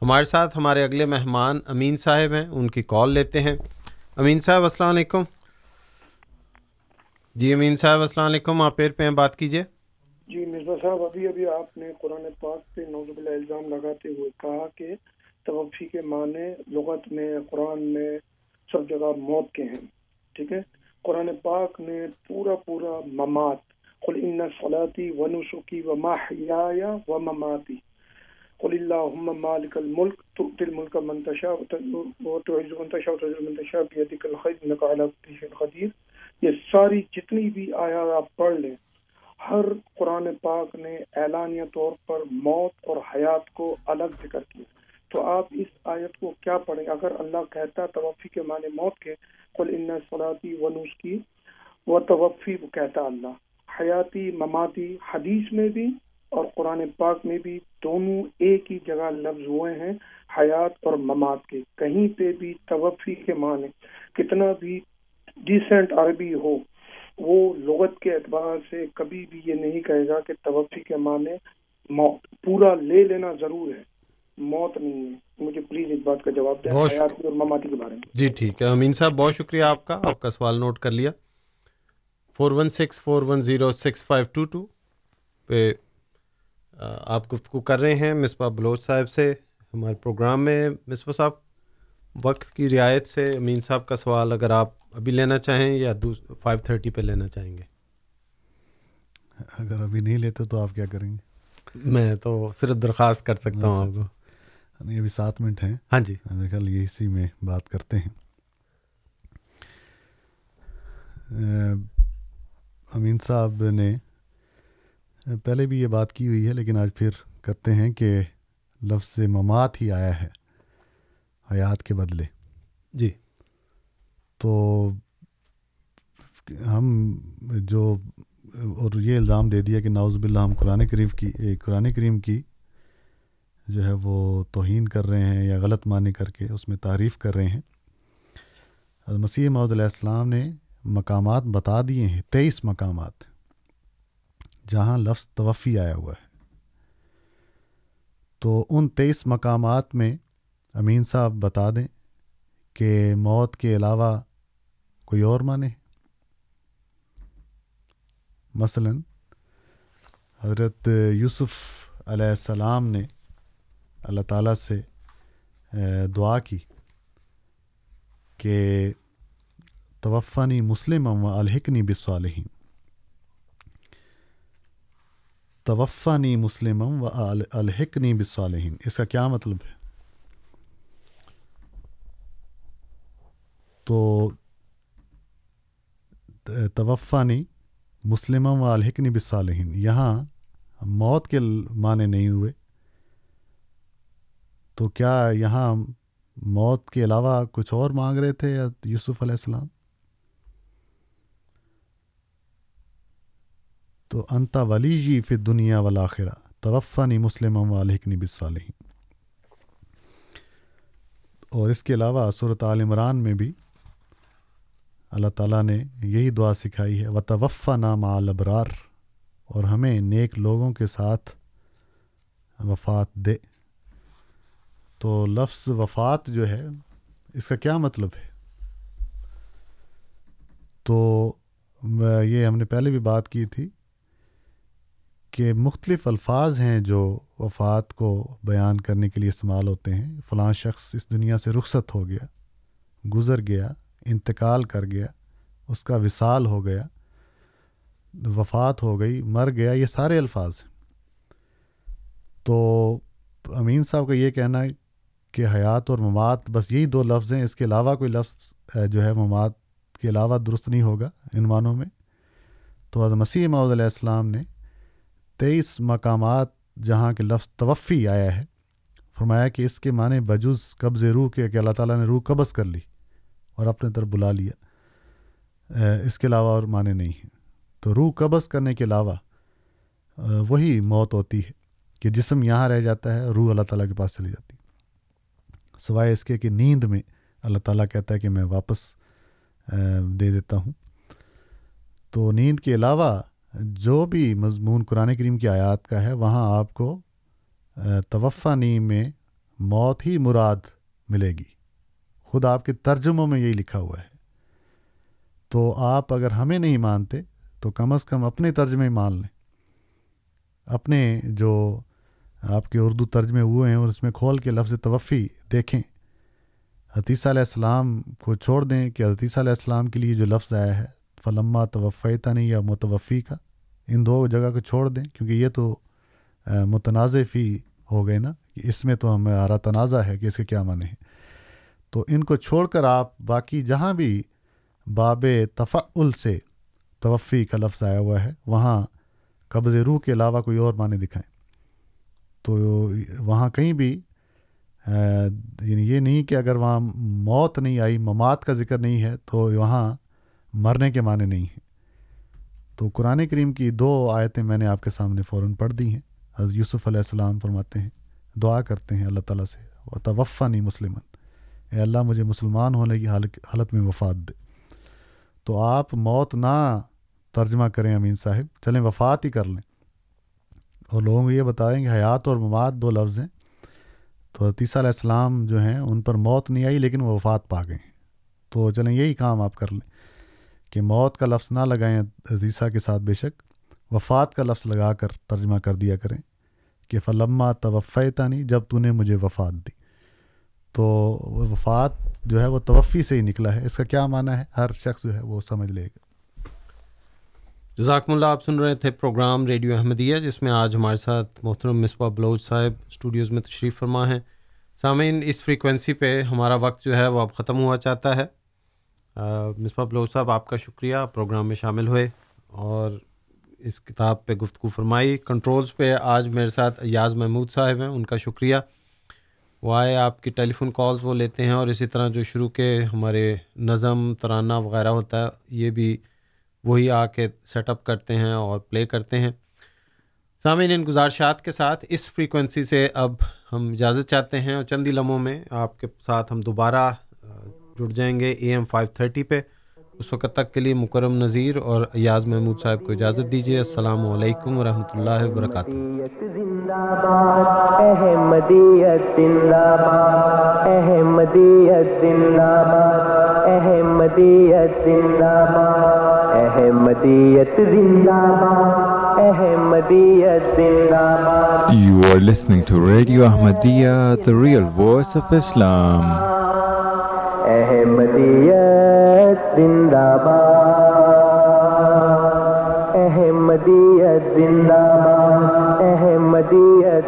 ہمارے ساتھ ہمارے اگلے مہمان امین صاحب ہیں، ان کی کال لیتے ہیں۔ امین صاحب، السلام علیکم۔ جی امین صاحب، السلام علیکم۔ آپ پیر پہ ہیں، بات کیجیے جی مرزا صاحب، ابھی ابھی آپ نے قرآن پاک پہ نوزب اللہ الزام لگاتے ہوئے کہا کہ توفی کے معنی لغت میں، قرآن میں سب جگہ موت کے ہیں، ٹھیک ہے؟ قرآن پاک نے پورا پورا ممات، قل ان صلاتی و نسخی و محیا و مماتی، قل اللہم مالک الملک، تؤتی الملک من تشاء و تعز من تشاء و تعز من تشاء، بیدک الخیر، انکا علی قدیر۔ یہ ساری جتنی بھی آیات آپ پڑھ لیں ہر قرآن پاک نے اعلانیہ طور پر موت اور حیات کو الگ ذکر کیا۔ تو آپ اس آیت کو کیا پڑھیں؟ اگر اللہ کہتا توفی کے معنی موت کے، قل ان صلاتی و کی توفی وہ کہتا اللہ۔ حیاتی، مماتی، حدیث میں بھی اور قرآن پاک میں بھی دونوں ایک ہی جگہ لفظ ہوئے ہیں، حیات اور ممات کے۔ کہیں پہ بھی توفی کے معنی کتنا بھی ڈیسنٹ عربی ہو وہ لغت کے اعتبار سے کبھی بھی یہ نہیں کہے گا کہ توفی کے معنی موت پورا لے لینا ضرور ہے۔ موت نہیں ہے۔ مجھے پلیز اس بات کا جواب دیں حیاتی اور مماتی کے بارے میں۔ جی ٹھیک ہے۔ امین صاحب بہت شکریہ آپ کا۔ آپ کا سوال نوٹ کر لیا۔ Four one six four one zero six five two two پہ آپ گفتگو کر رہے ہیں۔ مصباح بلوچ صاحب سے ہمارے پروگرام میں۔ مصباح صاحب وقت کی رعایت سے امین صاحب کا سوال اگر آپ ابھی لینا چاہیں یا فائیو تھرٹی پہ لینا چاہیں گے؟ اگر ابھی نہیں لیتے تو آپ کیا کریں گے؟ میں تو صرف درخواست کر سکتا ہوں آپ کو۔ نہیں ابھی سات منٹ ہیں۔ ہاں جی۔ میرے خیال یہ اسی میں بات کرتے ہیں۔ امین صاحب نے پہلے بھی یہ بات کی ہوئی ہے لیکن آج پھر کرتے ہیں کہ لفظ ممات ہی آیا ہے۔ حیات کے بدلے۔ جی۔ تو ہم جو اور یہ الزام دے دیا کہ ناؤز باللہ ہم قرآن کریم کی قرآن کریم کی جو ہے وہ توہین کر رہے ہیں یا غلط معنی کر کے اس میں تعریف کر رہے ہیں۔ مسیح محدود علیہ السلام نے مقامات بتا دیے ہیں تیئیس مقامات جہاں لفظ توفی آیا ہوا ہے۔ تو ان تیئیس مقامات میں امین صاحب بتا دیں کہ موت کے علاوہ کوئی اور معنی مثلا حضرت یوسف علیہ السلام نے اللہ تعالیٰ سے دعا کی کہ توفانی مسلم و الحقنی بصالحین توفانی مسلم و الحقنی بصالحین اس کا کیا مطلب ہے؟ تو توفانی مسلمم و الحکنی بصالحین یہاں موت کے معنی نہیں ہوئے۔ تو کیا یہاں موت کے علاوہ کچھ اور مانگ رہے تھے یا یوسف علیہ السلام؟ تو انتا ولی جی فی دنیا والآخرہ، توفانی مسلم و الحکنی بصالحین اور اس کے علاوہ صورت عال عمران میں بھی اللہ تعالیٰ نے یہی دعا سکھائی ہے وطوفہ نام البرار اور ہمیں نیک لوگوں کے ساتھ وفات دے۔ تو لفظ وفات جو ہے، اس کا کیا مطلب ہے؟ تو یہ ہم نے پہلے بھی بات کی تھی کہ مختلف الفاظ ہیں جو وفات کو بیان کرنے کے لیے استعمال ہوتے ہیں۔ فلاں شخص اس دنیا سے رخصت ہو گیا، گزر گیا انتقال کر گیا، اس کا وصال ہو گیا، وفات ہو گئی، مر گیا، یہ سارے الفاظ ہیں۔ تو امین صاحب کا یہ کہنا ہے کہ حیات اور مماد بس یہی دو لفظ ہیں، اس کے علاوہ کوئی لفظ جو ہے مماد کے علاوہ درست نہیں ہوگا ان معنوں میں۔ تو مسیح محدود علیہ السلام نے تیئیس مقامات جہاں کے لفظ توفی آیا ہے، فرمایا کہ اس کے معنی بجز قبض روح کے، کہ اللہ تعالیٰ نے روح قبض کر لی۔ اور اپنے طرف بلا لیا۔ اس کے علاوہ اور معنی نہیں ہیں تو روح قبض کرنے کے علاوہ وہی موت ہوتی ہے کہ جسم یہاں رہ جاتا ہے، روح اللہ تعالیٰ کے پاس چلی جاتی سوائے اس کے کہ نیند میں اللہ تعالیٰ کہتا ہے کہ میں واپس دے دیتا ہوں۔ تو نیند کے علاوہ، جو بھی مضمون قرآن کریم کی آیات کا ہے، وہاں آپ کو توفع نیم میں موت ہی مراد ملے گی۔ خود آپ کے ترجموں میں یہی لکھا ہوا ہے۔ تو آپ اگر ہمیں نہیں مانتے تو کم از کم اپنے ترجمے مان لیں۔ اپنے جو آپ کے اردو ترجمے ہوئے ہیں اور اس میں کھول کے لفظ توفی دیکھیں۔ حتیثہ علیہ السلام کو چھوڑ دیں کہ حتیثہ علیہ السلام کے لیے جو لفظ آیا ہے، فلما نہیں یا متوفی کا ان دو جگہ کو چھوڑ دیں۔ کیونکہ یہ تو متنازع فی ہو گئے نا۔ اس میں تو ہمارا تنازع ہے کہ اس کے کیا معنی ہیں۔ تو ان کو چھوڑ کر آپ باقی جہاں بھی باب تفعل سے توفی کا لفظ آیا ہوا ہے، وہاں قبض روح کے علاوہ کوئی اور معنی دکھائیں۔ تو وہاں کہیں بھی یعنی یہ نہیں کہ اگر وہاں موت نہیں آئی، ممات کا ذکر نہیں ہے، تو وہاں مرنے کے معنی نہیں ہیں۔ تو قرآن کریم کی دو آیتیں میں نے آپ کے سامنے فوراً پڑھ دی ہیں۔ حضرت یوسف علیہ السلام فرماتے ہیں، دعا کرتے ہیں اللہ تعالیٰ سے توفع نہیں مسلمن اے اللہ مجھے مسلمان ہونے کی حالت میں وفات دے۔ تو آپ موت نہ ترجمہ کریں امین صاحب، چلیں وفات ہی کر لیں۔ اور لوگوں کو یہ بتائیں کہ حیات اور مماد دو لفظ ہیں۔ تو عتیسہ علیہ السلام جو ہیں، ان پر موت نہیں آئی، لیکن وہ وفات پا گئے۔ تو چلیں یہی کام آپ کر لیں کہ موت کا لفظ نہ لگائیں عتیسہ کے ساتھ بے شک۔ وفات کا لفظ لگا کر ترجمہ کر دیا کریں کہ فلما توفیتانی جب تو نے مجھے وفات دی۔ تو وفات جو ہے وہ توفی سے ہی نکلا ہے۔ اس کا کیا معنی ہے؟ ہر شخص جو ہے وہ سمجھ لے گا۔ جزاکم اللہ، آپ سن رہے تھے پروگرام ریڈیو احمدیہ، جس میں آج ہمارے ساتھ محترم مصباح بلوچ صاحب اسٹوڈیوز میں تشریف فرما ہیں۔ سامعین، اس فریکوینسی پہ ہمارا وقت جو ہے وہ اب ختم ہوا چاہتا ہے۔ مصباح بلوچ صاحب، آپ کا شکریہ پروگرام میں شامل ہوئے۔ اور اس کتاب پہ گفتگو فرمائی۔ کنٹرولز پہ آج میرے ساتھ ایاز محمود صاحب ہیں، ان کا شکریہ۔ وہ آئے آپ کی ٹیلی فون کالز وہ لیتے ہیں اور اسی طرح جو شروع کے ہمارے نظم، ترانہ وغیرہ ہوتا ہے، یہ بھی وہی آ کے سیٹ اپ کرتے ہیں اور پلے کرتے ہیں۔ سامعین، ان گزارشات کے ساتھ اس فریکوینسی سے اب ہم اجازت چاہتے ہیں اور چند ہی لمحوں میں آپ کے ساتھ ہم دوبارہ جڑ جائیں گے اے ایم فائیو تھرٹی پہ۔ اس وقت تک کے لیے مکرم نظیر اور ایاز محمود صاحب کو اجازت دیجیے السلام علیکم ورحمۃ اللہ وبرکاتہ احمدیت زندہ احمدیت زندہ You are listening to Radio Ahmadiyya, the real voice of Islam.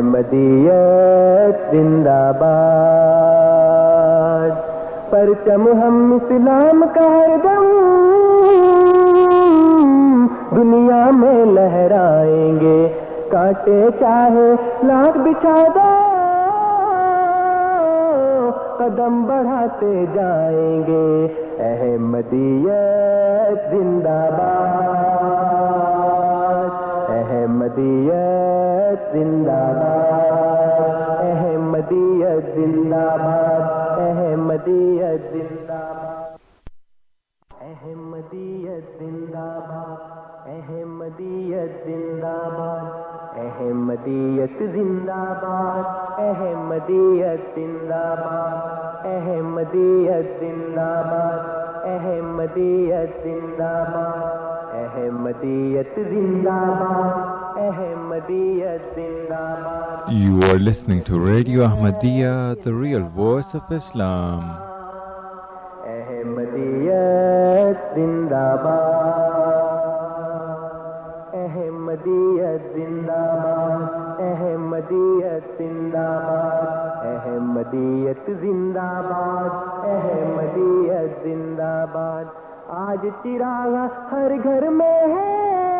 احمدیت زندہ باد، پرچم ہم اسلام کا ہر دم، دنیا میں لہرائیں گے کاٹے چاہے، لاکھ بچھادا قدم بڑھاتے جائیں گے۔ احمدیت زندہ باد، احمدیت زندہ باد احمدیت زندہ باد احمدیت زندہ باد احمدیت زندہ باد احمدیت زندہ باد احمدیت زندہ باد احمدیت زندہ باد احمدیت زندہ باد احمدیت زندہ باد احمدیت زندہ باد احمدیت زندہ باد احمدیت you are listening to radio Islam احمدیباد احمدیت زندہ باد احمدیت زندہ آباد احمدیت زندہ آباد احمدیت زندہ آباد آج چراغ ہر گھر میں ہے